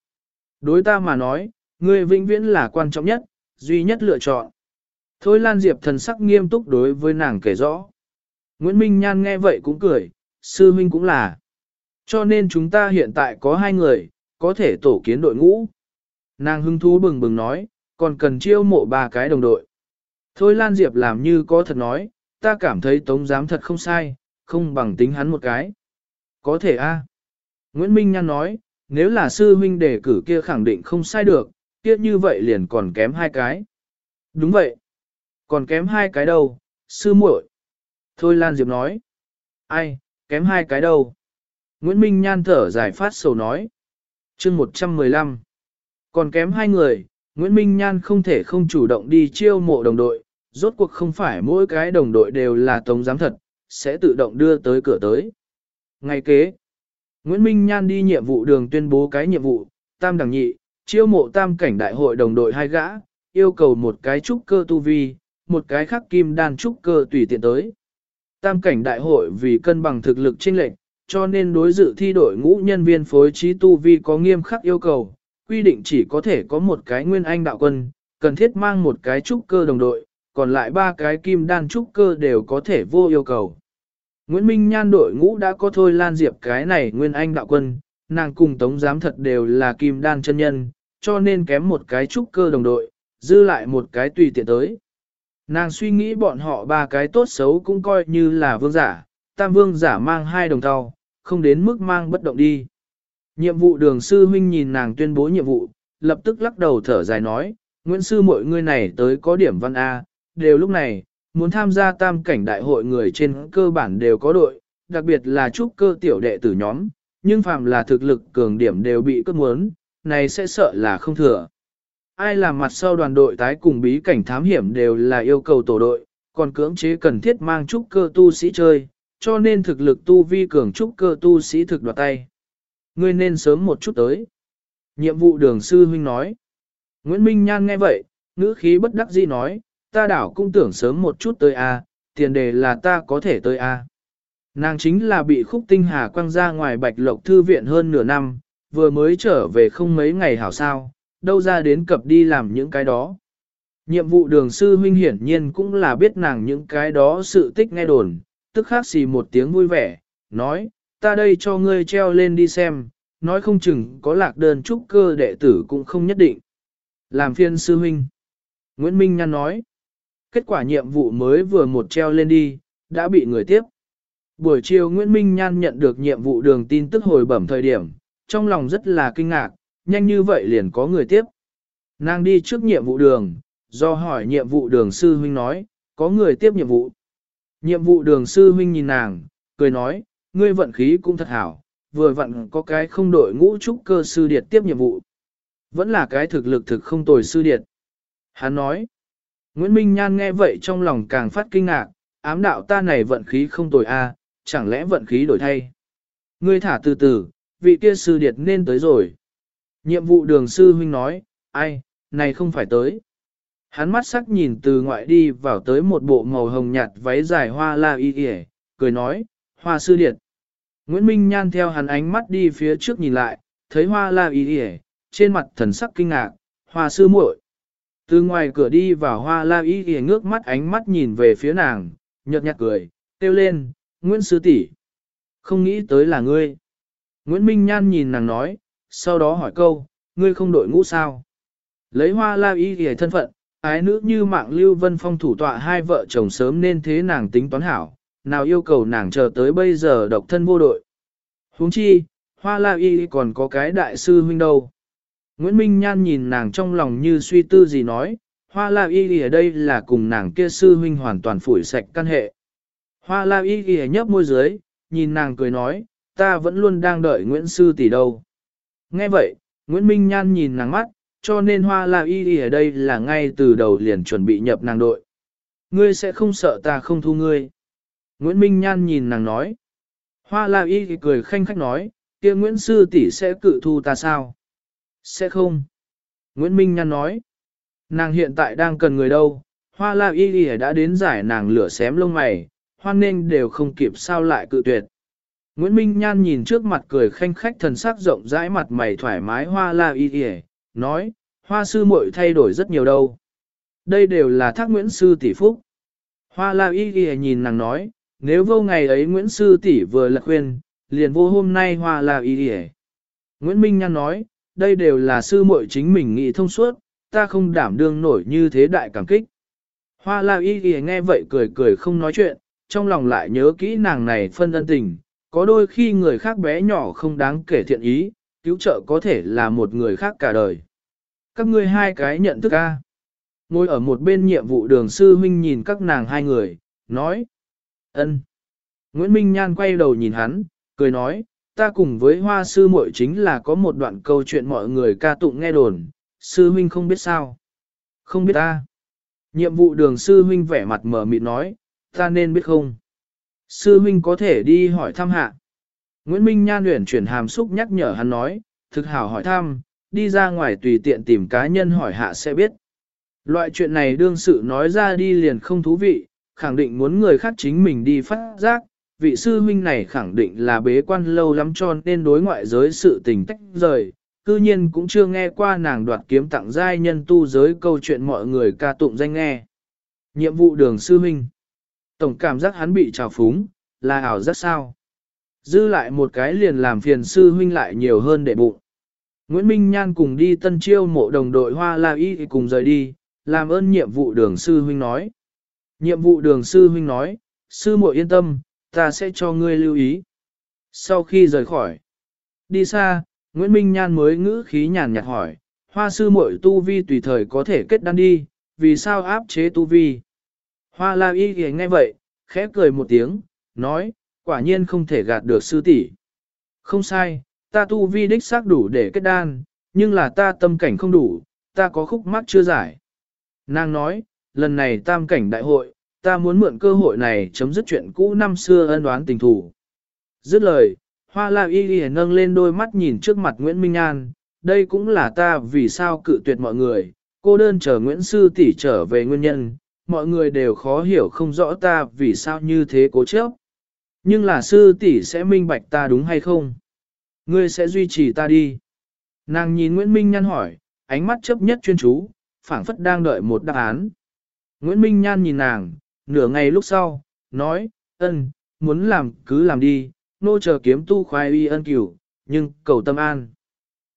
Đối ta mà nói, ngươi vĩnh viễn là quan trọng nhất, duy nhất lựa chọn. Thôi Lan Diệp thần sắc nghiêm túc đối với nàng kể rõ. Nguyễn Minh Nhan nghe vậy cũng cười, sư huynh cũng là. Cho nên chúng ta hiện tại có hai người, có thể tổ kiến đội ngũ. Nàng hưng thú bừng bừng nói, còn cần chiêu mộ ba cái đồng đội. Thôi Lan Diệp làm như có thật nói, ta cảm thấy tống giám thật không sai, không bằng tính hắn một cái. Có thể a. Nguyễn Minh Nhan nói, nếu là sư huynh đề cử kia khẳng định không sai được, kia như vậy liền còn kém hai cái. Đúng vậy. Còn kém hai cái đâu, sư muội. Thôi Lan Diệp nói. Ai, kém hai cái đâu. Nguyễn Minh Nhan thở dài phát sầu nói. chương 115 Còn kém hai người, Nguyễn Minh Nhan không thể không chủ động đi chiêu mộ đồng đội, rốt cuộc không phải mỗi cái đồng đội đều là tống giám thật, sẽ tự động đưa tới cửa tới. Ngày kế, Nguyễn Minh Nhan đi nhiệm vụ đường tuyên bố cái nhiệm vụ, tam đẳng nhị, chiêu mộ tam cảnh đại hội đồng đội hai gã, yêu cầu một cái trúc cơ tu vi, một cái khắc kim đan trúc cơ tùy tiện tới. Tam cảnh đại hội vì cân bằng thực lực chênh lệch, cho nên đối dự thi đội ngũ nhân viên phối trí tu vi có nghiêm khắc yêu cầu, quy định chỉ có thể có một cái nguyên anh đạo quân, cần thiết mang một cái trúc cơ đồng đội, còn lại ba cái kim đan trúc cơ đều có thể vô yêu cầu. Nguyễn Minh Nhan đội ngũ đã có thôi lan diệp cái này nguyên anh đạo quân, nàng cùng tống giám thật đều là kim đan chân nhân, cho nên kém một cái trúc cơ đồng đội, dư lại một cái tùy tiện tới. Nàng suy nghĩ bọn họ ba cái tốt xấu cũng coi như là vương giả, tam vương giả mang hai đồng tàu, không đến mức mang bất động đi. Nhiệm vụ đường sư huynh nhìn nàng tuyên bố nhiệm vụ, lập tức lắc đầu thở dài nói, Nguyễn sư mọi người này tới có điểm văn A, đều lúc này, muốn tham gia tam cảnh đại hội người trên cơ bản đều có đội, đặc biệt là trúc cơ tiểu đệ tử nhóm, nhưng phàm là thực lực cường điểm đều bị cướp muốn, này sẽ sợ là không thừa. Ai làm mặt sau đoàn đội tái cùng bí cảnh thám hiểm đều là yêu cầu tổ đội, còn cưỡng chế cần thiết mang trúc cơ tu sĩ chơi, cho nên thực lực tu vi cường trúc cơ tu sĩ thực đoạt tay. Ngươi nên sớm một chút tới. Nhiệm vụ đường sư huynh nói. Nguyễn Minh Nhan nghe vậy, ngữ khí bất đắc dĩ nói, ta đảo cũng tưởng sớm một chút tới a, tiền đề là ta có thể tới a. Nàng chính là bị khúc tinh hà quăng ra ngoài bạch lộc thư viện hơn nửa năm, vừa mới trở về không mấy ngày hảo sao, đâu ra đến cập đi làm những cái đó. Nhiệm vụ đường sư huynh hiển nhiên cũng là biết nàng những cái đó sự tích nghe đồn, tức khác xì một tiếng vui vẻ, nói, ta đây cho ngươi treo lên đi xem, nói không chừng có lạc đơn trúc cơ đệ tử cũng không nhất định. Làm phiên sư huynh. Nguyễn Minh Nhan nói, kết quả nhiệm vụ mới vừa một treo lên đi, đã bị người tiếp. Buổi chiều Nguyễn Minh Nhan nhận được nhiệm vụ đường tin tức hồi bẩm thời điểm, trong lòng rất là kinh ngạc, nhanh như vậy liền có người tiếp. Nàng đi trước nhiệm vụ đường, do hỏi nhiệm vụ đường sư huynh nói, có người tiếp nhiệm vụ. Nhiệm vụ đường sư huynh nhìn nàng, cười nói, ngươi vận khí cũng thật hảo, vừa vặn có cái không đội ngũ trúc cơ sư điệt tiếp nhiệm vụ. Vẫn là cái thực lực thực không tồi sư điệt. Hắn nói, Nguyễn Minh Nhan nghe vậy trong lòng càng phát kinh ngạc, ám đạo ta này vận khí không tồi a, chẳng lẽ vận khí đổi thay. Ngươi thả từ từ, vị kia sư điệt nên tới rồi. Nhiệm vụ đường sư huynh nói, ai, này không phải tới. Hắn mắt sắc nhìn từ ngoại đi vào tới một bộ màu hồng nhạt váy dài hoa la y y, cười nói, hoa sư điệt. Nguyễn Minh Nhan theo hắn ánh mắt đi phía trước nhìn lại, thấy hoa la y y, trên mặt thần sắc kinh ngạc, hoa sư muội. Từ ngoài cửa đi vào hoa la y y ngước mắt ánh mắt nhìn về phía nàng, nhợt nhạt cười, kêu lên, Nguyễn sứ tỷ, Không nghĩ tới là ngươi. Nguyễn Minh Nhan nhìn nàng nói, sau đó hỏi câu, ngươi không đội ngũ sao? Lấy hoa la y y thân phận, ái nữ như mạng lưu vân phong thủ tọa hai vợ chồng sớm nên thế nàng tính toán hảo, nào yêu cầu nàng chờ tới bây giờ độc thân vô đội. huống chi, hoa la y còn có cái đại sư huynh đâu. Nguyễn Minh Nhan nhìn nàng trong lòng như suy tư gì nói, hoa la y ở đây là cùng nàng kia sư huynh hoàn toàn phủi sạch căn hệ. Hoa la y y nhấp môi dưới, nhìn nàng cười nói, ta vẫn luôn đang đợi Nguyễn Sư tỷ đâu. Nghe vậy, Nguyễn Minh Nhan nhìn nàng mắt, cho nên hoa la y ghi ở đây là ngay từ đầu liền chuẩn bị nhập nàng đội. Ngươi sẽ không sợ ta không thu ngươi. Nguyễn Minh Nhan nhìn nàng nói. Hoa la y cười khanh khách nói, kia Nguyễn Sư tỷ sẽ cự thu ta sao? Sẽ không. Nguyễn Minh Nhan nói. Nàng hiện tại đang cần người đâu, hoa la y y đã đến giải nàng lửa xém lông mày, hoan nên đều không kịp sao lại cự tuyệt. Nguyễn Minh Nhan nhìn trước mặt cười khanh khách thần sắc rộng rãi mặt mày thoải mái hoa la y y, nói, hoa sư muội thay đổi rất nhiều đâu. Đây đều là thác Nguyễn Sư tỷ phúc. Hoa la y y nhìn nàng nói, nếu vô ngày ấy Nguyễn Sư tỷ vừa lật khuyên, liền vô hôm nay hoa la y y. Nguyễn Minh Nhan nói, đây đều là sư muội chính mình nghĩ thông suốt, ta không đảm đương nổi như thế đại cảm kích. Hoa la y y nghe vậy cười cười không nói chuyện, trong lòng lại nhớ kỹ nàng này phân ân tình, có đôi khi người khác bé nhỏ không đáng kể thiện ý, cứu trợ có thể là một người khác cả đời. Các ngươi hai cái nhận thức a. Ngồi ở một bên nhiệm vụ đường sư huynh nhìn các nàng hai người, nói. ân. Nguyễn Minh Nhan quay đầu nhìn hắn, cười nói, ta cùng với hoa sư muội chính là có một đoạn câu chuyện mọi người ca tụng nghe đồn, sư huynh không biết sao. Không biết ta. Nhiệm vụ đường sư huynh vẻ mặt mở mịt nói, ta nên biết không. Sư huynh có thể đi hỏi thăm hạ. Nguyễn Minh Nhan luyện chuyển hàm xúc nhắc nhở hắn nói, thực hảo hỏi thăm, đi ra ngoài tùy tiện tìm cá nhân hỏi hạ sẽ biết. Loại chuyện này đương sự nói ra đi liền không thú vị, khẳng định muốn người khác chính mình đi phát giác, vị sư huynh này khẳng định là bế quan lâu lắm cho nên đối ngoại giới sự tình tách rời, cư nhiên cũng chưa nghe qua nàng đoạt kiếm tặng giai nhân tu giới câu chuyện mọi người ca tụng danh nghe. Nhiệm vụ đường sư huynh. Tổng cảm giác hắn bị trào phúng, là ảo rất sao. Dư lại một cái liền làm phiền sư huynh lại nhiều hơn để bụng. Nguyễn Minh Nhan cùng đi tân chiêu mộ đồng đội Hoa La Y cùng rời đi, làm ơn nhiệm vụ đường sư huynh nói. Nhiệm vụ đường sư huynh nói, sư muội yên tâm, ta sẽ cho ngươi lưu ý. Sau khi rời khỏi, đi xa, Nguyễn Minh Nhan mới ngữ khí nhàn nhạt hỏi, hoa sư muội tu vi tùy thời có thể kết đan đi, vì sao áp chế tu vi? Hoa la y thì nghe vậy, khẽ cười một tiếng, nói, quả nhiên không thể gạt được sư tỷ. Không sai, ta tu vi đích xác đủ để kết đan, nhưng là ta tâm cảnh không đủ, ta có khúc mắc chưa giải. Nàng nói, lần này tam cảnh đại hội, ta muốn mượn cơ hội này chấm dứt chuyện cũ năm xưa ân đoán tình thù. Dứt lời, hoa la y y nâng lên đôi mắt nhìn trước mặt Nguyễn Minh An, đây cũng là ta vì sao cự tuyệt mọi người, cô đơn chờ Nguyễn Sư tỷ trở về nguyên nhân, mọi người đều khó hiểu không rõ ta vì sao như thế cố chấp. Nhưng là sư tỷ sẽ minh bạch ta đúng hay không? Ngươi sẽ duy trì ta đi. Nàng nhìn Nguyễn Minh Nhan hỏi, ánh mắt chấp nhất chuyên chú, phảng phất đang đợi một đáp án. Nguyễn Minh Nhan nhìn nàng, nửa ngày lúc sau, nói, ân, muốn làm cứ làm đi, nô chờ kiếm tu khoai y ân cửu, nhưng cầu tâm an.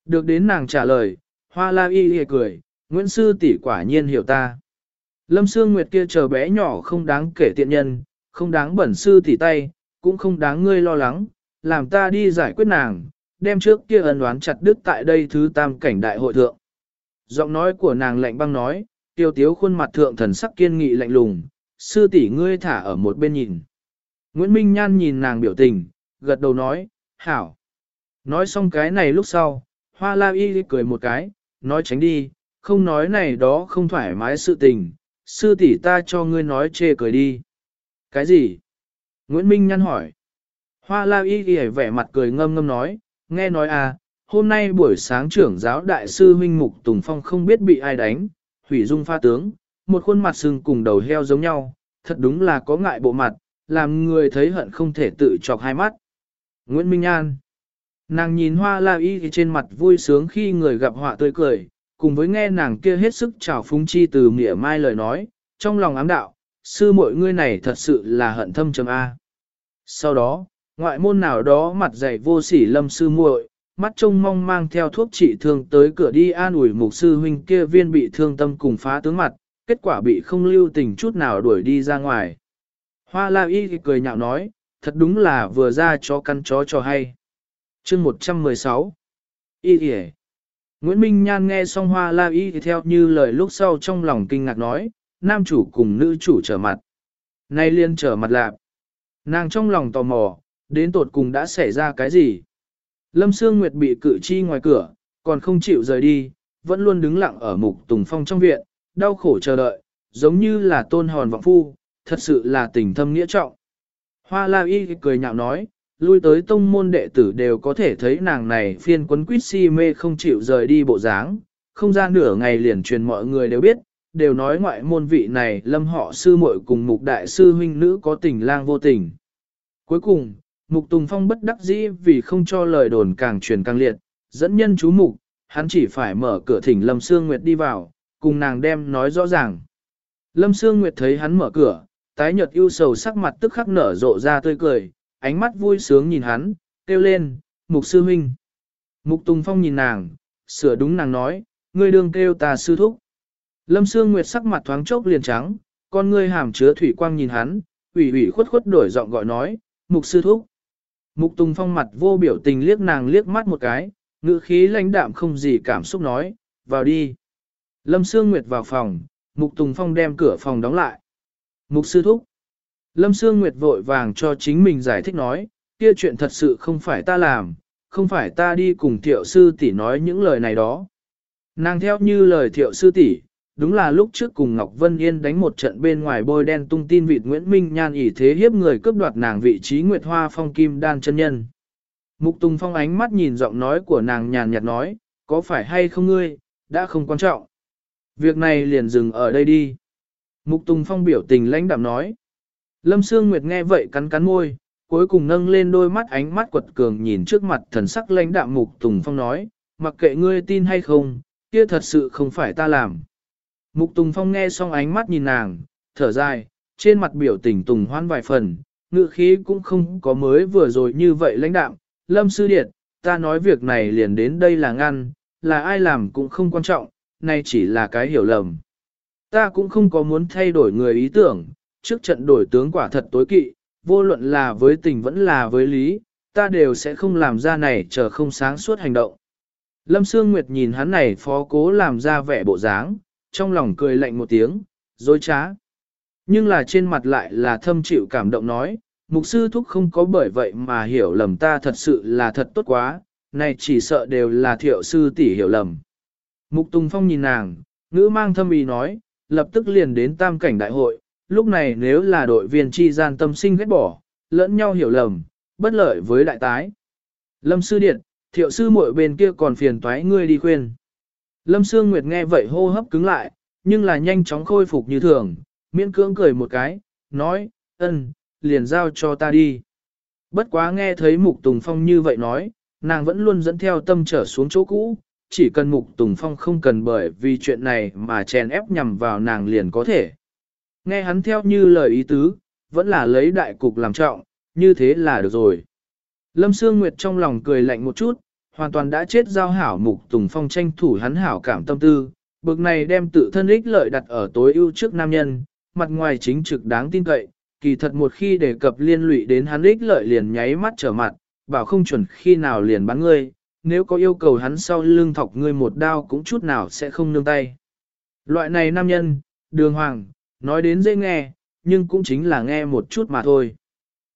Được đến nàng trả lời, hoa la y y cười, Nguyễn Sư tỷ quả nhiên hiểu ta. Lâm Sương Nguyệt kia chờ bé nhỏ không đáng kể tiện nhân, không đáng bẩn sư tỷ tay, cũng không đáng ngươi lo lắng, làm ta đi giải quyết nàng, đem trước kia ân đoán chặt đứt tại đây thứ tam cảnh đại hội thượng. Giọng nói của nàng lạnh băng nói, tiêu tiếu khuôn mặt thượng thần sắc kiên nghị lạnh lùng, sư tỷ ngươi thả ở một bên nhìn. Nguyễn Minh Nhan nhìn nàng biểu tình, gật đầu nói, hảo. Nói xong cái này lúc sau, hoa la y cười một cái, nói tránh đi, không nói này đó không thoải mái sự tình, sư tỷ ta cho ngươi nói chê cười đi. Cái gì? Nguyễn Minh Nhan hỏi. Hoa la y ghi vẻ mặt cười ngâm ngâm nói, nghe nói à, hôm nay buổi sáng trưởng giáo đại sư huynh mục Tùng Phong không biết bị ai đánh, hủy dung pha tướng, một khuôn mặt sưng cùng đầu heo giống nhau, thật đúng là có ngại bộ mặt, làm người thấy hận không thể tự chọc hai mắt. Nguyễn Minh An Nàng nhìn hoa la y trên mặt vui sướng khi người gặp họa tươi cười, cùng với nghe nàng kia hết sức trào phúng chi từ mỉa mai lời nói, trong lòng ám đạo, sư muội ngươi này thật sự là hận thâm trầm A. Sau đó, ngoại môn nào đó mặt dày vô sỉ lâm sư muội, mắt trông mong mang theo thuốc trị thương tới cửa đi an ủi mục sư huynh kia viên bị thương tâm cùng phá tướng mặt, kết quả bị không lưu tình chút nào đuổi đi ra ngoài. Hoa la y cười nhạo nói, thật đúng là vừa ra cho căn chó cho hay. chương 116 Y kìa Nguyễn Minh Nhan nghe xong hoa la y thì theo như lời lúc sau trong lòng kinh ngạc nói, nam chủ cùng nữ chủ trở mặt. Nay liên trở mặt lạp. Nàng trong lòng tò mò, đến tột cùng đã xảy ra cái gì? Lâm Sương Nguyệt bị cử chi ngoài cửa, còn không chịu rời đi, vẫn luôn đứng lặng ở mục tùng phong trong viện, đau khổ chờ đợi, giống như là tôn hòn vọng phu, thật sự là tình thâm nghĩa trọng. Hoa La Y cười nhạo nói, lui tới tông môn đệ tử đều có thể thấy nàng này phiên quấn quýt si mê không chịu rời đi bộ dáng, không ra nửa ngày liền truyền mọi người đều biết, đều nói ngoại môn vị này lâm họ sư muội cùng mục đại sư huynh nữ có tình lang vô tình. Cuối cùng, mục tùng phong bất đắc dĩ vì không cho lời đồn càng truyền càng liệt, dẫn nhân chú mục, hắn chỉ phải mở cửa thỉnh lâm sương nguyệt đi vào, cùng nàng đem nói rõ ràng. Lâm sương nguyệt thấy hắn mở cửa, tái nhợt ưu sầu sắc mặt tức khắc nở rộ ra tươi cười, ánh mắt vui sướng nhìn hắn, kêu lên, mục sư huynh. Mục Tùng Phong nhìn nàng, sửa đúng nàng nói, ngươi đương kêu ta sư thúc. Lâm Sương Nguyệt sắc mặt thoáng chốc liền trắng, con ngươi hàm chứa thủy quang nhìn hắn, ủy ủy khuất khuất đổi giọng gọi nói, mục sư thúc. Mục Tùng Phong mặt vô biểu tình liếc nàng liếc mắt một cái, ngữ khí lãnh đạm không gì cảm xúc nói, vào đi. Lâm Sương Nguyệt vào phòng, Mục Tùng Phong đem cửa phòng đóng lại. Mục sư thúc. Lâm Sương Nguyệt vội vàng cho chính mình giải thích nói, kia chuyện thật sự không phải ta làm, không phải ta đi cùng thiệu sư tỷ nói những lời này đó. Nàng theo như lời thiệu sư tỷ, đúng là lúc trước cùng Ngọc Vân Yên đánh một trận bên ngoài bôi đen tung tin vịt Nguyễn Minh Nhan ỉ thế hiếp người cướp đoạt nàng vị trí Nguyệt Hoa Phong Kim Đan chân nhân. Mục Tùng Phong ánh mắt nhìn giọng nói của nàng nhàn nhạt nói, có phải hay không ngươi, đã không quan trọng. Việc này liền dừng ở đây đi. Mục Tùng Phong biểu tình lãnh đạm nói. Lâm Sương Nguyệt nghe vậy cắn cắn môi, cuối cùng nâng lên đôi mắt ánh mắt quật cường nhìn trước mặt thần sắc lãnh đạm Mục Tùng Phong nói, mặc kệ ngươi tin hay không, kia thật sự không phải ta làm. Mục Tùng Phong nghe xong ánh mắt nhìn nàng, thở dài, trên mặt biểu tình Tùng hoan vài phần, ngựa khí cũng không có mới vừa rồi như vậy lãnh đạm. Lâm Sư Điệt, ta nói việc này liền đến đây là ngăn, là ai làm cũng không quan trọng, nay chỉ là cái hiểu lầm. Ta cũng không có muốn thay đổi người ý tưởng, trước trận đổi tướng quả thật tối kỵ, vô luận là với tình vẫn là với lý, ta đều sẽ không làm ra này chờ không sáng suốt hành động. Lâm Sương Nguyệt nhìn hắn này phó cố làm ra vẻ bộ dáng, trong lòng cười lạnh một tiếng, dối trá. Nhưng là trên mặt lại là thâm chịu cảm động nói, mục sư thúc không có bởi vậy mà hiểu lầm ta thật sự là thật tốt quá, này chỉ sợ đều là thiệu sư tỷ hiểu lầm. Mục Tùng Phong nhìn nàng, ngữ mang thâm ý nói, lập tức liền đến tam cảnh đại hội, lúc này nếu là đội viên chi gian tâm sinh ghét bỏ, lẫn nhau hiểu lầm, bất lợi với đại tái. Lâm sư điện, thiệu sư muội bên kia còn phiền toái ngươi đi khuyên. Lâm Sương Nguyệt nghe vậy hô hấp cứng lại, nhưng là nhanh chóng khôi phục như thường, miễn cưỡng cười một cái, nói, ân, liền giao cho ta đi. Bất quá nghe thấy Mục Tùng Phong như vậy nói, nàng vẫn luôn dẫn theo tâm trở xuống chỗ cũ, chỉ cần Mục Tùng Phong không cần bởi vì chuyện này mà chèn ép nhằm vào nàng liền có thể. Nghe hắn theo như lời ý tứ, vẫn là lấy đại cục làm trọng, như thế là được rồi. Lâm Sương Nguyệt trong lòng cười lạnh một chút, hoàn toàn đã chết giao hảo Mục Tùng Phong tranh thủ hắn hảo cảm tâm tư, bực này đem tự thân ích lợi đặt ở tối ưu trước nam nhân, mặt ngoài chính trực đáng tin cậy, kỳ thật một khi đề cập liên lụy đến hắn ích lợi liền nháy mắt trở mặt, bảo không chuẩn khi nào liền bắn ngươi, nếu có yêu cầu hắn sau lưng thọc ngươi một đao cũng chút nào sẽ không nương tay. Loại này nam nhân, đường hoàng, nói đến dễ nghe, nhưng cũng chính là nghe một chút mà thôi.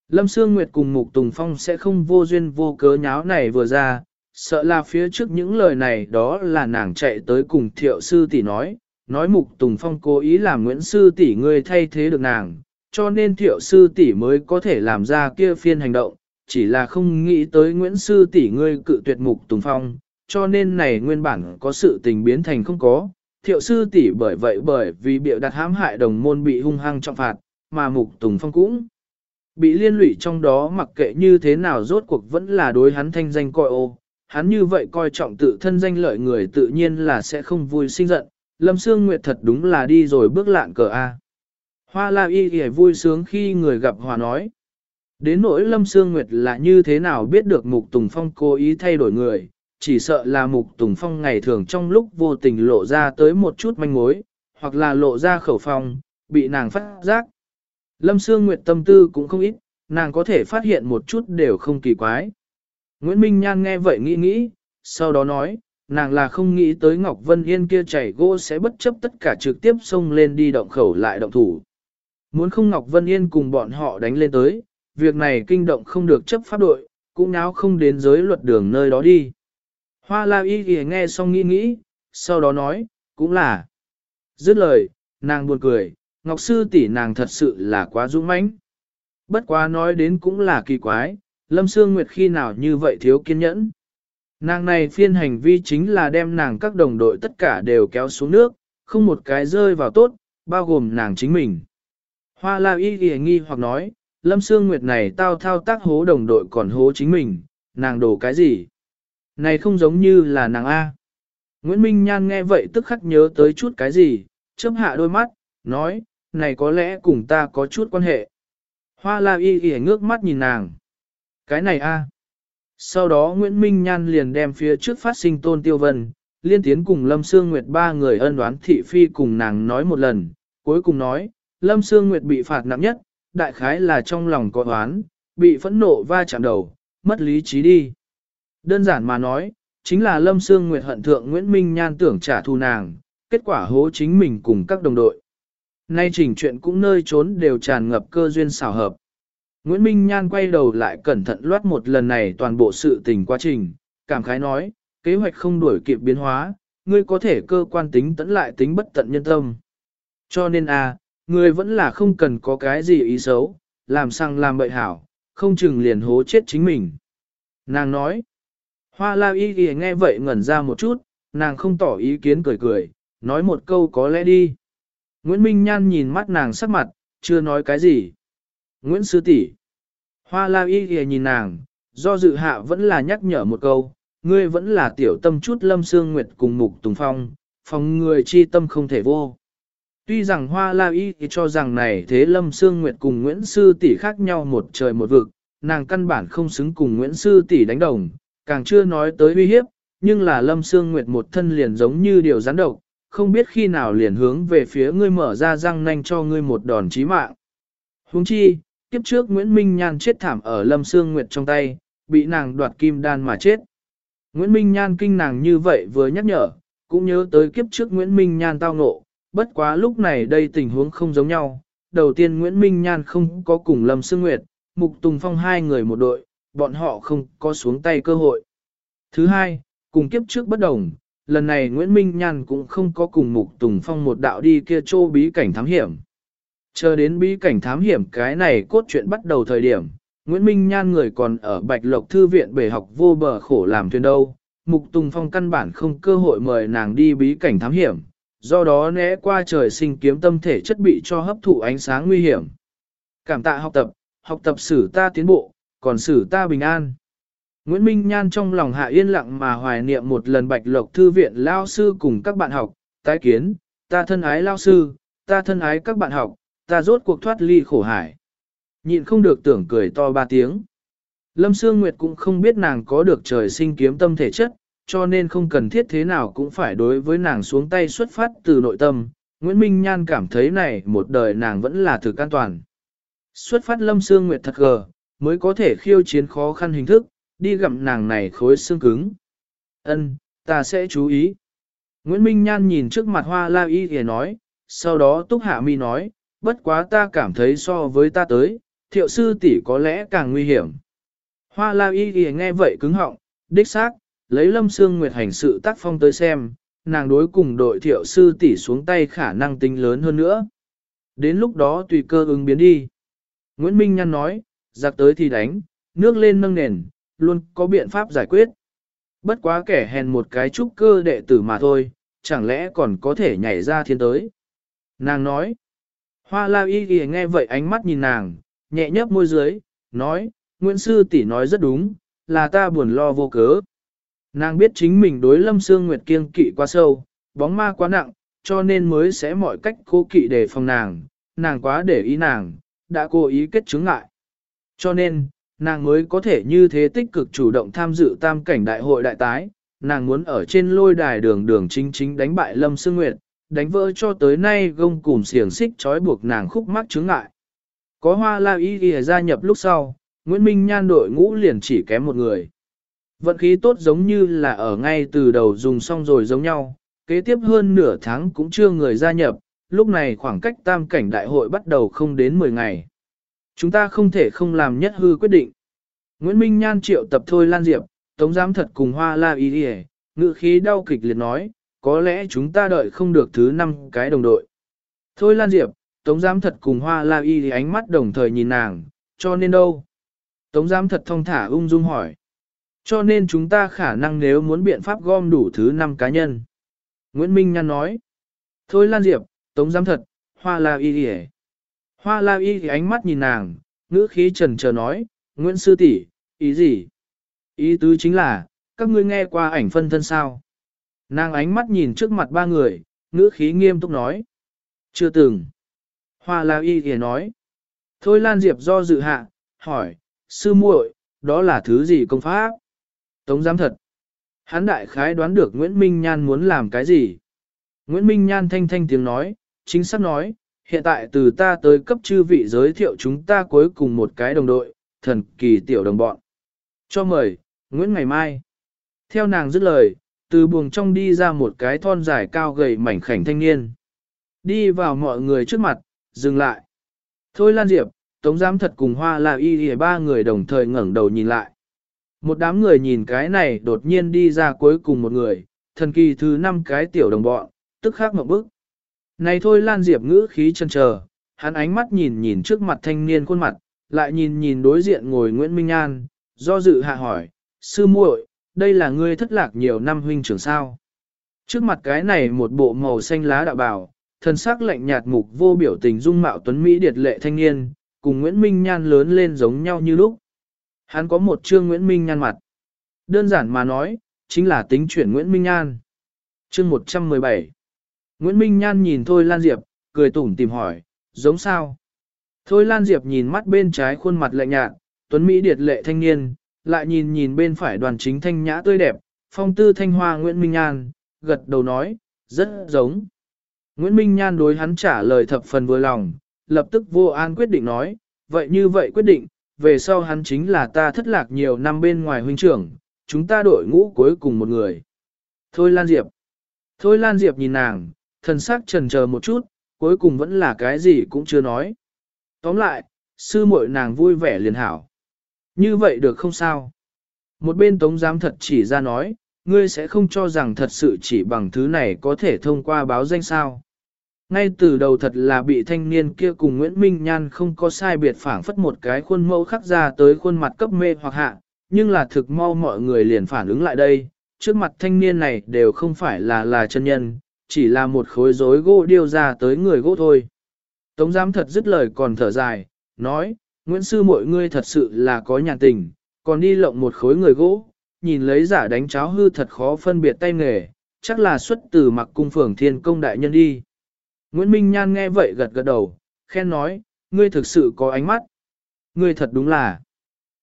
Lâm Sương Nguyệt cùng Mục Tùng Phong sẽ không vô duyên vô cớ nháo này vừa ra, sợ là phía trước những lời này đó là nàng chạy tới cùng thiệu sư tỷ nói, nói Mục Tùng Phong cố ý làm Nguyễn sư tỷ ngươi thay thế được nàng, cho nên thiệu sư tỷ mới có thể làm ra kia phiên hành động, chỉ là không nghĩ tới Nguyễn Sư tỷ ngươi cự tuyệt mục Tùng Phong, cho nên này nguyên bản có sự tình biến thành không có. Thiệu sư tỷ bởi vậy bởi vì bịa đặt hãm hại đồng môn bị hung hăng trọng phạt, mà mục Tùng Phong cũng bị liên lụy trong đó mặc kệ như thế nào rốt cuộc vẫn là đối hắn thanh danh coi ô. Hắn như vậy coi trọng tự thân danh lợi người tự nhiên là sẽ không vui sinh giận. Lâm Sương Nguyệt thật đúng là đi rồi bước lạn cờ A. Hoa la y y vui sướng khi người gặp hòa nói. Đến nỗi Lâm Sương Nguyệt là như thế nào biết được Mục Tùng Phong cố ý thay đổi người, chỉ sợ là Mục Tùng Phong ngày thường trong lúc vô tình lộ ra tới một chút manh mối, hoặc là lộ ra khẩu phong, bị nàng phát giác. Lâm Sương Nguyệt tâm tư cũng không ít, nàng có thể phát hiện một chút đều không kỳ quái. Nguyễn Minh Nhan nghe vậy nghĩ nghĩ, sau đó nói, nàng là không nghĩ tới Ngọc Vân Yên kia chảy gỗ sẽ bất chấp tất cả trực tiếp xông lên đi động khẩu lại động thủ. Muốn không Ngọc Vân Yên cùng bọn họ đánh lên tới, việc này kinh động không được chấp pháp đội, cũng náo không đến giới luật đường nơi đó đi. Hoa la y ghi nghe xong nghĩ nghĩ, sau đó nói, cũng là. Dứt lời, nàng buồn cười, Ngọc Sư tỷ nàng thật sự là quá dũng mãnh. Bất quá nói đến cũng là kỳ quái, Lâm Sương Nguyệt khi nào như vậy thiếu kiên nhẫn. Nàng này phiên hành vi chính là đem nàng các đồng đội tất cả đều kéo xuống nước, không một cái rơi vào tốt, bao gồm nàng chính mình. Hoa la y Y nghi hoặc nói, Lâm Sương Nguyệt này tao thao tác hố đồng đội còn hố chính mình, nàng đổ cái gì? Này không giống như là nàng A. Nguyễn Minh Nhan nghe vậy tức khắc nhớ tới chút cái gì, chớp hạ đôi mắt, nói, này có lẽ cùng ta có chút quan hệ. Hoa la y y ngước mắt nhìn nàng. Cái này A. Sau đó Nguyễn Minh Nhan liền đem phía trước phát sinh tôn tiêu vân, liên tiến cùng Lâm Sương Nguyệt ba người ân đoán thị phi cùng nàng nói một lần, cuối cùng nói, Lâm Sương Nguyệt bị phạt nặng nhất, đại khái là trong lòng có oán, bị phẫn nộ va chạm đầu, mất lý trí đi. Đơn giản mà nói, chính là Lâm Sương Nguyệt hận thượng Nguyễn Minh Nhan tưởng trả thù nàng, kết quả hố chính mình cùng các đồng đội. Nay chỉnh chuyện cũng nơi trốn đều tràn ngập cơ duyên xảo hợp. Nguyễn Minh Nhan quay đầu lại cẩn thận loát một lần này toàn bộ sự tình quá trình, cảm khái nói, kế hoạch không đuổi kịp biến hóa, ngươi có thể cơ quan tính tẫn lại tính bất tận nhân tâm. Cho nên a, à, ngươi vẫn là không cần có cái gì ý xấu, làm sang làm bậy hảo, không chừng liền hố chết chính mình. Nàng nói, hoa la y kìa nghe vậy ngẩn ra một chút, nàng không tỏ ý kiến cười cười, nói một câu có lẽ đi. Nguyễn Minh Nhan nhìn mắt nàng sắc mặt, chưa nói cái gì. Nguyễn Sư tỷ, Hoa la y kìa nhìn nàng, do dự hạ vẫn là nhắc nhở một câu, ngươi vẫn là tiểu tâm chút lâm sương nguyệt cùng mục tùng phong, phòng người chi tâm không thể vô. Tuy rằng Hoa La Y cho rằng này thế Lâm Sương Nguyệt cùng Nguyễn Sư tỷ khác nhau một trời một vực, nàng căn bản không xứng cùng Nguyễn Sư tỷ đánh đồng, càng chưa nói tới uy hiếp, nhưng là Lâm Sương Nguyệt một thân liền giống như điều gián độc, không biết khi nào liền hướng về phía ngươi mở ra răng nanh cho ngươi một đòn chí mạng. Huống chi, kiếp trước Nguyễn Minh Nhan chết thảm ở Lâm Sương Nguyệt trong tay, bị nàng đoạt kim đan mà chết. Nguyễn Minh Nhan kinh nàng như vậy vừa nhắc nhở, cũng nhớ tới kiếp trước Nguyễn Minh Nhan tao ngộ, bất quá lúc này đây tình huống không giống nhau. Đầu tiên Nguyễn Minh Nhan không có cùng Lâm Sương Nguyệt, Mục Tùng Phong hai người một đội, bọn họ không có xuống tay cơ hội. Thứ hai, cùng kiếp trước bất đồng, lần này Nguyễn Minh Nhan cũng không có cùng Mục Tùng Phong một đạo đi kia trô bí cảnh thám hiểm. Chờ đến bí cảnh thám hiểm cái này cốt truyện bắt đầu thời điểm, Nguyễn Minh Nhan người còn ở Bạch Lộc Thư viện bể học vô bờ khổ làm thuyền đâu. Mục Tùng Phong căn bản không cơ hội mời nàng đi bí cảnh thám hiểm, do đó né qua trời sinh kiếm tâm thể chất bị cho hấp thụ ánh sáng nguy hiểm. Cảm tạ học tập, học tập xử ta tiến bộ, còn xử ta bình an. Nguyễn Minh Nhan trong lòng hạ yên lặng mà hoài niệm một lần Bạch Lộc Thư viện lao sư cùng các bạn học, tái kiến, ta thân ái lao sư, ta thân ái các bạn học, ta rốt cuộc thoát ly khổ hải. Nhịn không được tưởng cười to ba tiếng. Lâm Sương Nguyệt cũng không biết nàng có được trời sinh kiếm tâm thể chất, cho nên không cần thiết thế nào cũng phải đối với nàng xuống tay xuất phát từ nội tâm. Nguyễn Minh Nhan cảm thấy này một đời nàng vẫn là thực an toàn. Xuất phát Lâm xương Nguyệt thật gờ, mới có thể khiêu chiến khó khăn hình thức, đi gặm nàng này khối xương cứng. Ân, ta sẽ chú ý. Nguyễn Minh Nhan nhìn trước mặt hoa la y thì nói, sau đó túc hạ mi nói, bất quá ta cảm thấy so với ta tới, thiệu sư tỷ có lẽ càng nguy hiểm. Hoa la y thì nghe vậy cứng họng, đích xác, lấy lâm sương nguyệt hành sự tác phong tới xem, nàng đối cùng đội thiệu sư tỷ xuống tay khả năng tính lớn hơn nữa. Đến lúc đó tùy cơ ứng biến đi. Nguyễn Minh Nhăn nói, giặc tới thì đánh, nước lên nâng nền, luôn có biện pháp giải quyết. Bất quá kẻ hèn một cái trúc cơ đệ tử mà thôi, chẳng lẽ còn có thể nhảy ra thiên tới. Nàng nói, hoa la y ghi nghe vậy ánh mắt nhìn nàng, nhẹ nhấp môi dưới, nói, Nguyễn Sư tỷ nói rất đúng, là ta buồn lo vô cớ. Nàng biết chính mình đối Lâm Sương Nguyệt kiêng kỵ quá sâu, bóng ma quá nặng, cho nên mới sẽ mọi cách cố kỵ để phòng nàng, nàng quá để ý nàng, đã cố ý kết chứng ngại. Cho nên, nàng mới có thể như thế tích cực chủ động tham dự tam cảnh đại hội đại tái, nàng muốn ở trên lôi đài đường đường chính chính đánh bại Lâm Sương Nguyệt, đánh vỡ cho tới nay gông cùm xiềng xích trói buộc nàng khúc mắc chứng ngại. Có hoa la y gia nhập lúc sau, Nguyễn Minh Nhan đội ngũ liền chỉ kém một người. Vận khí tốt giống như là ở ngay từ đầu dùng xong rồi giống nhau, kế tiếp hơn nửa tháng cũng chưa người gia nhập, lúc này khoảng cách tam cảnh đại hội bắt đầu không đến 10 ngày. Chúng ta không thể không làm nhất hư quyết định. Nguyễn Minh Nhan triệu tập thôi Lan Diệp, Tống Giám thật cùng Hoa La Y Y, ngự khí đau kịch liệt nói, có lẽ chúng ta đợi không được thứ năm cái đồng đội. Thôi Lan Diệp, Tống Giám thật cùng Hoa La Y thì ánh mắt đồng thời nhìn nàng, cho nên đâu? Tống Giám thật thong thả ung dung hỏi. Cho nên chúng ta khả năng nếu muốn biện pháp gom đủ thứ năm cá nhân. Nguyễn Minh Nhan nói. Thôi Lan Diệp, Tống Giám thật, Hoa La Y Y. Hoa La Y thì ánh mắt nhìn nàng, ngữ khí trần chờ nói, Nguyễn Sư tỷ, ý gì? Ý tứ chính là, các ngươi nghe qua ảnh phân thân sao? Nàng ánh mắt nhìn trước mặt ba người, ngữ khí nghiêm túc nói. Chưa từng. Hoa La Y thì nói. Thôi Lan Diệp do dự hạ, hỏi, sư muội, đó là thứ gì công pháp? Tống giám thật. Hán đại khái đoán được Nguyễn Minh Nhan muốn làm cái gì? Nguyễn Minh Nhan thanh thanh tiếng nói, chính xác nói, hiện tại từ ta tới cấp chư vị giới thiệu chúng ta cuối cùng một cái đồng đội, thần kỳ tiểu đồng bọn. Cho mời, Nguyễn Ngày Mai. Theo nàng dứt lời, từ buồng trong đi ra một cái thon dài cao gầy mảnh khảnh thanh niên. Đi vào mọi người trước mặt, dừng lại. Thôi Lan Diệp, Tống giám thật cùng hoa là y y ba người đồng thời ngẩng đầu nhìn lại. Một đám người nhìn cái này đột nhiên đi ra cuối cùng một người, thần kỳ thứ năm cái tiểu đồng bọn, tức khắc ngậm bức. Này thôi Lan Diệp ngữ khí chân chờ, hắn ánh mắt nhìn nhìn trước mặt thanh niên khuôn mặt, lại nhìn nhìn đối diện ngồi Nguyễn Minh An, do dự hạ hỏi, sư muội, đây là ngươi thất lạc nhiều năm huynh trưởng sao. Trước mặt cái này một bộ màu xanh lá đạo bào, thần sắc lạnh nhạt mục vô biểu tình dung mạo tuấn Mỹ điệt lệ thanh niên, cùng Nguyễn Minh Nhan lớn lên giống nhau như lúc. Hắn có một chương Nguyễn Minh Nhan mặt. Đơn giản mà nói, chính là tính chuyển Nguyễn Minh Nhan. Chương 117 Nguyễn Minh Nhan nhìn Thôi Lan Diệp, cười tủm tìm hỏi, giống sao? Thôi Lan Diệp nhìn mắt bên trái khuôn mặt lạnh nhạt, tuấn Mỹ điệt lệ thanh niên, lại nhìn nhìn bên phải đoàn chính thanh nhã tươi đẹp, phong tư thanh hoa Nguyễn Minh Nhan, gật đầu nói, rất giống. Nguyễn Minh Nhan đối hắn trả lời thập phần vừa lòng, lập tức vô an quyết định nói, vậy như vậy quyết định, về sau hắn chính là ta thất lạc nhiều năm bên ngoài huynh trưởng, chúng ta đội ngũ cuối cùng một người. Thôi Lan Diệp. Thôi Lan Diệp nhìn nàng, thần sắc trần chờ một chút, cuối cùng vẫn là cái gì cũng chưa nói. Tóm lại, sư muội nàng vui vẻ liền hảo. Như vậy được không sao? Một bên tống giám thật chỉ ra nói, ngươi sẽ không cho rằng thật sự chỉ bằng thứ này có thể thông qua báo danh sao. Ngay từ đầu thật là bị thanh niên kia cùng Nguyễn Minh Nhan không có sai biệt phản phất một cái khuôn mẫu khắc ra tới khuôn mặt cấp mê hoặc hạ, nhưng là thực mau mọi người liền phản ứng lại đây, trước mặt thanh niên này đều không phải là là chân nhân, chỉ là một khối rối gỗ điêu ra tới người gỗ thôi. Tống giám thật dứt lời còn thở dài, nói, Nguyễn Sư mọi ngươi thật sự là có nhà tình, còn đi lộng một khối người gỗ, nhìn lấy giả đánh cháo hư thật khó phân biệt tay nghề, chắc là xuất từ mặc cung phường thiên công đại nhân đi. Nguyễn Minh Nhan nghe vậy gật gật đầu, khen nói, ngươi thực sự có ánh mắt. Ngươi thật đúng là.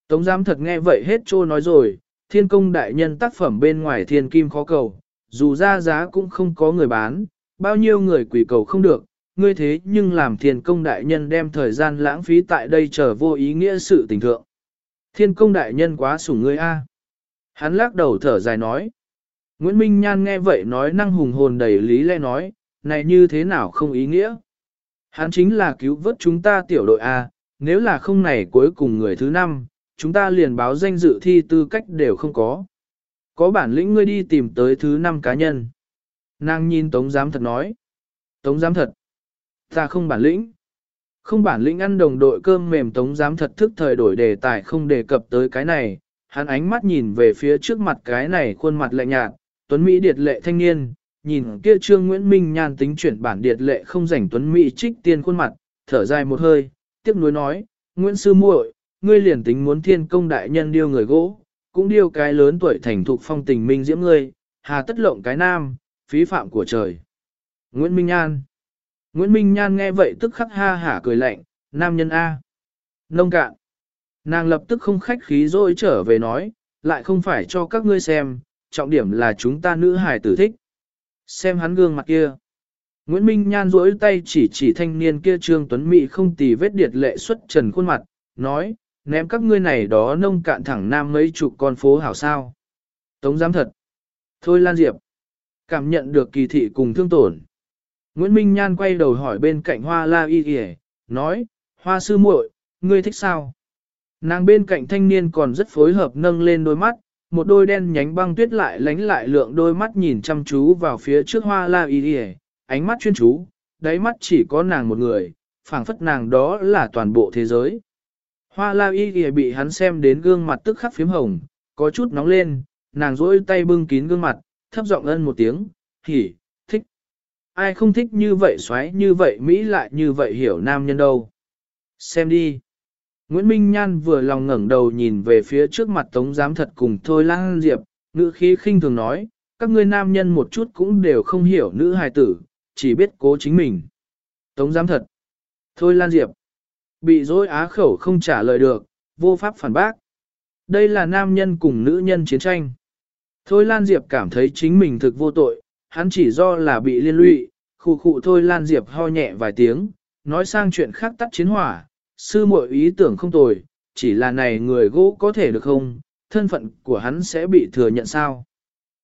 Tống giám thật nghe vậy hết trô nói rồi, thiên công đại nhân tác phẩm bên ngoài thiên kim khó cầu, dù ra giá cũng không có người bán, bao nhiêu người quỷ cầu không được, ngươi thế nhưng làm thiên công đại nhân đem thời gian lãng phí tại đây trở vô ý nghĩa sự tình thượng. Thiên công đại nhân quá sủng ngươi a. Hắn lắc đầu thở dài nói. Nguyễn Minh Nhan nghe vậy nói năng hùng hồn đầy lý lẽ nói, này như thế nào không ý nghĩa. Hắn chính là cứu vớt chúng ta tiểu đội A, nếu là không này cuối cùng người thứ năm, chúng ta liền báo danh dự thi tư cách đều không có. Có bản lĩnh ngươi đi tìm tới thứ năm cá nhân. Nàng nhìn Tống Giám thật nói. Tống Giám thật. Ta không bản lĩnh. Không bản lĩnh ăn đồng đội cơm mềm Tống Giám thật thức thời đổi đề tài không đề cập tới cái này. Hắn ánh mắt nhìn về phía trước mặt cái này khuôn mặt lạnh nhạt, tuấn Mỹ điệt lệ thanh niên, nhìn kia trương Nguyễn Minh nhan tính chuyển bản điệt lệ không rảnh tuấn Mỹ trích tiên khuôn mặt, thở dài một hơi, tiếp nối nói, Nguyễn Sư muội, ngươi liền tính muốn thiên công đại nhân điêu người gỗ, cũng điêu cái lớn tuổi thành thục phong tình minh diễm ngươi, hà tất lộng cái nam, phí phạm của trời. Nguyễn Minh Nhan Nguyễn Minh Nhan nghe vậy tức khắc ha hả cười lạnh, nam nhân A. Nông cạn. Nàng lập tức không khách khí rồi trở về nói, lại không phải cho các ngươi xem, trọng điểm là chúng ta nữ hài tử thích. Xem hắn gương mặt kia. Nguyễn Minh Nhan duỗi tay chỉ chỉ thanh niên kia Trương Tuấn Mỹ không tì vết điệt lệ xuất trần khuôn mặt, nói, ném các ngươi này đó nông cạn thẳng nam mấy chục con phố hảo sao. Tống giám thật. Thôi Lan Diệp. Cảm nhận được kỳ thị cùng thương tổn. Nguyễn Minh Nhan quay đầu hỏi bên cạnh hoa la y kìa, nói, hoa sư muội, ngươi thích sao? Nàng bên cạnh thanh niên còn rất phối hợp nâng lên đôi mắt, một đôi đen nhánh băng tuyết lại lánh lại lượng đôi mắt nhìn chăm chú vào phía trước hoa la y y ánh mắt chuyên chú, đáy mắt chỉ có nàng một người, phảng phất nàng đó là toàn bộ thế giới. Hoa la y y bị hắn xem đến gương mặt tức khắc phím hồng, có chút nóng lên, nàng rỗi tay bưng kín gương mặt, thấp giọng ân một tiếng, hỉ, thích. Ai không thích như vậy xoáy như vậy Mỹ lại như vậy hiểu nam nhân đâu. Xem đi. Nguyễn Minh Nhan vừa lòng ngẩng đầu nhìn về phía trước mặt Tống Giám thật cùng Thôi Lan Diệp, ngữ khí khinh thường nói, các ngươi nam nhân một chút cũng đều không hiểu nữ hài tử, chỉ biết cố chính mình. Tống Giám thật. Thôi Lan Diệp. Bị dối á khẩu không trả lời được, vô pháp phản bác. Đây là nam nhân cùng nữ nhân chiến tranh. Thôi Lan Diệp cảm thấy chính mình thực vô tội, hắn chỉ do là bị liên lụy, khu khu Thôi Lan Diệp ho nhẹ vài tiếng, nói sang chuyện khác tắt chiến hỏa, sư muội ý tưởng không tồi, chỉ là này người gỗ có thể được không, thân phận của hắn sẽ bị thừa nhận sao?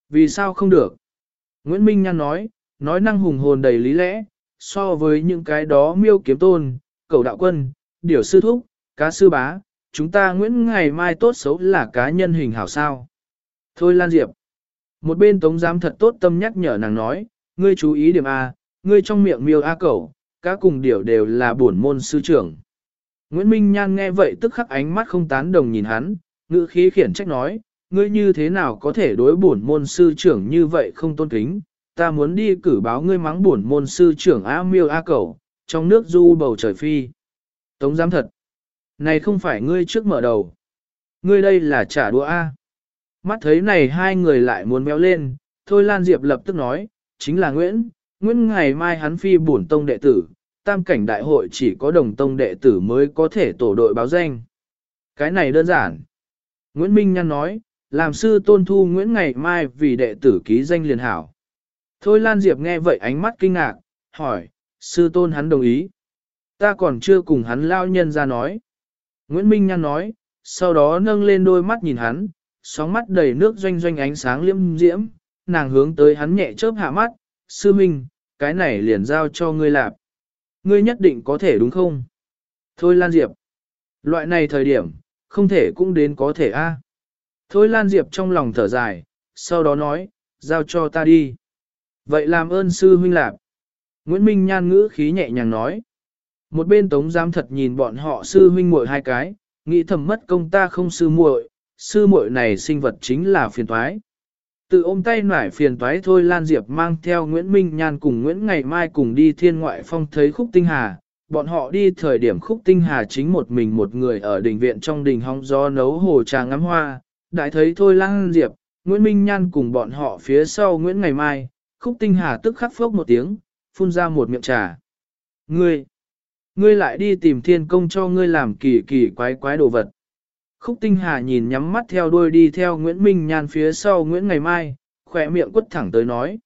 Vì sao không được? Nguyễn Minh Nhan nói, nói năng hùng hồn đầy lý lẽ, so với những cái đó miêu kiếm tôn, cầu đạo quân, điều sư thúc, cá sư bá, chúng ta Nguyễn ngày mai tốt xấu là cá nhân hình hảo sao. Thôi Lan Diệp. Một bên tống giám thật tốt tâm nhắc nhở nàng nói, ngươi chú ý điểm A, ngươi trong miệng miêu A cẩu, cá cùng điểu đều là bổn môn sư trưởng. Nguyễn Minh Nhan nghe vậy tức khắc ánh mắt không tán đồng nhìn hắn, ngữ khí khiển trách nói, ngươi như thế nào có thể đối bổn môn sư trưởng như vậy không tôn kính, ta muốn đi cử báo ngươi mắng bổn môn sư trưởng A miêu A cẩu, trong nước du bầu trời phi. Tống giám thật. Này không phải ngươi trước mở đầu. Ngươi đây là trả đũa A. Mắt thấy này hai người lại muốn béo lên, thôi Lan Diệp lập tức nói, chính là Nguyễn, Nguyễn ngày mai hắn phi bổn tông đệ tử, tam cảnh đại hội chỉ có đồng tông đệ tử mới có thể tổ đội báo danh. Cái này đơn giản. Nguyễn Minh Nhăn nói, làm sư tôn thu Nguyễn ngày mai vì đệ tử ký danh liền hảo. Thôi Lan Diệp nghe vậy ánh mắt kinh ngạc, hỏi, sư tôn hắn đồng ý. Ta còn chưa cùng hắn lao nhân ra nói. Nguyễn Minh Nhăn nói, sau đó nâng lên đôi mắt nhìn hắn, sóng mắt đầy nước doanh doanh ánh sáng liêm diễm, nàng hướng tới hắn nhẹ chớp hạ mắt, sư minh, cái này liền giao cho ngươi lạp. Ngươi nhất định có thể đúng không? Thôi Lan Diệp. Loại này thời điểm, không thể cũng đến có thể a. Thôi Lan Diệp trong lòng thở dài, sau đó nói, giao cho ta đi. Vậy làm ơn sư huynh lạc. Nguyễn Minh nhan ngữ khí nhẹ nhàng nói. Một bên tống giám thật nhìn bọn họ sư huynh muội hai cái, nghĩ thầm mất công ta không sư muội, sư muội này sinh vật chính là phiền toái. Tự ôm tay nải phiền toái thôi Lan Diệp mang theo Nguyễn Minh Nhan cùng Nguyễn Ngày Mai cùng đi thiên ngoại phong thấy khúc tinh hà. Bọn họ đi thời điểm khúc tinh hà chính một mình một người ở đình viện trong đình hóng gió nấu hồ trà ngắm hoa. Đại thấy thôi Lan Diệp, Nguyễn Minh Nhan cùng bọn họ phía sau Nguyễn Ngày Mai, khúc tinh hà tức khắc phốc một tiếng, phun ra một miệng trà. Ngươi, ngươi lại đi tìm thiên công cho ngươi làm kỳ kỳ quái quái đồ vật. Khúc Tinh Hà nhìn nhắm mắt theo đuôi đi theo Nguyễn Minh Nhan phía sau Nguyễn Ngày Mai, khỏe miệng quất thẳng tới nói.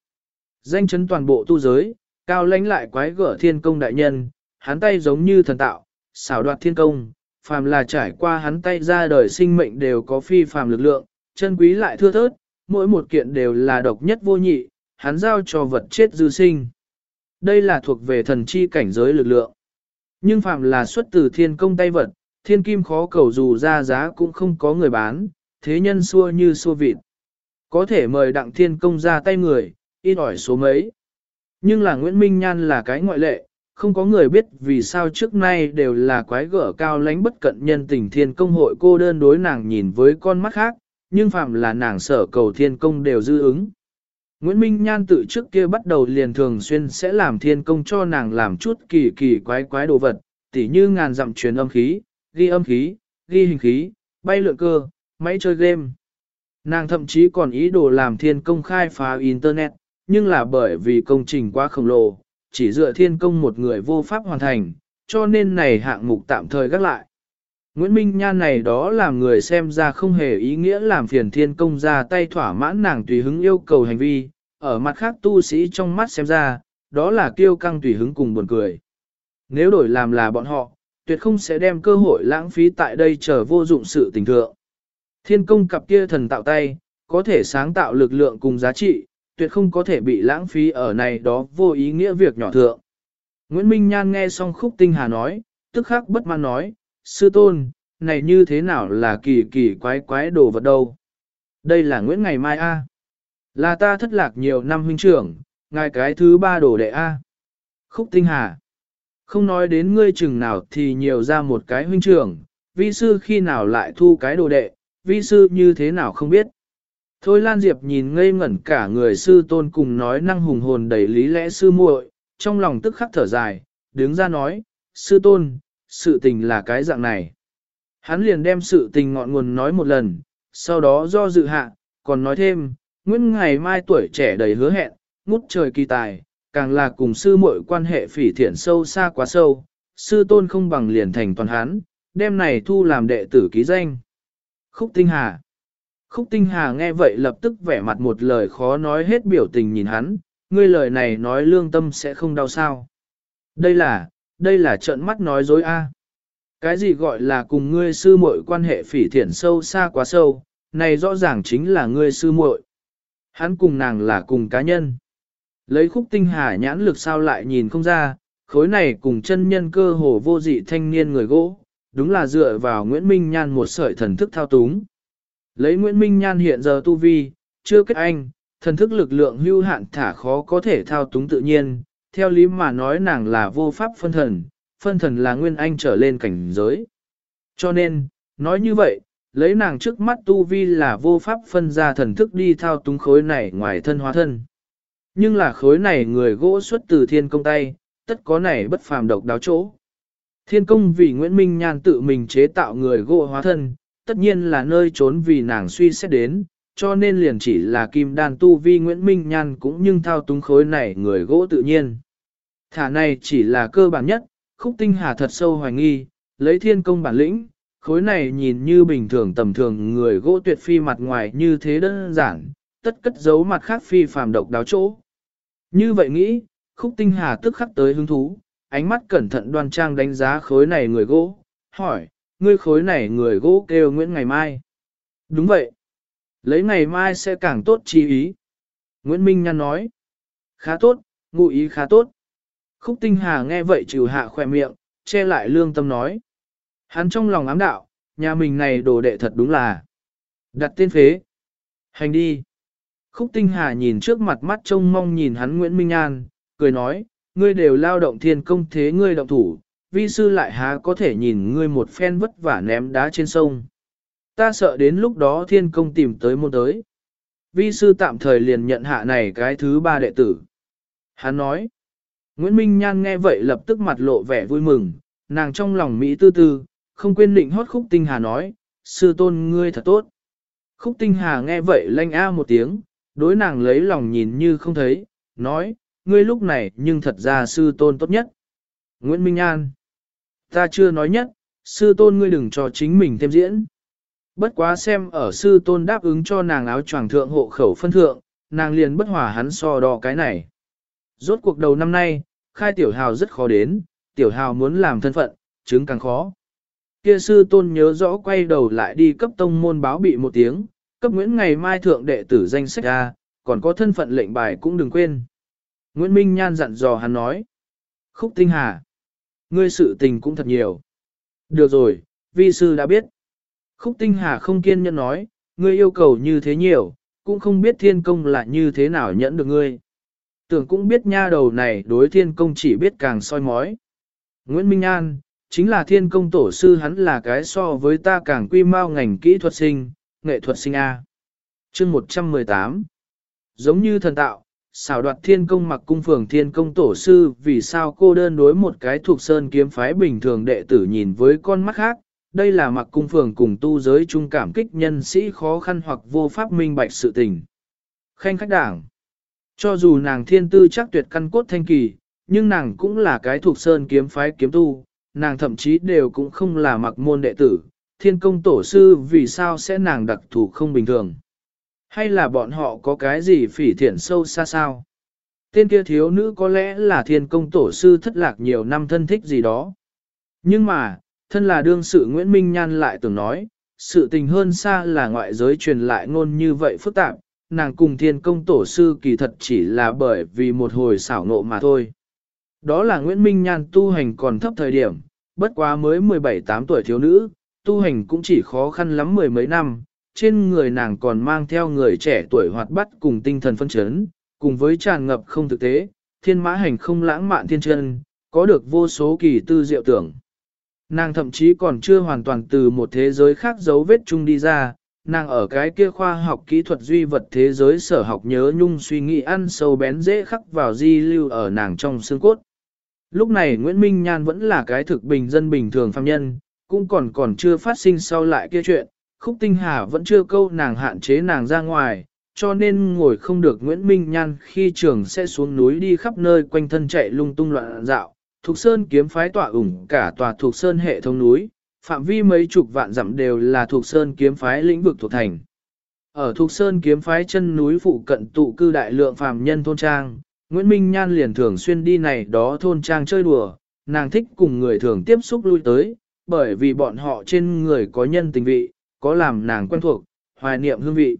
Danh chấn toàn bộ tu giới, cao lãnh lại quái gở thiên công đại nhân, hắn tay giống như thần tạo, xảo đoạt thiên công, phàm là trải qua hắn tay ra đời sinh mệnh đều có phi phàm lực lượng, chân quý lại thưa thớt, mỗi một kiện đều là độc nhất vô nhị, hắn giao cho vật chết dư sinh. Đây là thuộc về thần chi cảnh giới lực lượng. Nhưng phàm là xuất từ thiên công tay vật, thiên kim khó cầu dù ra giá cũng không có người bán, thế nhân xua như xua vịt. Có thể mời đặng thiên công ra tay người, ít ỏi số mấy. Nhưng là Nguyễn Minh Nhan là cái ngoại lệ, không có người biết vì sao trước nay đều là quái gở cao lánh bất cận nhân tình thiên công hội cô đơn đối nàng nhìn với con mắt khác, nhưng phạm là nàng sở cầu thiên công đều dư ứng. Nguyễn Minh Nhan tự trước kia bắt đầu liền thường xuyên sẽ làm thiên công cho nàng làm chút kỳ kỳ quái quái đồ vật, tỉ như ngàn dặm truyền âm khí, ghi âm khí, ghi hình khí, bay lượn cơ, máy chơi game. Nàng thậm chí còn ý đồ làm thiên công khai phá Internet, nhưng là bởi vì công trình quá khổng lồ, chỉ dựa thiên công một người vô pháp hoàn thành, cho nên này hạng mục tạm thời gác lại. Nguyễn Minh Nhan này đó làm người xem ra không hề ý nghĩa làm phiền thiên công ra tay thỏa mãn nàng tùy hứng yêu cầu hành vi, ở mặt khác tu sĩ trong mắt xem ra, đó là kiêu căng tùy hứng cùng buồn cười. Nếu đổi làm là bọn họ, tuyệt không sẽ đem cơ hội lãng phí tại đây chờ vô dụng sự tình thượng. Thiên công cặp kia thần tạo tay, có thể sáng tạo lực lượng cùng giá trị, tuyệt không có thể bị lãng phí ở này đó vô ý nghĩa việc nhỏ thượng. Nguyễn Minh Nhan nghe xong khúc tinh hà nói, tức khắc bất mãn nói, sư tôn, này như thế nào là kỳ kỳ quái quái đồ vật đâu. Đây là Nguyễn Ngày Mai A. Là ta thất lạc nhiều năm huynh trưởng, ngài cái thứ ba đồ đệ A. Khúc tinh hà. Không nói đến ngươi chừng nào thì nhiều ra một cái huynh trưởng, vi sư khi nào lại thu cái đồ đệ, vi sư như thế nào không biết. Thôi Lan Diệp nhìn ngây ngẩn cả người sư tôn cùng nói năng hùng hồn đầy lý lẽ sư muội, trong lòng tức khắc thở dài, đứng ra nói, sư tôn, sự tình là cái dạng này. Hắn liền đem sự tình ngọn nguồn nói một lần, sau đó do dự hạ, còn nói thêm, Nguyễn ngày mai tuổi trẻ đầy hứa hẹn, ngút trời kỳ tài, càng là cùng sư muội quan hệ phỉ thiện sâu xa quá sâu, sư tôn không bằng liền thành toàn hán, đem này thu làm đệ tử ký danh. Khúc Tinh Hà Khúc Tinh Hà nghe vậy lập tức vẻ mặt một lời khó nói hết biểu tình nhìn hắn, ngươi lời này nói lương tâm sẽ không đau sao. Đây là, đây là trợn mắt nói dối a. Cái gì gọi là cùng ngươi sư muội quan hệ phỉ thiện sâu xa quá sâu, này rõ ràng chính là ngươi sư muội. Hắn cùng nàng là cùng cá nhân. Lấy khúc tinh hà nhãn lực sao lại nhìn không ra, khối này cùng chân nhân cơ hồ vô dị thanh niên người gỗ, đúng là dựa vào Nguyễn Minh Nhan một sợi thần thức thao túng. Lấy Nguyễn Minh Nhan hiện giờ tu vi, chưa kết anh, thần thức lực lượng hưu hạn thả khó có thể thao túng tự nhiên, theo lý mà nói nàng là vô pháp phân thần, phân thần là nguyên anh trở lên cảnh giới. Cho nên, nói như vậy, lấy nàng trước mắt tu vi là vô pháp phân ra thần thức đi thao túng khối này ngoài thân hóa thân. Nhưng là khối này người gỗ xuất từ thiên công tay, tất có này bất phàm độc đáo chỗ. Thiên công vì Nguyễn Minh Nhan tự mình chế tạo người gỗ hóa thân, tất nhiên là nơi trốn vì nàng suy xét đến, cho nên liền chỉ là kim đan tu vi Nguyễn Minh Nhan cũng nhưng thao túng khối này người gỗ tự nhiên. Thả này chỉ là cơ bản nhất, khúc tinh hà thật sâu hoài nghi, lấy thiên công bản lĩnh, khối này nhìn như bình thường tầm thường người gỗ tuyệt phi mặt ngoài như thế đơn giản, tất cất giấu mặt khác phi phàm độc đáo chỗ. Như vậy nghĩ, khúc tinh hà tức khắc tới hứng thú, ánh mắt cẩn thận đoan trang đánh giá khối này người gỗ, hỏi, ngươi khối này người gỗ kêu Nguyễn ngày mai. Đúng vậy. Lấy ngày mai sẽ càng tốt chi ý. Nguyễn Minh Nhan nói. Khá tốt, ngụ ý khá tốt. Khúc tinh hà nghe vậy trừ hạ khỏe miệng, che lại lương tâm nói. Hắn trong lòng ám đạo, nhà mình này đồ đệ thật đúng là. Đặt tên phế. Hành đi. Khúc tinh hà nhìn trước mặt mắt trông mong nhìn hắn Nguyễn Minh An, cười nói, ngươi đều lao động thiên công thế ngươi động thủ, vi sư lại há có thể nhìn ngươi một phen vất vả ném đá trên sông. Ta sợ đến lúc đó thiên công tìm tới môn tới. Vi sư tạm thời liền nhận hạ này cái thứ ba đệ tử. Hắn nói, Nguyễn Minh Nhan nghe vậy lập tức mặt lộ vẻ vui mừng, nàng trong lòng Mỹ tư tư, không quên định hót khúc tinh hà nói, sư tôn ngươi thật tốt. Khúc tinh hà nghe vậy lanh a một tiếng, đối nàng lấy lòng nhìn như không thấy, nói, ngươi lúc này nhưng thật ra sư tôn tốt nhất. Nguyễn Minh An, ta chưa nói nhất, sư tôn ngươi đừng cho chính mình thêm diễn. Bất quá xem ở sư tôn đáp ứng cho nàng áo choàng thượng hộ khẩu phân thượng, nàng liền bất hòa hắn so đo cái này. Rốt cuộc đầu năm nay, khai tiểu hào rất khó đến, tiểu hào muốn làm thân phận, chứng càng khó. Kia sư tôn nhớ rõ quay đầu lại đi cấp tông môn báo bị một tiếng, cấp Nguyễn ngày mai thượng đệ tử danh sách ra, còn có thân phận lệnh bài cũng đừng quên. Nguyễn Minh Nhan dặn dò hắn nói. Khúc Tinh Hà. Ngươi sự tình cũng thật nhiều. Được rồi, vi sư đã biết. Khúc Tinh Hà không kiên nhẫn nói, ngươi yêu cầu như thế nhiều, cũng không biết thiên công là như thế nào nhẫn được ngươi. Tưởng cũng biết nha đầu này đối thiên công chỉ biết càng soi mói. Nguyễn Minh An, chính là thiên công tổ sư hắn là cái so với ta càng quy mau ngành kỹ thuật sinh, nghệ thuật sinh A. chương 118 Giống như thần tạo, xảo đoạt thiên công mặc cung phường thiên công tổ sư vì sao cô đơn đối một cái thuộc sơn kiếm phái bình thường đệ tử nhìn với con mắt khác, đây là mặc cung phường cùng tu giới trung cảm kích nhân sĩ khó khăn hoặc vô pháp minh bạch sự tình. Khanh khách đảng Cho dù nàng thiên tư chắc tuyệt căn cốt thanh kỳ, nhưng nàng cũng là cái thuộc sơn kiếm phái kiếm tu, nàng thậm chí đều cũng không là mặc môn đệ tử, thiên công tổ sư vì sao sẽ nàng đặc thù không bình thường. Hay là bọn họ có cái gì phỉ thiện sâu xa sao? Tên kia thiếu nữ có lẽ là thiên công tổ sư thất lạc nhiều năm thân thích gì đó. Nhưng mà, thân là đương sự Nguyễn Minh Nhan lại từng nói, sự tình hơn xa là ngoại giới truyền lại ngôn như vậy phức tạp, nàng cùng thiên công tổ sư kỳ thật chỉ là bởi vì một hồi xảo ngộ mà thôi. Đó là Nguyễn Minh Nhan tu hành còn thấp thời điểm, bất quá mới 17-8 tuổi thiếu nữ, tu hành cũng chỉ khó khăn lắm mười mấy năm, trên người nàng còn mang theo người trẻ tuổi hoạt bát cùng tinh thần phân chấn, cùng với tràn ngập không thực tế, thiên mã hành không lãng mạn thiên chân, có được vô số kỳ tư diệu tưởng. Nàng thậm chí còn chưa hoàn toàn từ một thế giới khác dấu vết chung đi ra, nàng ở cái kia khoa học kỹ thuật duy vật thế giới sở học nhớ nhung suy nghĩ ăn sâu bén dễ khắc vào di lưu ở nàng trong xương cốt. Lúc này Nguyễn Minh Nhan vẫn là cái thực bình dân bình thường phàm nhân, cũng còn còn chưa phát sinh sau lại kia chuyện, khúc tinh hà vẫn chưa câu nàng hạn chế nàng ra ngoài, cho nên ngồi không được Nguyễn Minh Nhan khi trường sẽ xuống núi đi khắp nơi quanh thân chạy lung tung loạn dạo. Thục Sơn kiếm phái tỏa ủng cả tòa Thục Sơn hệ thống núi, phạm vi mấy chục vạn dặm đều là Thục Sơn kiếm phái lĩnh vực thuộc thành. Ở Thục Sơn kiếm phái chân núi phụ cận tụ cư đại lượng phàm nhân thôn trang, Nguyễn Minh Nhan liền thường xuyên đi này đó thôn trang chơi đùa, nàng thích cùng người thường tiếp xúc lui tới, bởi vì bọn họ trên người có nhân tình vị, có làm nàng quen thuộc, hoài niệm hương vị.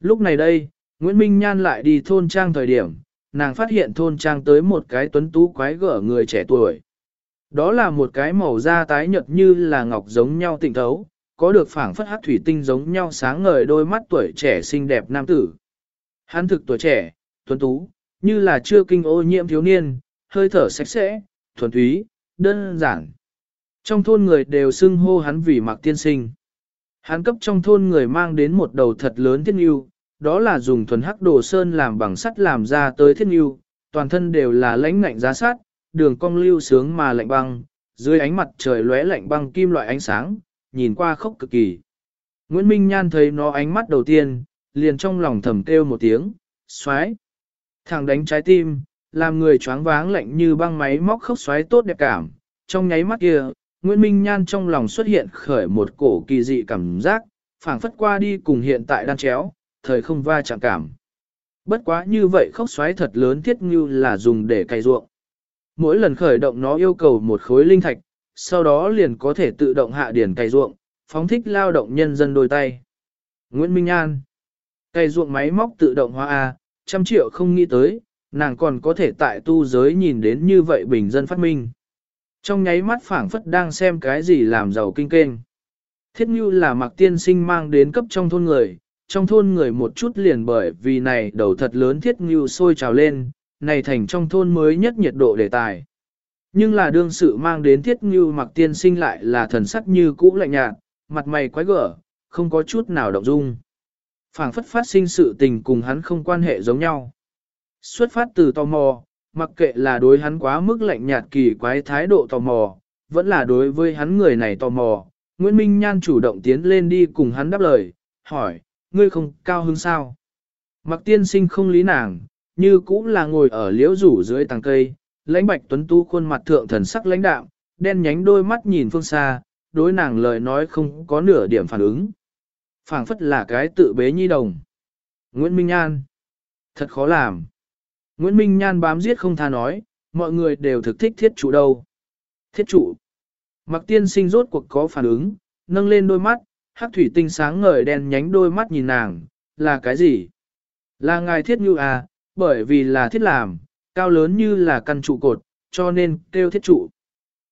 Lúc này đây, Nguyễn Minh Nhan lại đi thôn trang thời điểm, nàng phát hiện thôn trang tới một cái tuấn tú quái gở người trẻ tuổi. Đó là một cái màu da tái nhợt như là ngọc giống nhau tịnh thấu, có được phảng phất hát thủy tinh giống nhau sáng ngời đôi mắt tuổi trẻ xinh đẹp nam tử. Hắn thực tuổi trẻ, tuấn tú, như là chưa kinh ô nhiễm thiếu niên, hơi thở sạch sẽ, thuần túy, đơn giản. Trong thôn người đều xưng hô hắn vì mặc tiên sinh. Hắn cấp trong thôn người mang đến một đầu thật lớn thiết yêu đó là dùng thuần hắc đồ sơn làm bằng sắt làm ra tới thiết yêu toàn thân đều là lãnh ngạnh giá sát, đường cong lưu sướng mà lạnh băng, dưới ánh mặt trời lóe lạnh băng kim loại ánh sáng, nhìn qua khốc cực kỳ. Nguyễn Minh Nhan thấy nó ánh mắt đầu tiên, liền trong lòng thầm kêu một tiếng, xoái. Thẳng đánh trái tim, làm người choáng váng lạnh như băng máy móc khốc xoáy tốt đẹp cảm. Trong nháy mắt kia, Nguyễn Minh Nhan trong lòng xuất hiện khởi một cổ kỳ dị cảm giác, phảng phất qua đi cùng hiện tại đan chéo, thời không va chạm cảm. Bất quá như vậy khốc xoáy thật lớn thiết như là dùng để cày ruộng. Mỗi lần khởi động nó yêu cầu một khối linh thạch, sau đó liền có thể tự động hạ điển cày ruộng, phóng thích lao động nhân dân đôi tay. Nguyễn Minh An Cày ruộng máy móc tự động hóa A, trăm triệu không nghĩ tới, nàng còn có thể tại tu giới nhìn đến như vậy bình dân phát minh. Trong nháy mắt phảng phất đang xem cái gì làm giàu kinh kênh. Thiết như là mặc tiên sinh mang đến cấp trong thôn người, trong thôn người một chút liền bởi vì này đầu thật lớn thiết như sôi trào lên, này thành trong thôn mới nhất nhiệt độ đề tài. Nhưng là đương sự mang đến thiết như mặc tiên sinh lại là thần sắc như cũ lạnh nhạt, mặt mày quái gở, không có chút nào động dung. phảng phất phát sinh sự tình cùng hắn không quan hệ giống nhau. Xuất phát từ tò mò, mặc kệ là đối hắn quá mức lạnh nhạt kỳ quái thái độ tò mò, vẫn là đối với hắn người này tò mò. Nguyễn Minh Nhan chủ động tiến lên đi cùng hắn đáp lời, hỏi, ngươi không cao hứng sao? Mặc tiên sinh không lý nàng, như cũng là ngồi ở liễu rủ dưới tàng cây, lãnh bạch tuấn tu khuôn mặt thượng thần sắc lãnh đạm, đen nhánh đôi mắt nhìn phương xa, đối nàng lời nói không có nửa điểm phản ứng. phảng phất là cái tự bế nhi đồng. Nguyễn Minh An. Thật khó làm. Nguyễn Minh Nhan bám giết không tha nói, mọi người đều thực thích thiết trụ đâu. Thiết trụ. Mặc tiên sinh rốt cuộc có phản ứng, nâng lên đôi mắt, hắc thủy tinh sáng ngời đen nhánh đôi mắt nhìn nàng, là cái gì? Là ngài thiết như à, bởi vì là thiết làm, cao lớn như là căn trụ cột, cho nên kêu thiết trụ.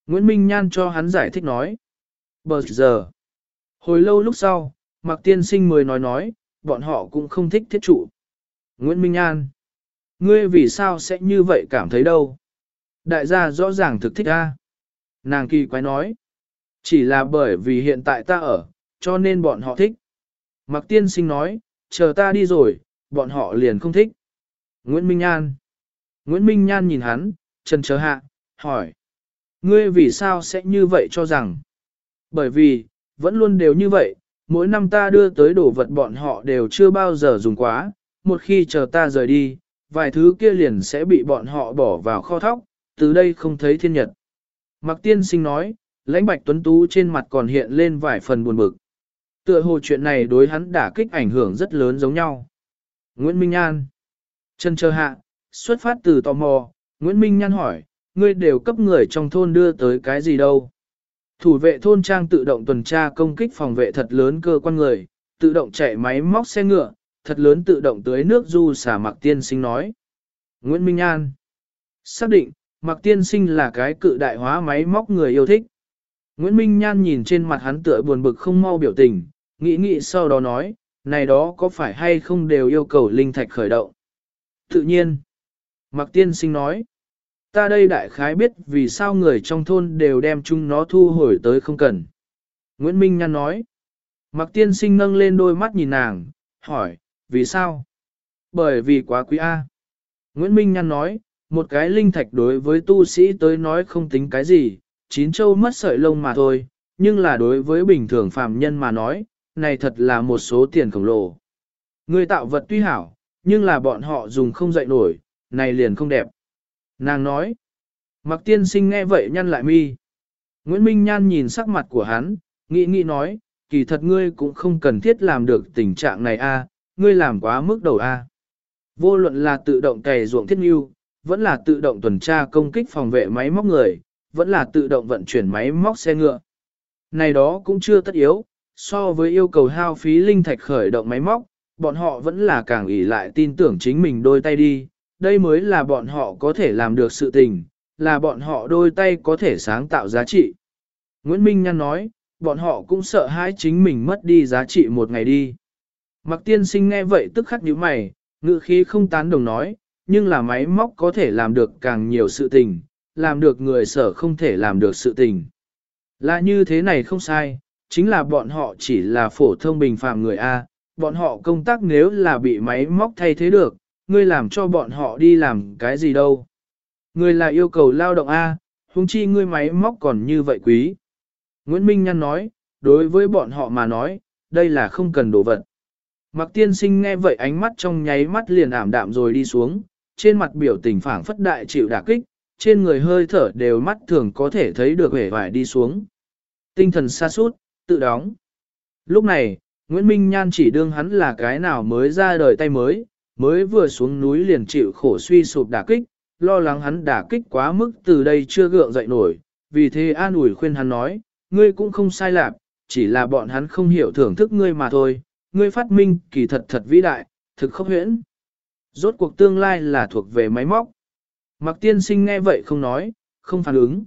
Nguyễn Minh Nhan cho hắn giải thích nói. Bờ giờ. Hồi lâu lúc sau, Mạc Tiên Sinh mới nói nói, bọn họ cũng không thích thiết trụ. Nguyễn Minh Nhan. Ngươi vì sao sẽ như vậy cảm thấy đâu? Đại gia rõ ràng thực thích a. Nàng kỳ quái nói. Chỉ là bởi vì hiện tại ta ở, cho nên bọn họ thích. Mặc Tiên Sinh nói, chờ ta đi rồi, bọn họ liền không thích. Nguyễn Minh Nhan. Nguyễn Minh Nhan nhìn hắn, chân chờ hạ, hỏi. Ngươi vì sao sẽ như vậy cho rằng? Bởi vì, vẫn luôn đều như vậy, mỗi năm ta đưa tới đồ vật bọn họ đều chưa bao giờ dùng quá, một khi chờ ta rời đi, vài thứ kia liền sẽ bị bọn họ bỏ vào kho thóc, từ đây không thấy thiên nhật. Mạc tiên sinh nói, lãnh bạch tuấn tú trên mặt còn hiện lên vài phần buồn bực. Tựa hồ chuyện này đối hắn đả kích ảnh hưởng rất lớn giống nhau. Nguyễn Minh An Chân chờ hạ, xuất phát từ tò mò, Nguyễn Minh Nhan hỏi, ngươi đều cấp người trong thôn đưa tới cái gì đâu? Thủ vệ thôn trang tự động tuần tra công kích phòng vệ thật lớn cơ quan người, tự động chạy máy móc xe ngựa, thật lớn tự động tưới nước du xả Mạc Tiên Sinh nói. Nguyễn Minh An Xác định, Mạc Tiên Sinh là cái cự đại hóa máy móc người yêu thích. Nguyễn Minh Nhan nhìn trên mặt hắn tựa buồn bực không mau biểu tình, nghĩ nghĩ sau đó nói, này đó có phải hay không đều yêu cầu linh thạch khởi động. Tự nhiên, Mạc Tiên Sinh nói, ta đây đại khái biết vì sao người trong thôn đều đem chung nó thu hồi tới không cần. Nguyễn Minh Nhan nói, Mạc Tiên Sinh nâng lên đôi mắt nhìn nàng, hỏi, vì sao? Bởi vì quá quý A. Nguyễn Minh Nhan nói, một cái linh thạch đối với tu sĩ tới nói không tính cái gì, chín châu mất sợi lông mà thôi, nhưng là đối với bình thường phàm nhân mà nói, này thật là một số tiền khổng lồ. Người tạo vật tuy hảo, nhưng là bọn họ dùng không dậy nổi, này liền không đẹp. Nàng nói, mặc tiên sinh nghe vậy nhăn lại mi. Nguyễn Minh Nhan nhìn sắc mặt của hắn, nghĩ nghĩ nói, kỳ thật ngươi cũng không cần thiết làm được tình trạng này a, ngươi làm quá mức đầu a. Vô luận là tự động cày ruộng thiết nhu, vẫn là tự động tuần tra công kích phòng vệ máy móc người, vẫn là tự động vận chuyển máy móc xe ngựa. Này đó cũng chưa tất yếu, so với yêu cầu hao phí linh thạch khởi động máy móc, bọn họ vẫn là càng ỷ lại tin tưởng chính mình đôi tay đi, đây mới là bọn họ có thể làm được sự tình, là bọn họ đôi tay có thể sáng tạo giá trị. Nguyễn Minh Nhan nói, bọn họ cũng sợ hãi chính mình mất đi giá trị một ngày đi. Mặc tiên sinh nghe vậy tức khắc nhíu mày, ngự khí không tán đồng nói, nhưng là máy móc có thể làm được càng nhiều sự tình, làm được người sở không thể làm được sự tình. Là như thế này không sai, chính là bọn họ chỉ là phổ thông bình phàm người A, bọn họ công tác nếu là bị máy móc thay thế được, ngươi làm cho bọn họ đi làm cái gì đâu. Ngươi là yêu cầu lao động A, huống chi ngươi máy móc còn như vậy quý. Nguyễn Minh Nhăn nói, đối với bọn họ mà nói, đây là không cần đồ vật. Mặc tiên sinh nghe vậy ánh mắt trong nháy mắt liền ảm đạm rồi đi xuống, trên mặt biểu tình phảng phất đại chịu đả kích, trên người hơi thở đều mắt thường có thể thấy được vẻ vải đi xuống. Tinh thần xa sút tự đóng. Lúc này, Nguyễn Minh Nhan chỉ đương hắn là cái nào mới ra đời tay mới, mới vừa xuống núi liền chịu khổ suy sụp đả kích, lo lắng hắn đả kích quá mức từ đây chưa gượng dậy nổi, vì thế an ủi khuyên hắn nói, ngươi cũng không sai lạc, chỉ là bọn hắn không hiểu thưởng thức ngươi mà thôi, ngươi phát minh kỳ thật thật vĩ đại, thực khốc huyễn. Rốt cuộc tương lai là thuộc về máy móc. Mặc tiên sinh nghe vậy không nói, không phản ứng.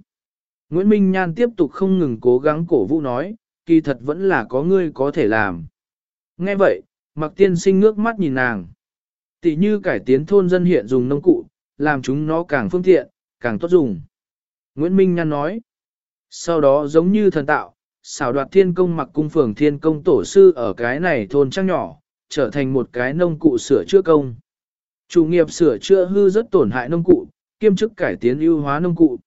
Nguyễn Minh Nhan tiếp tục không ngừng cố gắng cổ vũ nói, kỳ thật vẫn là có ngươi có thể làm. Nghe vậy, mặc tiên sinh ngước mắt nhìn nàng. Tỷ như cải tiến thôn dân hiện dùng nông cụ, làm chúng nó càng phương tiện, càng tốt dùng. Nguyễn Minh Nhan nói. Sau đó giống như thần tạo, xảo đoạt thiên công mặc cung phường thiên công tổ sư ở cái này thôn trang nhỏ, trở thành một cái nông cụ sửa chữa công. Chủ nghiệp sửa chữa hư rất tổn hại nông cụ, kiêm chức cải tiến ưu hóa nông cụ.